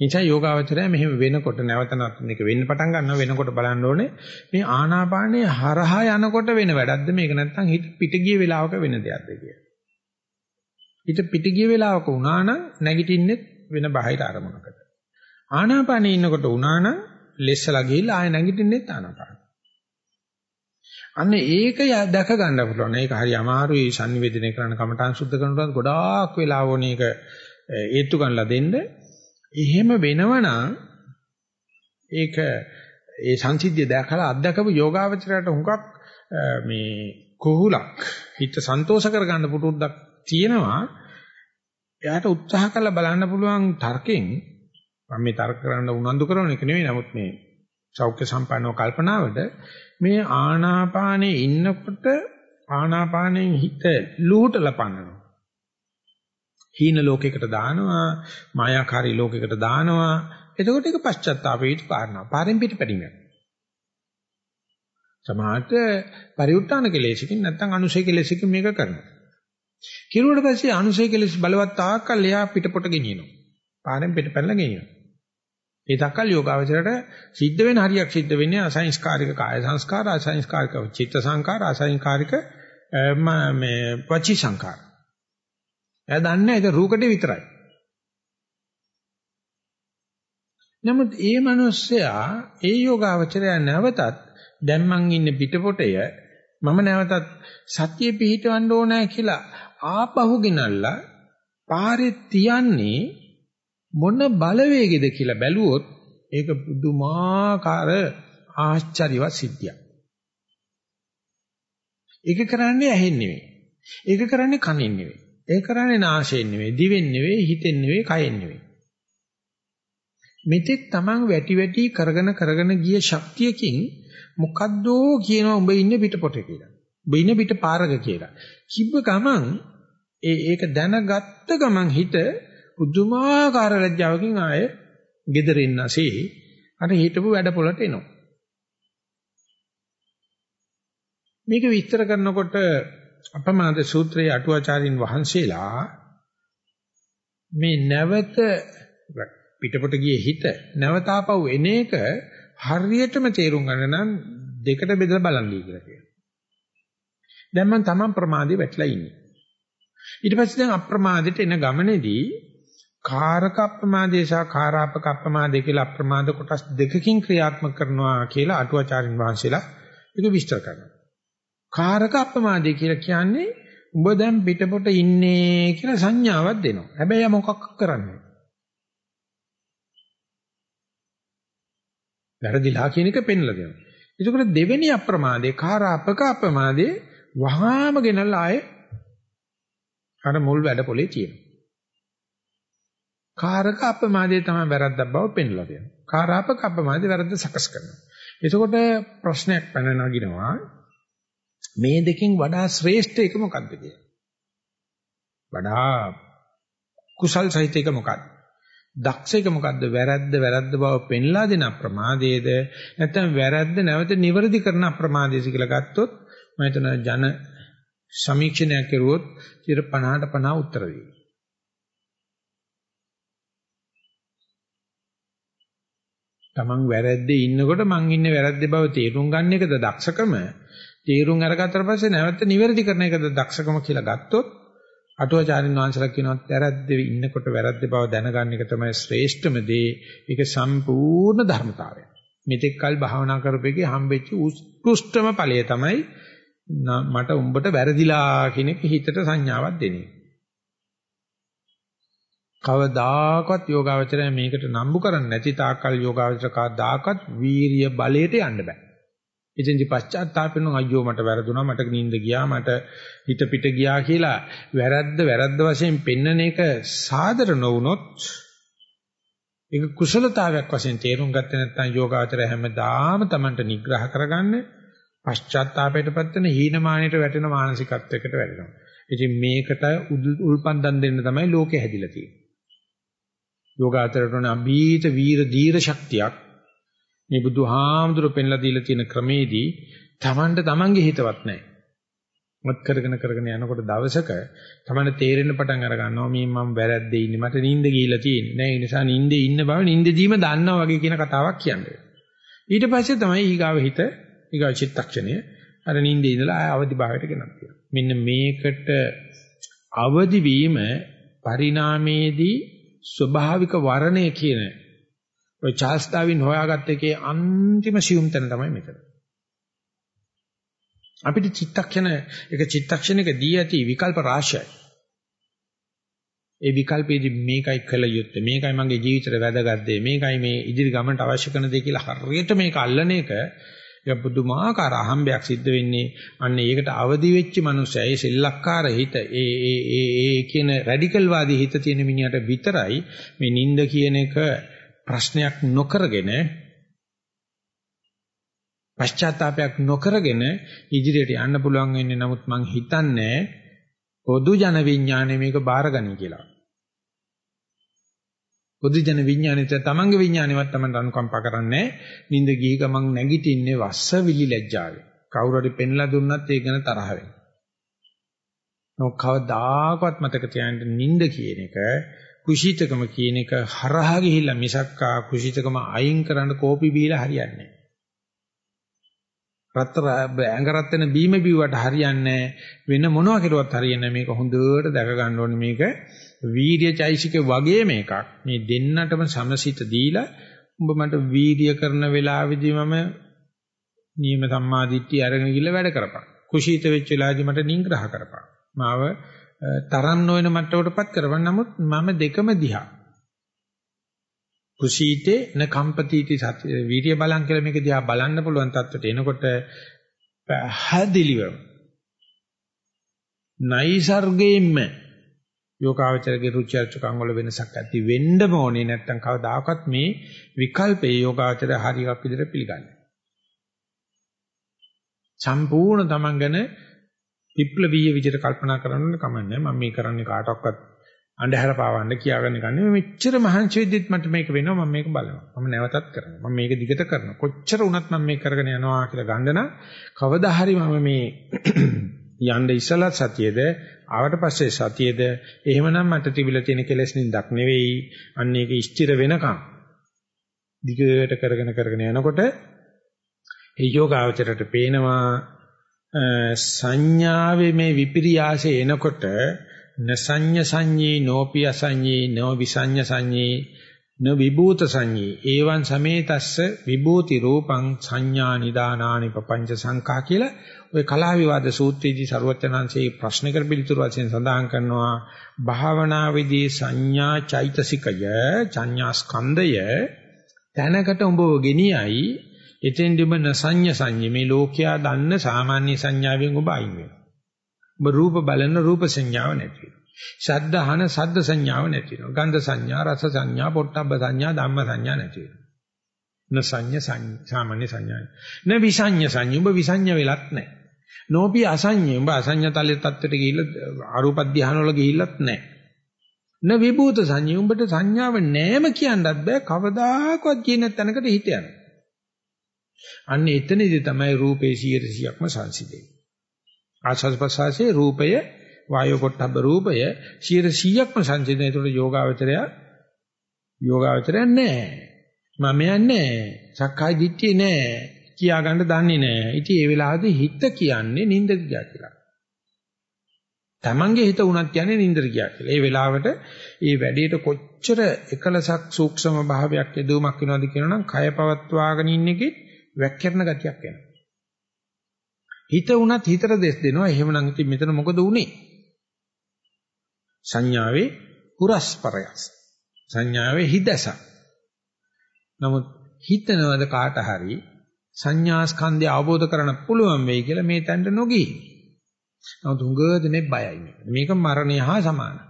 නිසා යෝගාවචරය මෙහෙම වෙනකොට නැවත නැවත මේක වෙන්න පටන් ගන්නවා වෙනකොට බලන්න ඕනේ මේ ආනාපානයේ හරහා යනකොට වෙන වැඩක්ද මේක නැත්නම් හිත පිට ගිය වෙලාවක වෙන දෙයක්ද කියලා. හිත පිට ගිය වෙලාවක වුණා නම් නැගිටින්නේ වෙන බාහිර අරමුණකට. ආනාපානයේ ඉන්නකොට වුණා නම් ලෙස්සලා ගිහිල්ලා ආය නැගිටින්නේ ආනාපාන. අන්න ඒක දැක ගන්න පුළුවන්. ඒක හරි අමාරුයි sannivedana කරන කමඨාන් සුද්ධ කරනකොට ගොඩාක් වෙලා වොන එක ඒත්තු ගන්නලා දෙන්න. එහෙම වෙනවනම් ඒක ඒ සංසිද්ධිය දැකලා අත්දකපු යෝගාවචරයට හුඟක් මේ කුහුලක් හිත සන්තෝෂ කරගන්න පුරුද්දක් තියෙනවා. එයාට උත්සාහ කරලා බලන්න පුළුවන් තර්කෙන් මම මේ තර්ක කරන්න උනන්දු කරන එක නෙවෙයි නමුත් මේ සෞඛ්‍ය සම්පන්නව කල්පනාවට මේ ආනාපානේ ඉන්නකොට ආනාපානෙන් හිත ලූටලා පන්නනවා. හීන ලෝකයකට දානවා, මායාකාරී ලෝකයකට දානවා. එතකොට ඒක පශ්චාත්තාපයට කාරණා. පාරෙන් පිට පැටිමක්. සමහරට පරිඋත් ทาน කෙලෙසකින් නැත්නම් අනුසය කෙලෙසකින් මේක කරනවා. කිරුවට පස්සේ අනුසය කෙලෙස් බලවත් තාක්කල් එයා පිටපොට ගෙනියනවා. පාරෙන් පිට පැනලා ගෙනියනවා. ඒ තකල් යෝගාවචරයට සිද්ධ වෙන හරියක් සිද්ධ වෙන්නේ අසංස්කාරික කාය සංස්කාර, අසංස්කාරික චිත්ත සංකාර, අසංස්කාරික මේ වචී සංකාර. එයා දන්නේ ඒක රූකඩේ විතරයි. නමුත් ඒ මිනිස්සයා ඒ යෝගාවචරය නැවතත් දැන් මං ඉන්නේ පිටපොටය මම නැවතත් සත්‍ය පිහිටවන්න ඕනෑ කියලා ආපහු ගෙනල්ලා පාරේ තියන්නේ මොන බලවේගෙද කියලා බැලුවොත් ඒක පුදුමාකාර ආශ්චර්යවත් සිද්ධියක්. ඒක කරන්නේ ඇහෙන් නෙවෙයි. ඒක කරන්නේ කනෙන් නෙවෙයි. ඒක කරන්නේ නාසයෙන් නෙවෙයි, දිවෙන් නෙවෙයි, හිතෙන් නෙවෙයි, කයෙන් නෙවෙයි. මෙතෙක් Taman වැටි වැටි කරගෙන කරගෙන ගිය ශක්තියකින් මොකද්දෝ කියනවා උඹ ඉන්නේ පිටපොටේ කියලා. උඹ ඉන්නේ පිට පාරක කියලා. කිව්ව ගමන් ඒ ඒක දැනගත්ත ගමන් හිත පුදුමාකාර ලැජ්ජාවකින් ආයේ gederin නැසී අර හිටපු වැඩ පොළට එනවා. මේක විස්තර කරනකොට අපමාද සූත්‍රයේ අටුවාචාරින් වහන්සේලා මේ නැවත පිටපොට ගියේ හිත නැවත ආපහු එන එක හරියටම තේරුම් ගන්න නම් දෙකට බෙදලා බලන්නයි කියලා කියනවා. දැන් මම තමන් ප්‍රමාදේ වැටලා ඉන්නේ. ඊට පස්සේ දැන් අප්‍රමාදයට එන ගමනේදී කාරක අප්‍රමාදේ සහ කාරාපක අප්‍රමාදේ කියලා අප්‍රමාද කොටස් දෙකකින් ක්‍රියාත්මක කරනවා කියලා අටුවාචාරින් වහන්සේලා ඒක විස්තර කරනවා. කාරක අප්‍රමාදේ කියලා කියන්නේ උඹ දැන් පිටපොට ඉන්නේ කියලා සංඥාවක් දෙනවා. හැබැයි මොකක් කරන්නේ? වැරදිලා කියන එක පෙන්ලා දෙනවා. ඒකෝට දෙවෙනි අප්‍රමාදේ කාරාපක අප්‍රමාදේ වහාම ගෙනල්ලා ආයේ අර මුල් වැඩ පොලේ තියෙනවා. කාරක අපමාදයේ තමයි වැරද්දක් බව පෙන්ලා දෙනවා. කාරාපක අපමාදයේ වැරද්ද සකස් කරනවා. එතකොට ප්‍රශ්නයක් පැන නගිනවා මේ දෙකෙන් වඩා ශ්‍රේෂ්ඨ එක මොකක්ද කියලා. වඩා කුසල් සහිත එක මොකක්ද? දක්ෂ එක මොකද්ද? වැරද්ද වැරද්ද බව පෙන්ලා දෙන අප්‍රමාදයේද නැත්නම් වැරද්ද නැවත නිවැරදි කරන අප්‍රමාදයේද කියලා ගත්තොත් මම හිතන ජන සමීක්ෂණයක් කරුවොත් 50ට 50 උත්තර දෙයි. තමන් වැරද්දේ ඉන්නකොට මං ඉන්නේ වැරද්දේ බව තේරුම් ගන්න එකද දක්ෂකම? තේරුම් අරගත්තට පස්සේ නැවත නිවැරදි කරන එකද දක්ෂකම කියලා ගත්තොත් අටුවාචාරින් වංශලා කියනවා වැරද්දේ ඉන්නකොට වැරද්දේ බව දැනගන්න එක තමයි ශ්‍රේෂ්ඨම දේ. ඒක සම්පූර්ණ ධර්මතාවය මෙතෙක් කල් භාවනා කරපෙකේ හම්බෙච්ච උත්කෘෂ්ඨම ඵලය තමයි මට උඹට වැරදිලා කියන එක හිතට සංඥාවක් දෙන්නේ. කවදාකවත් යෝගාවචරය මේකට නම්බු කරන්නේ නැති තාක්කල් යෝගාවචර කවදාකවත් වීරිය බලයට යන්න බෑ. ඉතින්දි පශ්චාත්තාප වෙනවා අයියෝ මට වැරදුනා මට නිින්ද ගියා මට හිත පිට ගියා කියලා වැරද්ද වැරද්ද වශයෙන් පෙන්නන එක සාදර නොවුනොත් ඒක කුසලතාවයක් වශයෙන් තේරුම් ගත්තේ නැත්නම් යෝගාචරය හැමදාම Tamanට නිග්‍රහ කරගන්න පශ්චාත්තාපයටපත් වෙන හීනමානයට වැටෙන මානසිකත්වයකට වැටෙනවා. ඉතින් මේකට උල්පන්දම් දෙන්න තමයි ලෝකෙ හැදිලා තියෙන්නේ. යෝගාචරයට උන අභීත වීර දීර ශක්තියක්. මේ බුදුහාමුදුරු පෙන්ලා දීලා තියෙන ක්‍රමේදී Tamanට Tamanගේ හිතවත් නැහැ. මත් කරගෙන කරගෙන යනකොට දවසක තමයි තේරෙන්න පටන් අර ගන්නවා මේ මම වැරද්දේ ඉන්නේ මට නිින්ද ගිහිලා තියෙන්නේ නෑ ඒ නිසා නිින්දේ ඉන්න බව නිින්දදීම දන්නවා වගේ කියන කතාවක් කියන්නේ. ඊට පස්සේ තමයි ඊගාව හිත ඊගාව චිත්තක්ෂණය අර නිින්දේ ඉඳලා ආය අවදි භාවයට ගෙනත් තියෙනවා මෙන්න මේකට අවදි වීම පරිණාමයේදී ස්වභාවික වර්ණය කියන ඔය චාල්ස් ඩාවින් හොයාගත්ත එකේ අන්තිම සියුම් තැන තමයි මෙතන අපිට චිත්තක්ෂණ එක චිත්තක්ෂණයක දී ඇති විකල්ප රාශියයි. ඒ විකල්පේදී මේකයි කළ යුත්තේ මේකයි මගේ ජීවිතේට වැදගත් දේ මේකයි මේ ඉදිරි ගමනට අවශ්‍ය කරන දේ කියලා හරියට මේක අල්ලන එක ඒක පුදුමාකාර අහම්බයක් සිද්ධ වෙන්නේ. අන්න ඒකට අවදි වෙච්ච මනුස්සයා ඒ සෙල්ලක්කාර හිත. ඒ ඒ ඒ ඒ කියන රැඩිකල් වාදී හිත තියෙන මිනිහට විතරයි මේ නිନ୍ଦ කියන එක ප්‍රශ්නයක් නොකරගෙන පශ්චාත්තාවයක් නොකරගෙන ඉදිරියට යන්න පුළුවන් වෙන්නේ. නමුත් මං හිතන්නේ පොදු ජන විඥානය මේක බාරගනි කියලා. පොදු ජන විඥානෙට තමන්ගේ විඥානෙවත් තමන්ට අනුකම්පා කරන්නේ නිින්ද ගිහි ගමන් නැගිටින්නේ වස්ස විලි ලැජ්ජාවේ. කවුරු හරි පෙන්ලා දුන්නත් ඒක ගැන තරහ වෙනවා. නොකවදාකවත් මතක තියාගන්න නිින්ද කියන එක කුසීතකම කියන එක හරහා ගිහිල්ලා මිසක්කා කුසීතකම අයින් කරන්න කෝපි බීලා හරියන්නේ නැහැ. රත් ඇඟ රත් වෙන බීම බිව්වට හරියන්නේ වෙන මොනවා කෙරුවත් හරියන්නේ මේක හොඳට දැක ගන්න ඕනේ. මේක වීර්යචෛසික වගේ මේකක්. මේ දෙන්නටම සමසිත දීලා උඹ මට වීර්ය කරන වෙලාවෙදී මම නියම සම්මාදිට්ඨිය අරගෙන ගිහලා වැඩ කරපන්. කුසීත වෙච්ච වෙලාවදී මට නිග්‍රහ කරපන්. මාව තරම් නොවන මට්ටමකටපත් කරපන්. නමුත් මම දෙකම දිහා කුසීතේ න කම්පතිටි සති වීර්ය බලං කියලා මේක දිහා බලන්න පුළුවන් තත්ත්වයට එනකොට පැහැදිලිව නයිසර්ගයෙන්ම යෝගාවචරගේ රුචි අරුචිකම් වල වෙනසක් ඇති වෙන්නම ඕනේ නැත්තම් කවදාකවත් මේ විකල්පේ යෝගාවචරය හරියක් විදිහට පිළිගන්නේ. සම්පූර්ණ තමන් ගැන විප්ලවීය විදිහට කල්පනා කරන්න කමන්නේ මම මේ කරන්නේ කාටවත් අන්ධහැර පාවන්න කියාගන්න ගන්නේ මෙච්චර මහන්සි වෙද්දිත් මට මේක වෙනවා මම මේක බලනවා. මම නැවතත් කරනවා. මම මේක දිගට කරනවා. කොච්චර වුණත් මම මේක කරගෙන යනවා කියලා ගන්න නම් කවදා හරි මම මේ යන්න ඉස්සලා සතියේද ආවට පස්සේ සතියේද එහෙමනම් මට තිබිලා තියෙන කෙලෙස් නින්දක් නෙවෙයි. අන්න ඒක ස්ථිර වෙනකම් දිගට කරගෙන කරගෙන යනකොට ඒ යෝගාවචරයට පේනවා සංඥාවේ මේ විපිරියාසය එනකොට නසඤ්ඤ සංඤේ නෝපි අසඤ්ඤේ නොවිසඤ්ඤ සංඤේ නවිභූත සංඤේ ඒවං සමේතස්ස විභූති රූපං සංඥා නිදානානි පపంచ සංඛා කියලා ওই කලා විවාද සූත්‍රයේදී ਸਰුවචනංශයේ ප්‍රශ්නකට පිළිතුරු වශයෙන් සඳහන් කරනවා. භාවනාවේදී සංඥා චෛතසිකය සංඥා ස්කන්ධය දැනකට උඹව ගෙනියයි. එතෙන්දිම නසඤ්ඤ සංඤේ මේ ලෝකයා දන්න සාමාන්‍ය සංඥාවෙන් ඔබ අයින් වෙනවා. ඔබ රූප බලන රූප සංඥාව නැති වෙනවා. ශබ්ද අහන ශබ්ද සංඥාව නැති වෙනවා. ගන්ධ සංඥා, රස සංඥා, පොට්ටබ්බ සංඥා, ධම්ම සංඥා නැති වෙනවා. න සංඥ සාමාන්‍ය සංඥා. න විසඤ්ඤ සංඥ ඔබ විසඤ්ඤ වෙලත් නැහැ. නෝපි අසඤ්ඤ ඔබ අසඤ්ඤ තලයේ තත්ත්වයට ගිහිල්ලා අරූප ධානය වල ගිහිල්ලත් නැහැ. න විභූත සංඥ උඹට සංඥාව නැම කියන්නත් බෑ කවදාකවත් කියන තැනකට හිත යනවා. අන්න එතනදී තමයි රූපේ 100%ක්ම සංසිඳෙන්නේ. ආස්වාද ප්‍රසආසයේ රූපය වායෝ පොට්ටබ්බ රූපය 100%ක්ම සංසිඳන. ඒතකොට යෝගාවචරය යෝගාවචරය නැහැ. මම යන්නේ සක්කාය දිට්ඨිය නැහැ. කියා ගන්න දන්නේ නැහැ. ඉතින් ඒ වෙලාවේදී හිත කියන්නේ නින්ද ගියා කියලා. Tamange හිත උනත් කියන්නේ නින්දර ගියා කියලා. ඒ වෙලාවට ඒ වැඩේට කොච්චර එකලසක් සූක්ෂම භාවයක් යදුමක් වෙනවද කියනනම් කය පවත්වාගෙන ඉන්න එකේ වැක්කිරන ගතියක් එනවා. හිත උනත් හිතට දෙස් දෙනවා. එහෙමනම් ඉතින් මෙතන මොකද උනේ? සංඥාවේ පුරස්පරයස්. සංඥාවේ හිදස. නමුත් හිතනවද කාට හරි සංඥා ස්කන්ධය අවබෝධ කරගන්න පුළුවන් වෙයි කියලා මේ තැනට නොගී. නමුත් උඟ දෙනේ බයයි මේක. මේක මරණය හා සමානයි.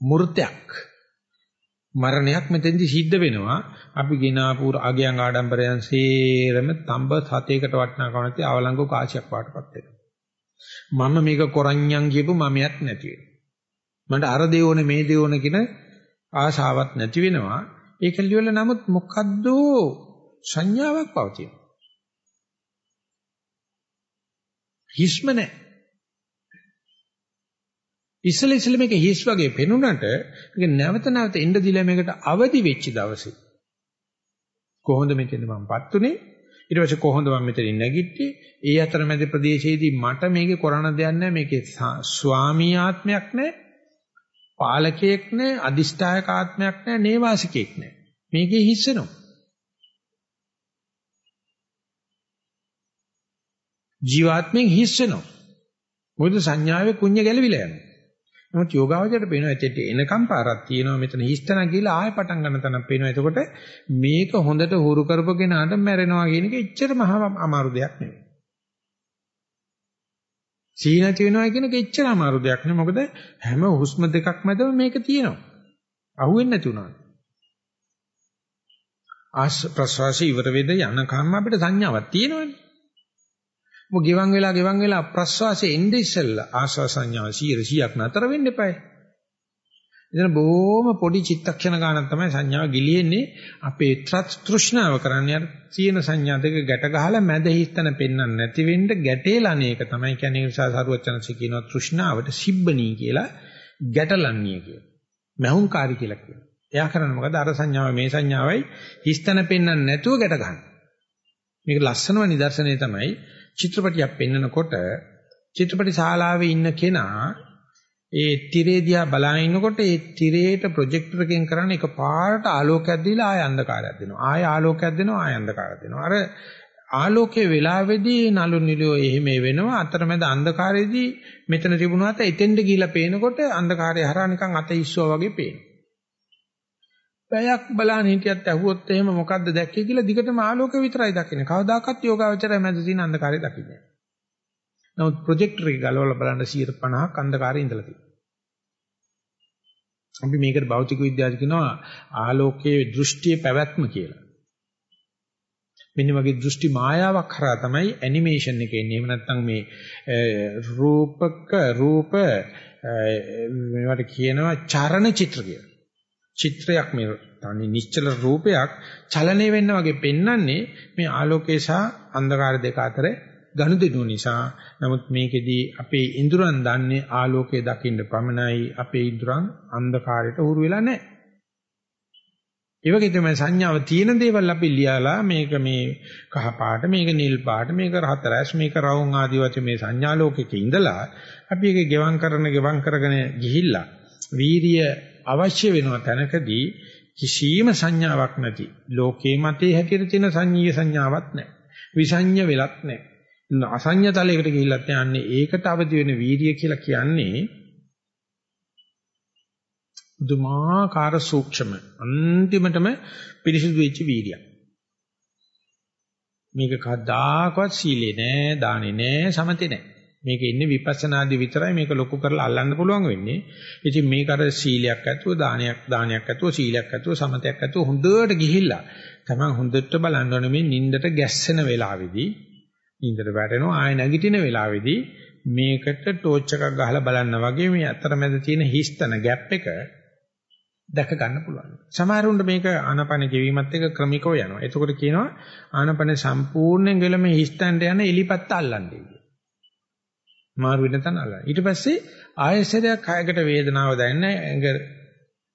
මූර්තයක්. මරණයක් මෙතෙන්දි සිද්ධ වෙනවා. අපි ගිනාපු අගයන් ආඩම්බරයන් සේරම තඹ සතේකට වටනකම නැති අවලංගු කාසියක් වාටපත් වෙනවා. මම මේක කොරඤ්ඤම් කියපු මමයක් නැති වෙනවා. මට අර දේ ඕනේ මේ දේ ඕනේ කියන ආශාවක් නැති වෙනවා. ඒක ලියවල නමුත් මොකද්ද සංඥාවක් පවතින. හිස්ම නැහැ. ඉස්සෙල්ල ඉස්සෙල්ල මේක හිස් වගේ පෙනුනට මේක නැවත නැවත එන්න දිලා මේකට අවදි වෙච්ච දවසේ කොහොමද මෙතෙන්ද මමපත් උනේ ඊට පස්සේ කොහොමද මම මෙතනින් නැගිට්ටේ? ඒ අතරමැද ප්‍රදේශයේදී මට මේකේ කරණ දෙයක් නැහැ. මේකේ ස්වාමී ආත්මයක් නැහැ. පාලකයෙක් නැහැ. අදිෂ්ඨායක ආත්මයක් නැහැ. නේවාසිකයෙක් නැහැ. මේකේ හිස් වෙනවා. ජීවාත්මෙන් හිස් වෙනවා. මොකද සංඥාවේ කුඤ්ඤ ගැලවිලා යනවා. නමුත් යෝගාවචරයට පේනවා ඇත්තට එනකම් පාරක් තියෙනවා මෙතන හිස්තන කියලා ආයෙ පටන් ගන්න තැනක් පේනවා. එතකොට මේක හොඳට හුරු කරපගෙනාට මැරෙනවා කියන එක එච්චර මහා අමාරු දෙයක් නෙවෙයි. සීනති වෙනවා කියන එක එච්චර අමාරු දෙයක් නෙවෙයි. මොකද හැම හුස්ම දෙකක් මැදම මේක තියෙනවා. අහුවෙන්නේ නැති උනාට. ආස් ප්‍රසවාසී ඉවර වෙද යනකම් අපිට සංඥාවක් තියෙනවනේ. මොකද ගෙවන් වෙලා ගෙවන් වෙලා ප්‍රස්වාසයේ එnde ඉස්සෙල්ලා ආස්වාස සංඥාව 100ක් නතර වෙන්න එපායි. එතන බොහොම පොඩි චිත්තක්ෂණ ගානක් තමයි සංඥාව ගිලියෙන්නේ අපේ තෘෂ්ණාව කරන්නේ අර තියෙන සංඥා දෙක ගැට ගහලා මැද හිස්තන පෙන්වන්න නැති වෙන්න ගැටේලන එක තමයි කියන්නේ නිසා සරුවචනසි කියනවා තෘෂ්ණාවට සිබ්බණී කියලා ගැටලන්නේ කියලා. මහුංකාරී කියලා කියනවා. එයා කරන්නේ මොකද අර සංඥාව මේ සංඥාවයි හිස්තන පෙන්වන්න නැතුව ගැට ගන්න. මේක ලස්සනම නිදර්ශනය තමයි චිත්‍රපටියක් පෙන්නකොට චිත්‍රපටි ශාලාවේ ඉන්න කෙනා ඒ තිරේ දිහා බලාගෙන ඉන්නකොට ඒ තිරේට ප්‍රොජෙක්ටර් එකෙන් කරන්නේ එක පාට ආලෝකයක් දීලා ආය අන්ධකාරයක් දෙනවා. ආය ආලෝකයක් දෙනවා ආය අන්ධකාරයක් දෙනවා. අර ආලෝකයේ වෙලාවේදී නලු නිලියෝ එහෙම වෙනවා. අතරමැද අන්ධකාරයේදී මෙතන තිබුණාට එතෙන්ට ගිහිලා පේනකොට අන්ධකාරය හරහා නිකන් අත ඉස්සුවා වගේ පේනවා. පැයක් බලන්න හිටියත් ඇහුවොත් එහෙම මොකද්ද දැක්කේ කියලා දිගටම ආලෝකය විතරයි දකින්නේ. කවදාකවත් යෝගාවචරය මැද තියෙන අන්ධකාරය දකින්නේ නැහැ. නමුත් ප්‍රොජෙක්ටර් එක ගලවලා බලන්න 150ක් අන්ධකාරයේ ඉඳලා තියෙනවා. අපි මේකට භෞතික විද්‍යාව කියනවා ආලෝකයේ දෘෂ්ටියේ පැවැත්ම කියලා. මෙන්න වගේ දෘෂ්ටි මායාවක් කරා තමයි ඇනිමේෂන් එක එන්නේ. එහෙම නැත්නම් මේ රූපක රූප මේවට කියනවා චරණ චිත්‍ර කියලා. චිත්‍රයක් මේ තනි නිශ්චල රූපයක් චලනය වෙන්න වගේ පෙන්වන්නේ මේ ආලෝකය සහ අන්ධකාර දෙක අතර ගනුදෙනු නිසා. නමුත් මේකෙදී අපේ ඉඳුරන් දන්නේ ආලෝකය දකින්න පමණයි. අපේ ඉඳුරන් අන්ධකාරයට උරු වෙලා නැහැ. ඒ වගේ තමයි සංඥාව තියෙන දේවල් අපි ලියලා මේක මේ කහ පාට මේක නිල් පාට මේක රහතරැස් මේක රවුම් ආදී වශයෙන් මේ සංඥා ලෝකෙක ඉඳලා අපි ඒක ගෙවම් කරන ගෙවම් කරගෙන ගිහිල්ලා වීරිය අවශ්‍ය වෙනවා තැනකදී කිසියම් සංඥාවක් නැති ලෝකේ මතේ හැටියට තියෙන සංඤීය සංඥාවක් නැහැ. විසඤ්ඤ වෙලක් නැහැ. අසඤ්ඤ තලයකට ගිහිල්ලත් යන්නේ ඒකට අවදි වෙන වීර්ය කියලා කියන්නේ දුමාකාර සූක්ෂම අන්තිමටම පිරිසිදු වෙච්ච වීර්යයක්. මේක කවදාකවත් සීලේ නෑ, දානේ නෑ, සමතේ නෑ. මේක ඉන්නේ විපස්සනාදී විතරයි මේක ලොකු කරලා අල්ලන්න පුළුවන් වෙන්නේ. ඉතින් මේක අර සීලයක් ඇතුව දානයක් දානයක් ඇතුව සීලයක් ඇතුව සමතයක් ඇතුව හොඳට ගිහිල්ලා තමයි හොඳට බලන්න ඕනේ මේ නින්දට ගැස්සෙන වෙලාවේදී නින්දට වැටෙනවා ආය නැගිටින වෙලාවේදී මේකට ටෝච් එකක් ගහලා බලන්න වගේ මේ අතරමැද තියෙන හිස්තන ગેප් එක දැක ගන්න පුළුවන්. සමහරුන්ට මේක ආනපන ගෙවීමත් එක්ක ක්‍රමිකව යනවා. එතකොට කියනවා ආනපන සම්පූර්ණයෙන් ගෙලම හිස්තන්ට යන එලිපත්ත අල්ලන්නේ. මාරු වෙන තැන අල්ලන. ඊට පස්සේ ආයසරයක් කයකට වේදනාව දැනෙන, ඇඟ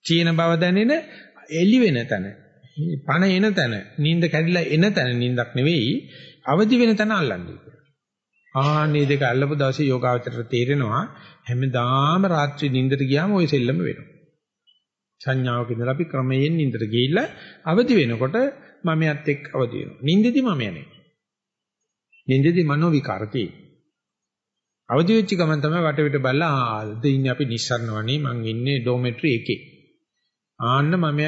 චීන බව දැනෙන, එලි වෙන තැන, පණ එන තැන, නිින්ද කැඩිලා එන තැන නිින්දක් නෙවෙයි, අවදි වෙන තැන අල්ලන්නේ. ආන්නේ දෙක අල්ලපු දවසේ යෝගාවචරයට තේරෙනවා හැමදාම රාත්‍රී නිින්දට ගියාම ওই සෙල්ලම වෙනවා. සංඥාවක ඉඳලා අපි ක්‍රමයෙන් නිින්දට ගිහිල්ලා අවදි වෙනකොට මමයත් එක්ක අවදි වෙනවා. නිින්දෙදි මම යන්නේ. නිින්දෙදි මනෝ විකාරති. අවදි වෙච්ච ගමන් තමයි වටවිට බලලා ආද ඉන්නේ අපි නිස්සරණවනේ මං ඉන්නේ ඩෝමෙට්‍රි එකේ. ආන්න මම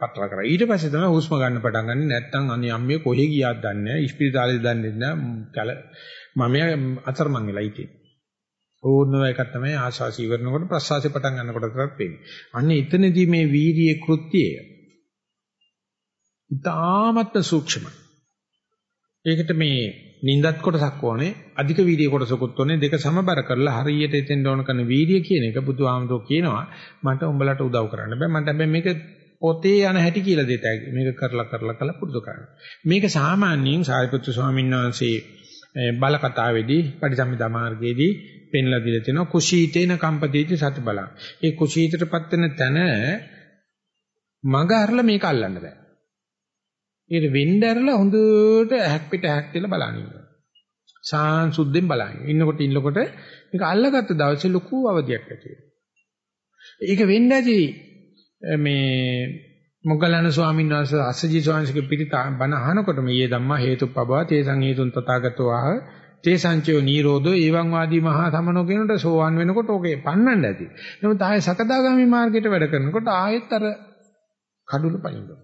පත්‍ර කරා. ඊට පස්සේ තමයි හුස්ම ගන්න පටන් ගන්නේ නැත්තම් අනේ අම්මේ කොහෙ ගියාද දන්නේ නැහැ. ඉස්පිරිතාලේ දන්නේ නැහැ. කල මම අතරමං වෙලා ඉතින්. ඕනම එකක් තමයි ආශාස ඉවරනකොට ප්‍රසවාසය පටන් ගන්නකොට කරත් වෙන්නේ. අන්න එතනදී මේ වීර්යයේ කෘත්‍යය ඉතාමත් සූක්ෂමයි. ඒකට මේ නින්දත් කොටසක් ඕනේ අධික වීර්ය කොටසකුත් ඕනේ දෙක සමබර කරලා හරියට එතෙන් ඕන කරන වීර්ය කියන එක බුදුහාමුදුරුවෝ කියනවා. මට උඹලට උදව් කරන්න බෑ. මට හැබැයි මේක පොතේ යන හැටි කියලා දෙත හැකි මේක කරලා කරලා කරලා පුරුදු කරන්න. මේක සාමාන්‍යයෙන් සාරිපුත්‍ර ස්වාමීන් වහන්සේ බල කතාවේදී පටිසම්භිදා මාර්ගයේදී පෙන්ලා දීලා තිනවා කුසීතේන කම්පතිති සති බලං. ඒ කුසීතටපත් වෙන තැන මග අරලා මේක අල්ලන්න බෑ. ඊට වෙන්න ඇරලා හොඳට ඇහක් පිට ඇහක් කියලා බලන ඉන්නවා. සාංශුද්ධෙන් බලන. ඉන්නකොට ඉන්නකොට මේක අල්ලගත්ත දවසේ ලොකු අවදියක් ඇති ඒක වෙන්න ඇති මේ මොග්ගලණ ස්වාමීන් වහන්සේ අසජි ස්වාමීන් වහන්සේගේ පිටි බණ අහනකොට මේ ධම්මා හේතුප්පබව තේසං හේතුන් තථාගතෝ ආහ තේසංචෝ නීරෝධෝ එවං වාදී මහා සමනෝ කියනට සෝවන් වෙනකොට ඕකේ පන්නන්න ඇති. නමුත් ආයේ සකදාගාමි මාර්ගයට වැඩ කරනකොට ආයෙත් අර කඩුළු පයින්නවා.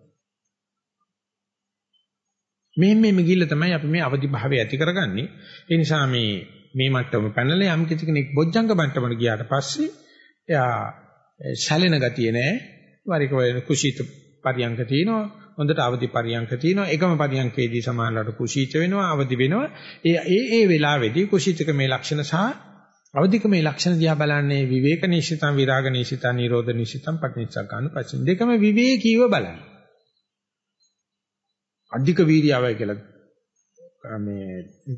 මෙහෙම මෙහෙම ගිහිල්ලා තමයි අපි මේ අවදි භාවය ඇති කරගන්නේ. ඒ නිසා මේ මේ මට්ටම පැනලා යම් කිසි කෙනෙක් බොජ්ජංග මට්ටමට ගියාට පස්සේ එයා ශැලෙන ගතිය නෑ. වරික වෙන කුසීත පරියංග තියෙනවා. හොඳට අවදි පරියංග තියෙනවා. එකම පරියංගකේදී සමානලට කුසීත වෙනවා, අවදි වෙනවා. ඒ ඒ ඒ වෙලාවේදී කුසීතක මේ ලක්ෂණ සහ අවදික මේ ලක්ෂණ දිහා බලන්නේ විවේක නිශ්චිතං විරාග නිශ්චිතං නිරෝධ නිශ්චිතං පටිච්චසමුප්පාදන පස්සේ දෙකම විවේකීව බලන්නේ. අධික වීර්යාවයි කියලා මේ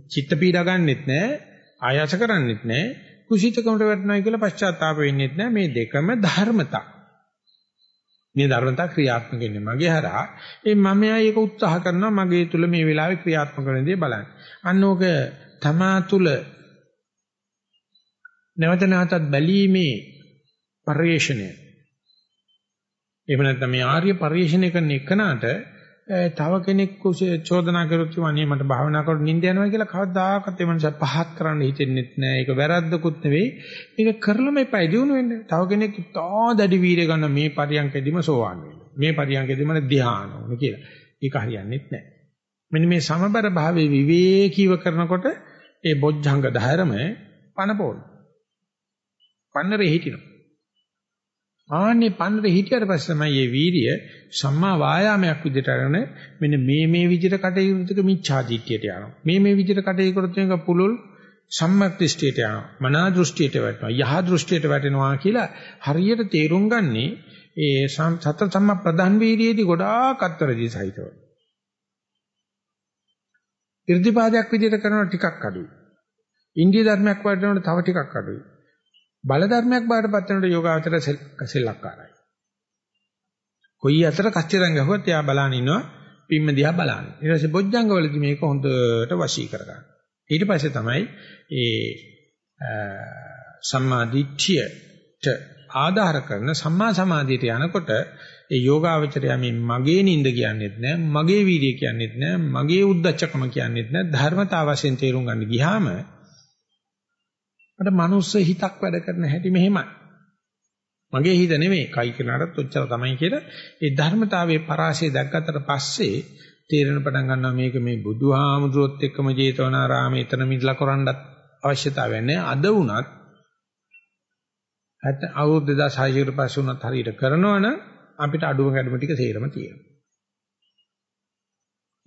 චිත්ත පීඩා ගන්නෙත් නැහැ ආයාස කරන්නෙත් නැහැ කුසීතකමට වැටෙනවා කියලා පශ්චාත්තාප වෙන්නෙත් නැහැ මේ දෙකම ධර්මතා. මේ ධර්මතා ක්‍රියාත්මක වෙන්නේ මගේ හරහා. ඒ මම ඒක උත්සාහ කරනවා මගේ තුල මේ වෙලාවේ ක්‍රියාත්මක වෙන දේ බලන්න. අන්න ඕක තමා තුල නැවත නැවතත් බැලීමේ පරිශ්‍රණය එහෙම නැත්නම් මේ ආර්ය පරිශ්‍රණය කරන එකනට තව කෙනෙක් චෝදනා කරොත් අනේ මට භාවනා කරලා නිින්ද යනවා කියලා කවදාකවත් ඒ මනස පහත් කරන්න හිතෙන්නේ නැහැ. ඒක වැරද්දකුත් නෙවෙයි. මේක කරලම එපා දිනු වෙන්නේ. තව කෙනෙක් තා දැඩි වීර්ය ගන්න මේ පරියන්කෙදිම සෝවාන් වෙනවා. මේ පරියන්කෙදිම ධ්‍යාන ඕන කියලා. ඒක හරියන්නේ නැහැ. මෙන්න මේ සමබර භාවයේ විවේකීව කරනකොට ඒ බොජ්ජංග ධර්ම පනපෝන. පන්නරේ හිටිනවා. ආන්නේ පන්නර හිටියට පස්සේ තමයි මේ වීරිය සම්මා වායාමයක් විදිහට අරගෙන මෙන්න මේ මේ විදිහට කටයුතු කරන මිච්ඡා දිට්ඨියට යනවා. මේ මේ විදිහට කටයුතු කරොත් එක පුලුල් සම්මක් දෘෂ්ටියට යනවා. මනා දෘෂ්ටියට වැටෙනවා. යහ දෘෂ්ටියට වැටෙනවා කියලා හරියට තේරුම් ගන්නේ ඒ සතර සම්මා ප්‍රධාන වීර්යයේදී ගොඩාක් අත්තරදී සහිතව. irdipaadayak විදිහට කරනවා ටිකක් අඩුයි. ඉන්දිය ධර්මයක් වඩනකොට තව ටිකක් අඩුයි. බල ධර්මයක් බාටපත් වෙනකොට යෝගාවචර සෙල්ලක්කාරයි. කොයි අතර කච්චරන් ගහුවත් එයා බලන ඉන්නවා පිම්ම දිහා බලන. ඊට පස්සේ බොජ්ජංග වලදී මේක හොඳට වශී කරගන්න. ඊට පස්සේ තමයි ඒ සම්මා දිට්ඨියට ආධාර කරන සම්මා සමාධියට යනකොට ඒ යෝගාවචරය මේ මගේ නිින්ද කියන්නේත් නෑ මගේ වීර්ය කියන්නේත් නෑ මගේ උද්දච්චකම කියන්නේත් නෑ ධර්මතාව වශයෙන් තේරුම් ගන්න ගියාම මට මනුස්ස හිතක් වැඩ කරන හැටි මෙහෙමයි. මගේ හිත නෙමෙයි කයි කෙනාටත් ඔච්චර තමයි කියලා ඒ ධර්මතාවයේ පරාසය දැක්කට පස්සේ තේරෙන පටන් ගන්නවා මේක මේ බුදුහාමුදුරුවොත් එක්කම ජේතවනාරාමේ එතන මිදලා කරන්නත් අවශ්‍යතාවයක් නැහැ. අද වුණත් ඇත්ත අවුරුදු 2600 කට පස්සේ වුණත් හරියට කරනවනම් අපිට අඩුව ගැඩුම ටික සේරම තියෙනවා.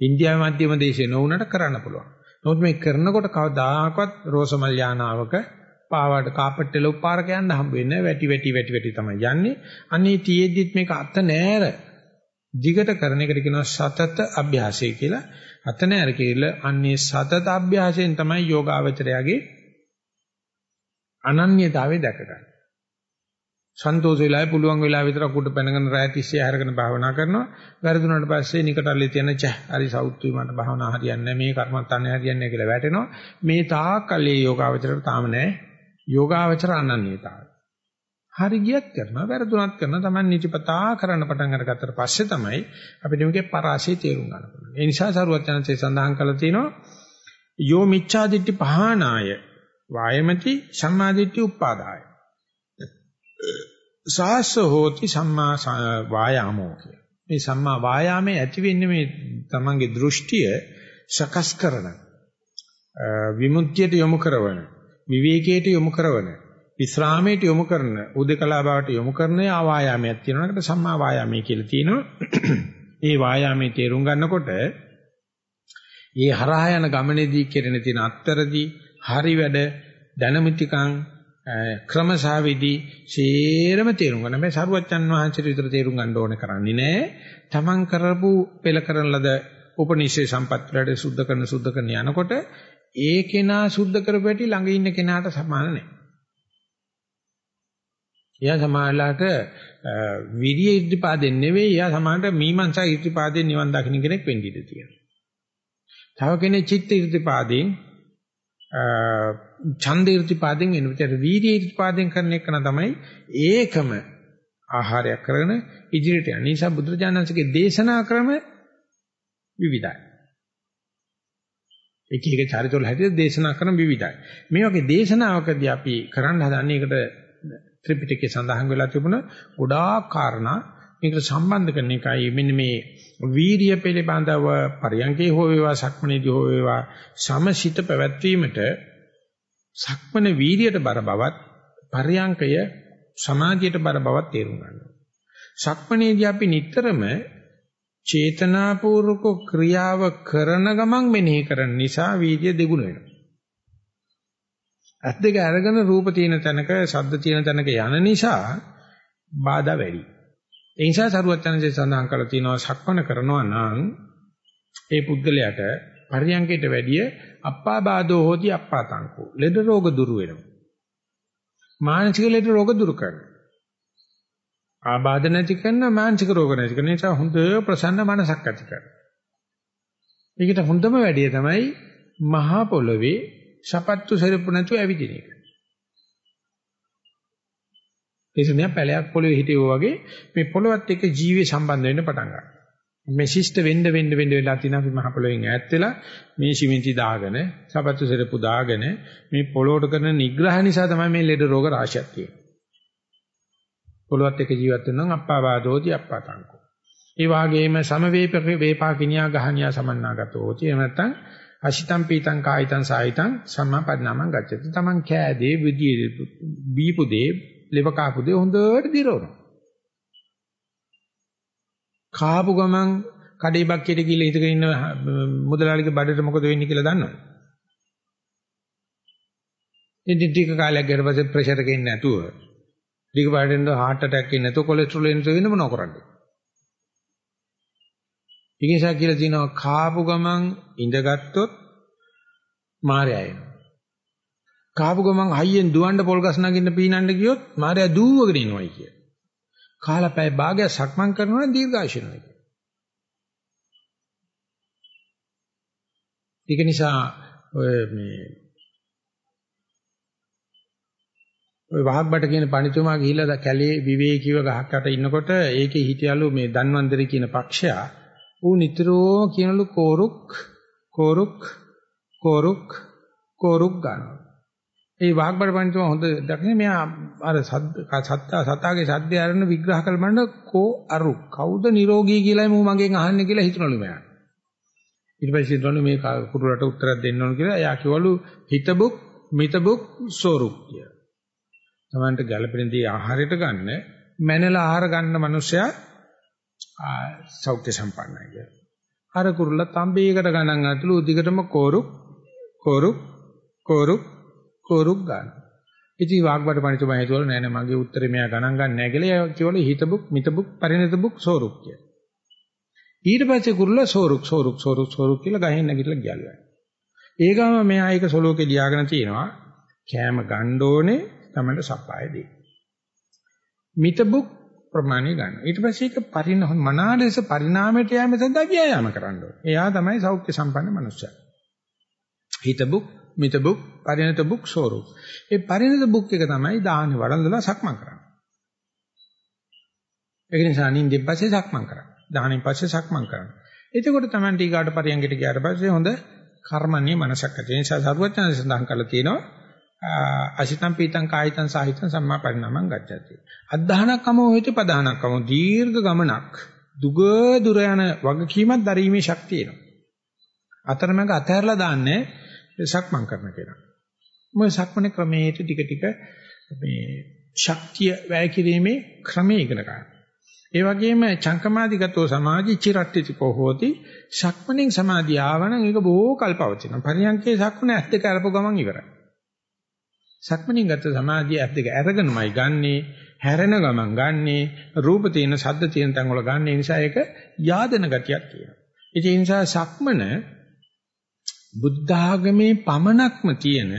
ඉන්දියාවේ මධ්‍යම දේශේ නොවුනට කරන්න පුළුවන්. නමුත් මේ කරනකොට කවදාකවත් රෝසමල් යානාවක පාවාඩ කාපට් එල උපාරක යන්න හම්බ වෙන්නේ වැටි වැටි වැටි වැටි තමයි යන්නේ. අනේ තියෙද්දිත් මේක අත නෑර දිගට කරන එකට කියනවා සතත අභ්‍යාසය කියලා. අත නෑර කියලා අන්නේ සතත අභ්‍යාසයෙන් තමයි යෝගාවචරයාගේ අනන්‍යතාවය දැකගන්නේ. සන්තෝෂ වෙලාවේ පුළුවන් වෙලාව විතර කුඩ පැනගෙන රැය තිස්සේ හැරගෙන භාවනා කරනවා. වැරදුනට පස්සේ නිකටල්ලේ තියෙන චහ හරි සෞත්වි මට භාවනා හරියන්නේ නැහැ. මේ කර්මත්තන්නේ හරියන්නේ නැහැ කියලා වැටෙනවා. මේ තාක්කල්ලේ යෝගාවචරයට තාම නැහැ. යෝගාවචර අනන්‍යතාවය. හරි ගියත් කරනවා වැරදුනත් කරනවා Taman නිතිපතා කරන්න පටන් අරගත්තට පස්සේ තමයි අපිට මේකේ පරාසය තේරුම් ගන්න පුළුවන්. ඒ නිසා සරුවත් යනසේ සඳහන් කළා තියෙනවා යෝ මිච්ඡාදිට්ඨි පහනාය වායමති සම්මාදිට්ඨි උප්පාදාය. සාස්ස හෝති සම්මා වායාමෝ කිය. මේ සම්මා වායාමයේ ඇති වෙන්නේ මේ Tamanගේ දෘෂ්ටිය සකස් කරන විමුක්තියට යොමු කරන විවේකයට යොමු කරන විස්රාමයට යොමු කරන උදකලා බවට යොමු කරන ආවායාමයක් තියෙනවා. ඒකට සම්මා වායාමය කියලා තියෙනවා. ඒ වායාමයේ තේරුම් ගන්නකොට ඒ හරහා යන ගමනේදී කෙරෙන තියෙන අත්තරදී හරි වැඩ දැනමිතිකං ක්‍රමසාවිදි සේරම තේරුම් ගන්න. මේ සරුවච්චන් වහන්සේට විතර තේරුම් ගන්න ඕනේ කරන්නේ නෑ. තමන් කරපු පෙළ කරන ලද උපනිෂේ සම්පත් වලට සුද්ධ කරන සුද්ධ කරන යනකොට ඒ කෙනා සුද්ධ කරපැටි ළඟ ඉන්න කෙනාට සමාන නෑ. එයා සමානලාට විරිය ඉර්ධිපාදෙන් නෙවෙයි එයා සමානට මීමන්සා ඉර්ධිපාදෙන් නිවන් දකින්න කෙනෙක් වෙන්න ඉඩ තියෙනවා. තව කෙනෙක් චිත්ත ඉර්ධිපාදෙන් ඡන්ද ඉර්ධිපාදෙන් වෙන විතර වීර්ය ඉර්ධිපාදෙන් කරන එක තමයි ඒකම ආහාරයක් කරගෙන ඉදිරියට යන නිසා බුදුරජාණන්සේගේ දේශනා ක්‍රම විවිධයි. එක එක චරිතවල හැටියට දේශනා කරන විවිධයි. මේ වගේ දේශනාවකදී අපි කරන්න හදන්නේ ඒකට ත්‍රිපිටකයේ සඳහන් වෙලා තිබුණ ගොඩාක් කාරණා මේකට සම්බන්ධ කරන එකයි මෙන්න මේ වීරිය පිළිබඳව පරියන්කේ හෝ වේවා සක්මනේදී හෝ වේවා සමසිත පැවැත්වීමට සක්මන වීරියට බර බවත් පරියන්කය සමාධියට බර බවත් තේරුම් ගන්නවා. සක්මනේදී අපි නිතරම චේතනාපූර්වක ක්‍රියාව කරන ගමන් මෙනෙහි කරන නිසා වීර්ය දෙගුණ වෙනවා. ඇස් දෙක අරගෙන රූප තියෙන තැනක, ශබ්ද තියෙන තැනක යන නිසා බාධා වැඩි. ඒ නිසා සරුවචනසේ සඳහන් කරලා තියෙනවා සක්මන කරනවා නම් ඒ පුද්ගලයාට පරියංගයට වැඩිය අප්පා බාධෝ හෝති අප්පාතංකෝ. ලෙඩ රෝග දුරු වෙනවා. මානසික ලෙඩ රෝග දුරු කරනවා. ආබාධ නැති කරන මානසික රෝග නැති කරන නිසා හොඳ ප්‍රසන්න මනසක් ඇති කරනවා. ඒකට හොඳම වැඩේ තමයි මහා පොළවේ සපත්තු සෙරප්පු නැතුව ඇවිදින එක. ඒසනිය පැලයක් පොළවේ හිටියෝ වගේ මේ පොළවත් එක්ක ජීවේ සම්බන්ධ වෙන්න පටන් ගන්නවා. මේ ශිෂ්ට වෙන්න වෙන්න වෙන්න වෙලා තියෙන අපි මහ පොළොවෙන් ඈත් වෙලා මේ සිමෙන්ති දාගෙන සපත්තු සෙරප්පු දාගෙන මේ පොළොවට කරන නිග්‍රහ නිසා තමයි මේ ලෙඩ රෝග රාශියක් තියෙන්නේ. පොළොවත් එක්ක ජීවත් වෙනවා නම් අප්පාවාදෝති අප්පාතංකෝ. ඒ වගේම සමවේපක වේපාකිනියා ගහනියා සමන්නාගතෝති. එහෙම නැත්නම් අශිතම් පීතං කායිතං සායිතං සම්මාපන්නාමං ගච්ඡති. Taman කෑදේ විදී බීපු දේ ලෙව කාපු දේ හොඳට දිරවනවා. කාපු ගමන් කඩේ බක්කියට ගිහලා ඉඳගෙන ඉන්න මුදලාලිගේ බඩට මොකද වෙන්නේ කියලා දන්නවද? ඉතින් ටික කාලයක් ගිය පස්සේ ප්‍රෙෂර් එකේ ඉන්නේ නැතුව ටික පාඩෙන්ද heart attack එන්නේ නැතුව කොලෙස්ටරෝල් එන්නේ වෙන මොනව කරන්නේ? ඉතින්සා කියලා තියෙනවා කාපු ගමන් ඉඳගත්තොත් මායя එනවා. කාපු ගමන් හයියෙන් දුවන්න පොල් ගස් නගින්න පීනන්න ගියොත් මායя දූවගෙන එනවයි කිය. කාලා පැය භාගයක් සක්මන් කරනවා නම් දීර්ඝායුෂ ඒක නිසා ඔය මේ ඔය වහක්බට කියන පණිතුමා ගිහිල්ලා කැලේ විවේකීව ගහක් යට ඉන්නකොට ඒකේ හිටියලු මේ ධන්වන්දරි කියන පක්ෂයා ඌ නිතරම කියනලු කෝරුක් කෝරුක් කෝරුක් කෝරුක් ගන්නවා. ඒ වහක්බට පණිතුමා හොඳ දකින්නේ මෙයා අර සත්තා සතාගේ සද්දය අරන විග්‍රහ කළ බලන කෝ අරු කවුද නිරෝගී කියලායි මම මගෙන් අහන්නේ කියලා හිතනලු මෙයා. ඊට පස්සේ හිතනලු මේ කුරුලට උත්තරයක් දෙන්න ඕන කියලා එයා කිව්වලු හිතබුක් මිතබුක් සෝරුක් කියලා. තමන්ට ගැළපෙන දේ ආහාරයට ගන්න මැනලා ආහාර ගන්න මනුස්සයා සෞඛ්‍ය සම්පන්නයි කියලා. අර කුරුල්ල තඹේකට ගණන් අතුළු උදිකටම කෝරුක් කෝරුක් කෝරුක් කෝරුක් ගන්න. ඉතින් වාග්බඩ පණිතුමා හිතුවල නෑ නෑ මගේ උත්තරේ මෙයා ගණන් ගන්න නෑ කියලා කිව්වල හිතබුක් මිතබුක් පරිණතබුක් සෝරුක් කියලා. ඊට පස්සේ කුරුල්ල සෝරුක් සෝරුක් සෝරුක් සෝරුක් කියලා ගහෙන් නැගිටලා ගියලුවා. ඒ ගාම මෙයා ඒක සොලෝකේ ලියාගෙන තියෙනවා කෑම ගන්න ඕනේ තමයි සප්පාය දෙයි. මිතබුක් ප්‍රමාණය ගන්න. ඊට පස්සේ ඒක පරිණාම මනාලෙස පරිණාමයට යෑම සඳහා ව්‍යායාම කරන්න ඕනේ. එයා තමයි සෞඛ්‍ය සම්පන්න මනුස්සයා. හිතබුක්, මිතබුක්, පරිණතබුක්, සෝරුක්. ඒ පරිණතබුක් එක තමයි දාහනේ වඩඳලා සක්මන් කරන්නේ. ඒක නිසා නිින්දෙන් පස්සේ සක්මන් කරන්නේ. දාහනෙන් පස්සේ සක්මන් කරන්නේ. එතකොට තමයි ටීකාට පරියන්ගට ගියාට පස්සේ හොඳ කර්මන්නේ මනසක් ඇති. ඒ නිසා සරුවචන සඳහන් කරලා තියෙනවා අසිතම් පීතං කායිතං සාහිතං සම්මා පරිණාමං ගච්ඡති. අද්ධානක්කම හොයිත පදානක්කම දීර්ඝ ගමනක් දුග දුර යන වගකීමක් දරීමේ ශක්තිය එනවා. අතරමඟ අතහැරලා දාන්නේ සක්මන් කරන කෙනා. මොකද සක්මනේ ක්‍රමයට ටික ටික මේ ශක්තිය වැය කිරීමේ ක්‍රමය ඉගෙන ගන්න. ඒ වගේම චංකමාදිගතෝ සමාධි චිරට්ටිති කොහොති සක්මණෙන් සමාධිය ආවනම් ඒක බොහෝ කල්පවතිනවා. පරියන්කේ සක්මණ ඇස් දෙක අරපු ගමන් ඉවරයි. සක්මණෙන් ගත සමාධිය ඇස් දෙක අරගෙනමයි ගන්නේ හැරෙන ගමන් ගන්නේ රූප තියෙන ශබ්ද තියෙන තැන් වල ගන්න නිසා ඒක යාදන ගතියක් තියෙනවා. ඒ නිසා සක්මන බුද්ධ ආගමේ පමණක්ම තියෙන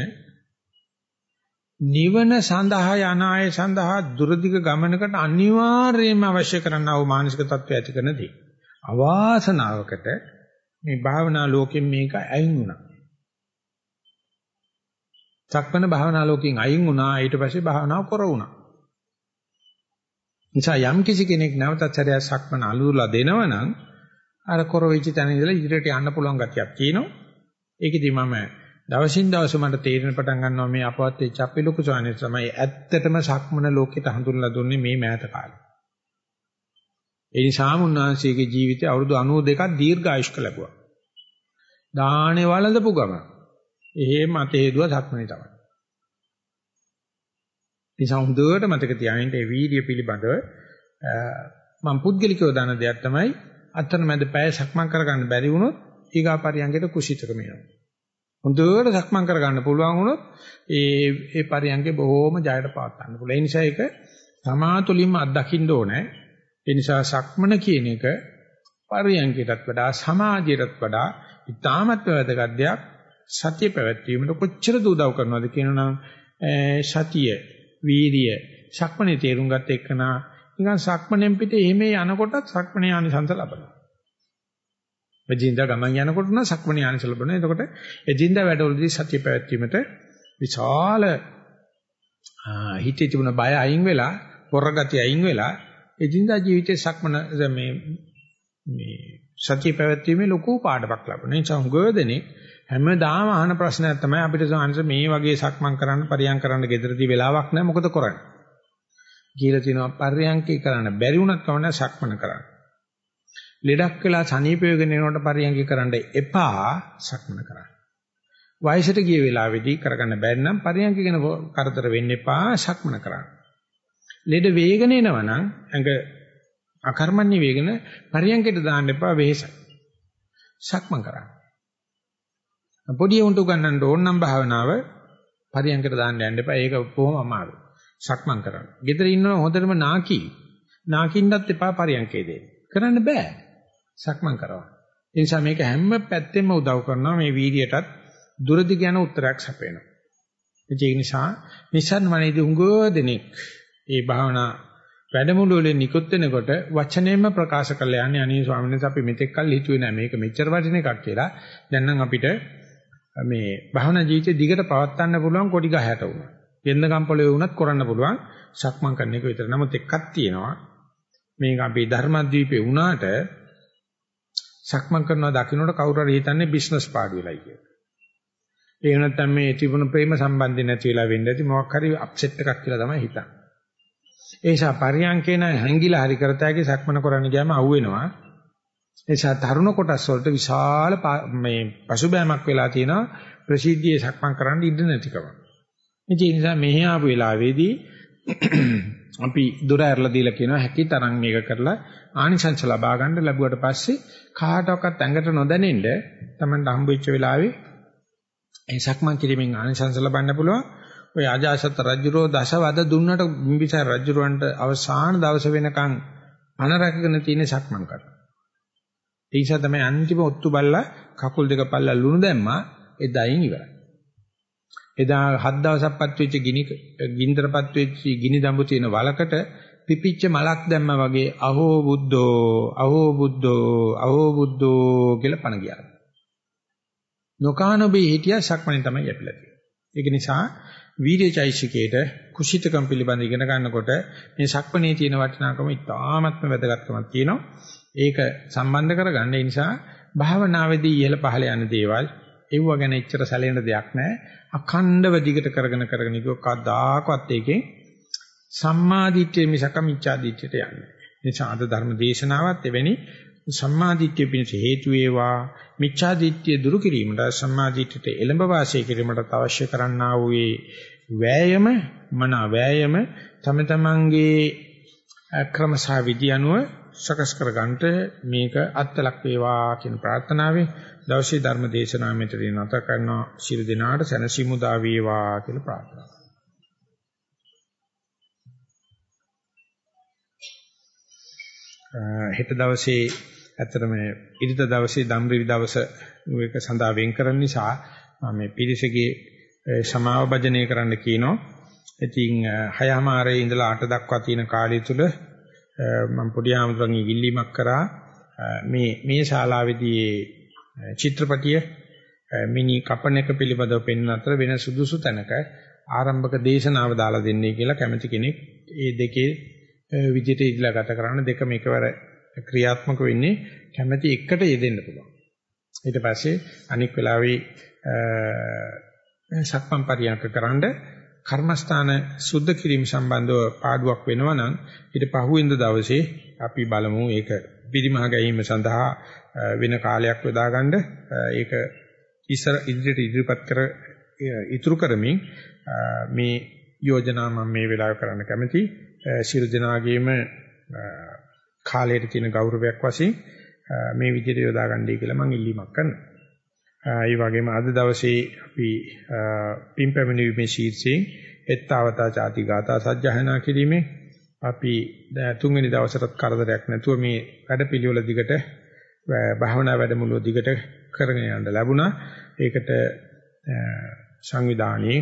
නිවන සඳහා යනාය සඳහා දුරදිග ගමනකට අනිවාර්යයෙන්ම අවශ්‍ය කරන්නා වූ මානසික තත්ත්වය ඇති කරන දේ. අවාසනාවකට මේ භාවනා ලෝකෙන් මේක අයින් වුණා. සක්මන භාවනා ලෝකෙන් අයින් වුණා ඊට පස්සේ භාවනාව කර වුණා. නිසා යම් කිසි කෙනෙක් නැවතත් සැරයක් සක්මන අලුරලා දෙනවනම් අර කර වෙච්ච තැන ඉඳලා ඉදිරියට යන්න පුළුවන් ගතියක් තියෙනවා. ඒකෙදි මම දවසින් දවස මට තේරෙන පටන් ගන්නවා මේ අපවත් වෙච්ච අපේ ලොකු ස්වාමීන් තමයි ඇත්තටම සක්මන ලෝකෙට හඳුන්ලා දුන්නේ මේ මෑත කාලේ. ඒ නිසා මුන්නාංශයේ ජීවිතය අවුරුදු 92ක් දීර්ඝායුෂ්ක ලැබුවා. දාහනේ වළඳපු ගම. එහෙම මත හේතුව සක්මනේ තමයි. නිසා හොඳට මතක තියාගන්න මේ වීර්ය පිළිබඳව මම පුද්ගලිකව දන්න දෙයක් තමයි අතන මැද පැය සක්මන් කරගන්න බැරි වුණොත් ඊගා පරියන්ගෙට කුසිතකම එනවා. හොඳට සක්මන් කරගන්න පුළුවන් වුණොත් ඒ ඒ පරියන්ගේ බොහෝම ජයට පාත් ගන්න පුළුවන්. ඒ නිසා ඒක සමාතුලින්ම අත්දකින්න ඕනේ. ඒ නිසා සක්මන කියන එක පරියන්කටත් වඩා සමාධියටත් වඩා ඉතාමත් වැදගත් දෙයක්. සතිය පැවැත්වීමට කොච්චර උදව් කරනවද කියනනම් සතිය, වීරිය, සක්මනේ තේරුම් ගත්ත එකනා නිකන් සක්මණෙන් පිට එහෙම යනකොටත් සක්මණේ ආනිසංස ලබනවා. එදින්දා ගමන් යනකොට නම් සක්මණේ ආනිසංස ලබනවා. එතකොට එදින්දා වැඩවලදී සතිය පැවැත්වීමට විශාල හිතේ තිබුණ බය අයින් වෙලා, පොරගතිය අයින් වෙලා එදින්දා ජීවිතේ සක්මන මේ මේ සතිය පැවැත්වීමේ ලොකු පාඩමක් ලබනවා. ඒ නිසා හුඟවදෙනේ හැමදාම අහන ප්‍රශ්නයක් තමයි අපිට සාංශ මේ වගේ සක්මන් කරන්න පරියන් කරන්න gederදී වෙලාවක් නැහැ මොකද කරන්නේ? කියලා තිනවා පරියන්කේ කරන්න බැරි වුණත් කවන්න සක්මන කරන්න. ලෙඩක් වෙලා සනීප වෙගෙන එනකොට පරියන්කේ කරන්න එපා සක්මන කරන්න. වයසට ගිය වෙලාවේදී කරගන්න බැරි නම් පරියන්කේ ගැන කරදර වෙන්න එපා සක්මන කරන්න. ලෙඩ වේගන එනවනම් ඇඟ අකර්මණ්‍ය වේගන පරියන්කේට දාන්න එපා වෙහසක්. සක්මන් කරන්න. පොඩි උන්ට උගන්නන්න ඕන නම් භාවනාව පරියන්කට දාන්න යන්න එපා. ඒක කොහොම අමාරුයි. සක්මන් කරන්න. ගෙදර ඉන්නව හොඳටම නාකි. නාකින්නත් එපා පරියන්කේ දෙන්න. කරන්න බෑ. සක්මන් කරනවා. ඒ නිසා මේක හැම පැත්තෙම උදව් කරනවා මේ වීර්යයටත් දුරදි යන උත්තරයක් සපයනවා. ඒ නිසා නිසන් වනේදී උංගෝ දෙනෙක් මේ භාවනා වැඩමුළු වලින් නිකුත් වෙනකොට වචනයෙන්ම ප්‍රකාශ කරලා යන්නේ අනේ ස්වාමීන් වහන්සේ අපි මෙතෙක් කල් හිතුවේ නෑ මේක මෙච්චර වටින එකක් කියලා. දැන් නම් අපිට මේ භවනා ජීවිතේ දිගට පවත්වන්න පුළුවන් කොටි ගහයට වුණා. යෙන්න කම්පලයේ වුණත් කරන්න පුළුවන් සක්මන් කරන එක විතර. නමුත් එකක් තියෙනවා. මේක අපි ධර්මද්වීපේ වුණාට සක්මන් කරනවා දකින්නට කවුරු හරි හිතන්නේ බිස්නස් පාඩු වෙලයි කියලා. ඒ නැත්නම් මේ තිබුණු ප්‍රේම සම්බන්ධය නැති වෙලා වෙන්න ඇති මොකක් හරි අප්සෙට් එකක් කියලා තමයි හිතන්නේ. ඒ නිසා පරියන්කේන හැංගිලා හරි කරතෑගේ සක්මන කරන්න ගියාම අහුවෙනවා. නිසා තරුණ කොටස් වලට විශාල මේ පසුබෑමක් වෙලා තියෙනවා ප්‍රසිද්ධියේ සක්මන් කරන්න ඉඩ නැතිකම. ඒ නිසා මෙහි ආපු වෙලාවේදී අපි දොර ඇරලා දීලා කියනවා හැකි තරම් මේක කරලා ආනිසංස ලබා ගන්න ලැබුවට පස්සේ කාටවත් ඇඟට නොදැනෙන්න Tamanට හම්බෙච්ච වෙලාවේ ඒ සක්මන් කිරීමෙන් ආනිසංස ලබන්න පුළුවන්. ඔය අජාසත් රජුරෝ දසවද දුන්නට බිම්බිසාර රජුරවන්ට අවසාන දවස වෙනකන් අන රැකගෙන තියෙන සක්මන් කරනවා. ඒ නිසා තමයි අන්තිම ඔත්තු බල්ලා කකුල් දෙක පල්ලා ලුණු දැම්මා එදායින් ඉවරයි. එදා හත් දවසක්පත් වෙච්ච ගිනි ගින්දරපත් වෙච්ච ගිනි දඹු තියෙන වලකට පිපිච්ච මලක් දැම්මා වගේ අහෝ බුද්ධෝ අහෝ බුද්ධෝ අහෝ බුද්ධෝ කියලා පණ ගියා. නොකානොබේ හිටියා සක්මණේ තමයි යැපිලා තියෙන්නේ. ඒක නිසා වීර්යචෛසිකේට කුසිතකම් පිළිබඳ ඉගෙන ගන්නකොට මේ සක්මණේ තියෙන වටිනාකම ඉතාමත්ම වැදගත්කමක් තියෙනවා. ඒක සම්බන්ධ කරගන්න ඒ නිසා භාවනාවේදී ඉහළ පහළ යන දේවල් ඒව ගැන එච්චර සැලෙන දෙයක් නැහැ. අඛණ්ඩව දිගට කරගෙන කරගෙන ගියොත් කවදාකවත් ඒකෙන් සම්මා දිට්ඨිය මිසක මිච්ඡා දිට්ඨියට යන්නේ. නිසා අද ධර්ම දේශනාවත් එවැනි සම්මාදිට්ඨිය පිණිස හේතු වේවා මිච්ඡාදිට්ඨිය දුරු කිරීමට සම්මාදිට්ඨියට එළඹ වාසය කිරීමට අවශ්‍ය කරන්නා වූ වෑයම මන වෑයම තම තමන්ගේ ක්‍රමසහ විදි අනුව සකස් කර ගන්නට මේක අත්ලක් වේවා කියන ප්‍රාර්ථනාවෙන් දවසේ ධර්ම දේශනාව මෙතනින් නැත කරනවා ශිරු දිනාට සැනසීමුදා වේවා කියලා ප්‍රාර්ථනා හෙට දවසේ ඇත්තටම ඉරිද දවසේ ධම්රිවි දවස එක සඳහා වෙන් කරන නිසා මම මේ පිරිසගේ සමාව භජනය කරන්න කියනවා. ඉතින් 6:00 ඉඳලා 8 දක්වා තියෙන කාලය තුල මම පොඩි ආමතුරුන්ගේ ඉල්ලීමක් කරා මේ මේ ශාලාවේදී චිත්‍රපටිය මිනි කපන එක පිළිබඳව පෙන්වන අතර වෙන සුදුසු තැනක ආරම්භක දේශනාව දාලා දෙන්නේ කියලා කැමති කෙනෙක් ඒ දෙකේ විදිහට ඉදලා ගත කරන්න දෙකම එකවර ක්‍රියාත්මක වෙන්නේ කැමැති එකට යෙදෙන්න පුළුවන්. ඊට පස්සේ අනික් වෙලාවේ සක්මන් පරියන්ක කරන්ඩ කර්මස්ථාන සුද්ධ කිරීම සම්බන්ධව පාඩුවක් වෙනවා නම් ඊට පහුවෙන්ද දවසේ අපි බලමු. ඒක පිරිමහ ගැනීම සඳහා වෙන කාලයක් යොදාගන්න. ඒක ඉස්සර ඉදිරියට ඉදිරිපත් කර ඉතුරු කරමින් මේ යෝජනා මම මේ වෙලාවේ කරන්න කැමතියි සියලු දෙනාගේම කාලයට තියෙන ගෞරවයක් වශයෙන් මේ විදිහට යොදා ගන්නයි කියලා මම ඉල්ලීමක් කරනවා. ඒ වගේම අද දවසේ අපි පින්පැමිණීමේ ශීර්ෂයෙන් එත්තවතා ചാති ගාථා සජ්ජහායනා කිරීමේ අපි තුන්වෙනි දවසටත් කරදරයක් නැතුව මේ වැඩපිළිවෙල දිගට භාවනා වැඩමුළුව දිගට කරගෙන යන්න ලැබුණා. ඒකට සංවිධානයේ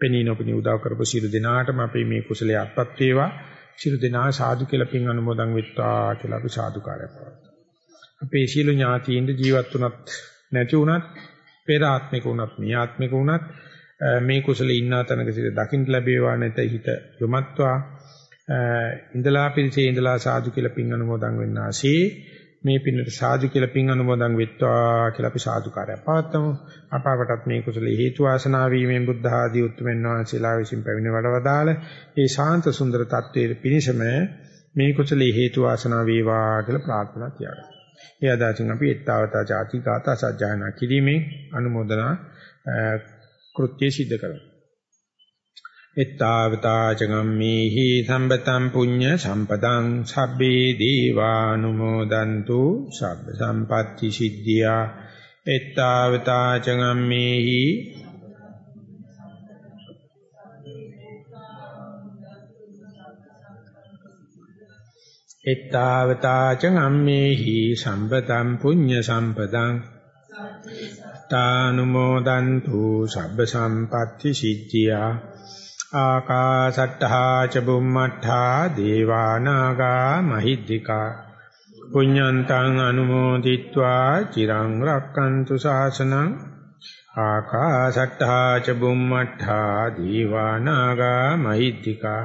පෙනී නොපෙනී උදව් කරපු සියලු දෙනාටම අපි මේ කුසලයේ අත්පත් වේවා. සියලු දෙනා සාදු කියලා පින් අනුමෝදන් වෙත්වා කියලා අපි සාදුකාරය පවත්වනවා. අපේ සියලු ඥාතීන්ද ජීවත් වුණත් නැති වුණත් පෙර ආත්මික වුණත් මේ ආත්මික වුණත් මේ කුසලයේ ඉන්න තැනක සිට දකින්න ලැබේවා නැත හිත යොමත්වා ඉඳලා පිළිසේ ඉඳලා සාදු කියලා පින් අනුමෝදන් වෙන්නාසේ මේ පින්නට සාදු කියලා පින් අනුමෝදන් වෙත්වා කියලා අපි සාදුකාරයක් පවත්වමු. අපාවටත් මේ කුසල හේතු වාසනා වීමෙන් බුද්ධ ආදී උතුම්ෙන් වහන්සේලා විසින් පැමිණ වඩවදාල ඒ ශාන්ත සුන්දර තත්වයේ පිණිසම මේ කුසල හේතු වාසනා වේවා කියලා ප්‍රාර්ථනා තියාගන්න. ඒ අදාසින් අපි ettavata jati gata sajjana කිරීමෙන් අනුමೋದනා කෘත්‍ය સિદ્ધ කරනවා. ettavata jagammehi sambatam punya sampadang sabbe devanumodantu sabba sampatti siddhiya ettavata jagammehi එත්තාවතාච අම්මේහි සම්පතම් පුඤ්ඤ සම්පතං තානුමෝදන්තු සබ්බ සම්පatti සිද්ධියා ආකාසට්ඨා ච බුම්මට්ඨා දේවානාගා මහිද්దికා පුඤ්ඤන්තං අනුමෝදිත්වා චිරං රක්칸තු ශාසනං ආකාසට්ඨා ච බුම්මට්ඨා දේවානාගා මහිද්దికා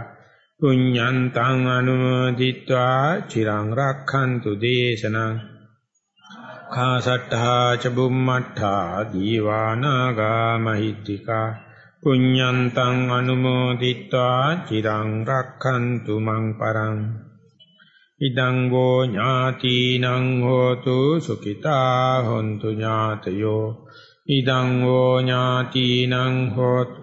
පුඤ්ඤන්තං අනුමෝදිत्वा චිරං රක්ඛන්තු දේශනං කාසට්ඨා ච බුම්මට්ඨා දීවානාගා මහිත්‍තිකා පුඤ්ඤන්තං අනුමෝදිत्वा චිරං රක්ඛන්තු මං පරං ඉදං ගෝ ඥාතිනං හෝතු සුඛිතා හොන්තු ඥාතයෝ ඉදං ගෝ ඥාතිනං හෝතු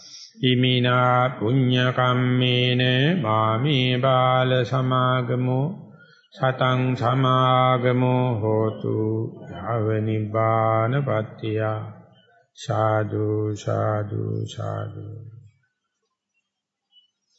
ඉමිනා පුඤ්ඤ කම්මේන මාමේ බාල සමාගමෝ සතං සමාගමෝ හෝතු යාව නිබ්බාන පත්‍තිය සාදු සාදු සාදු.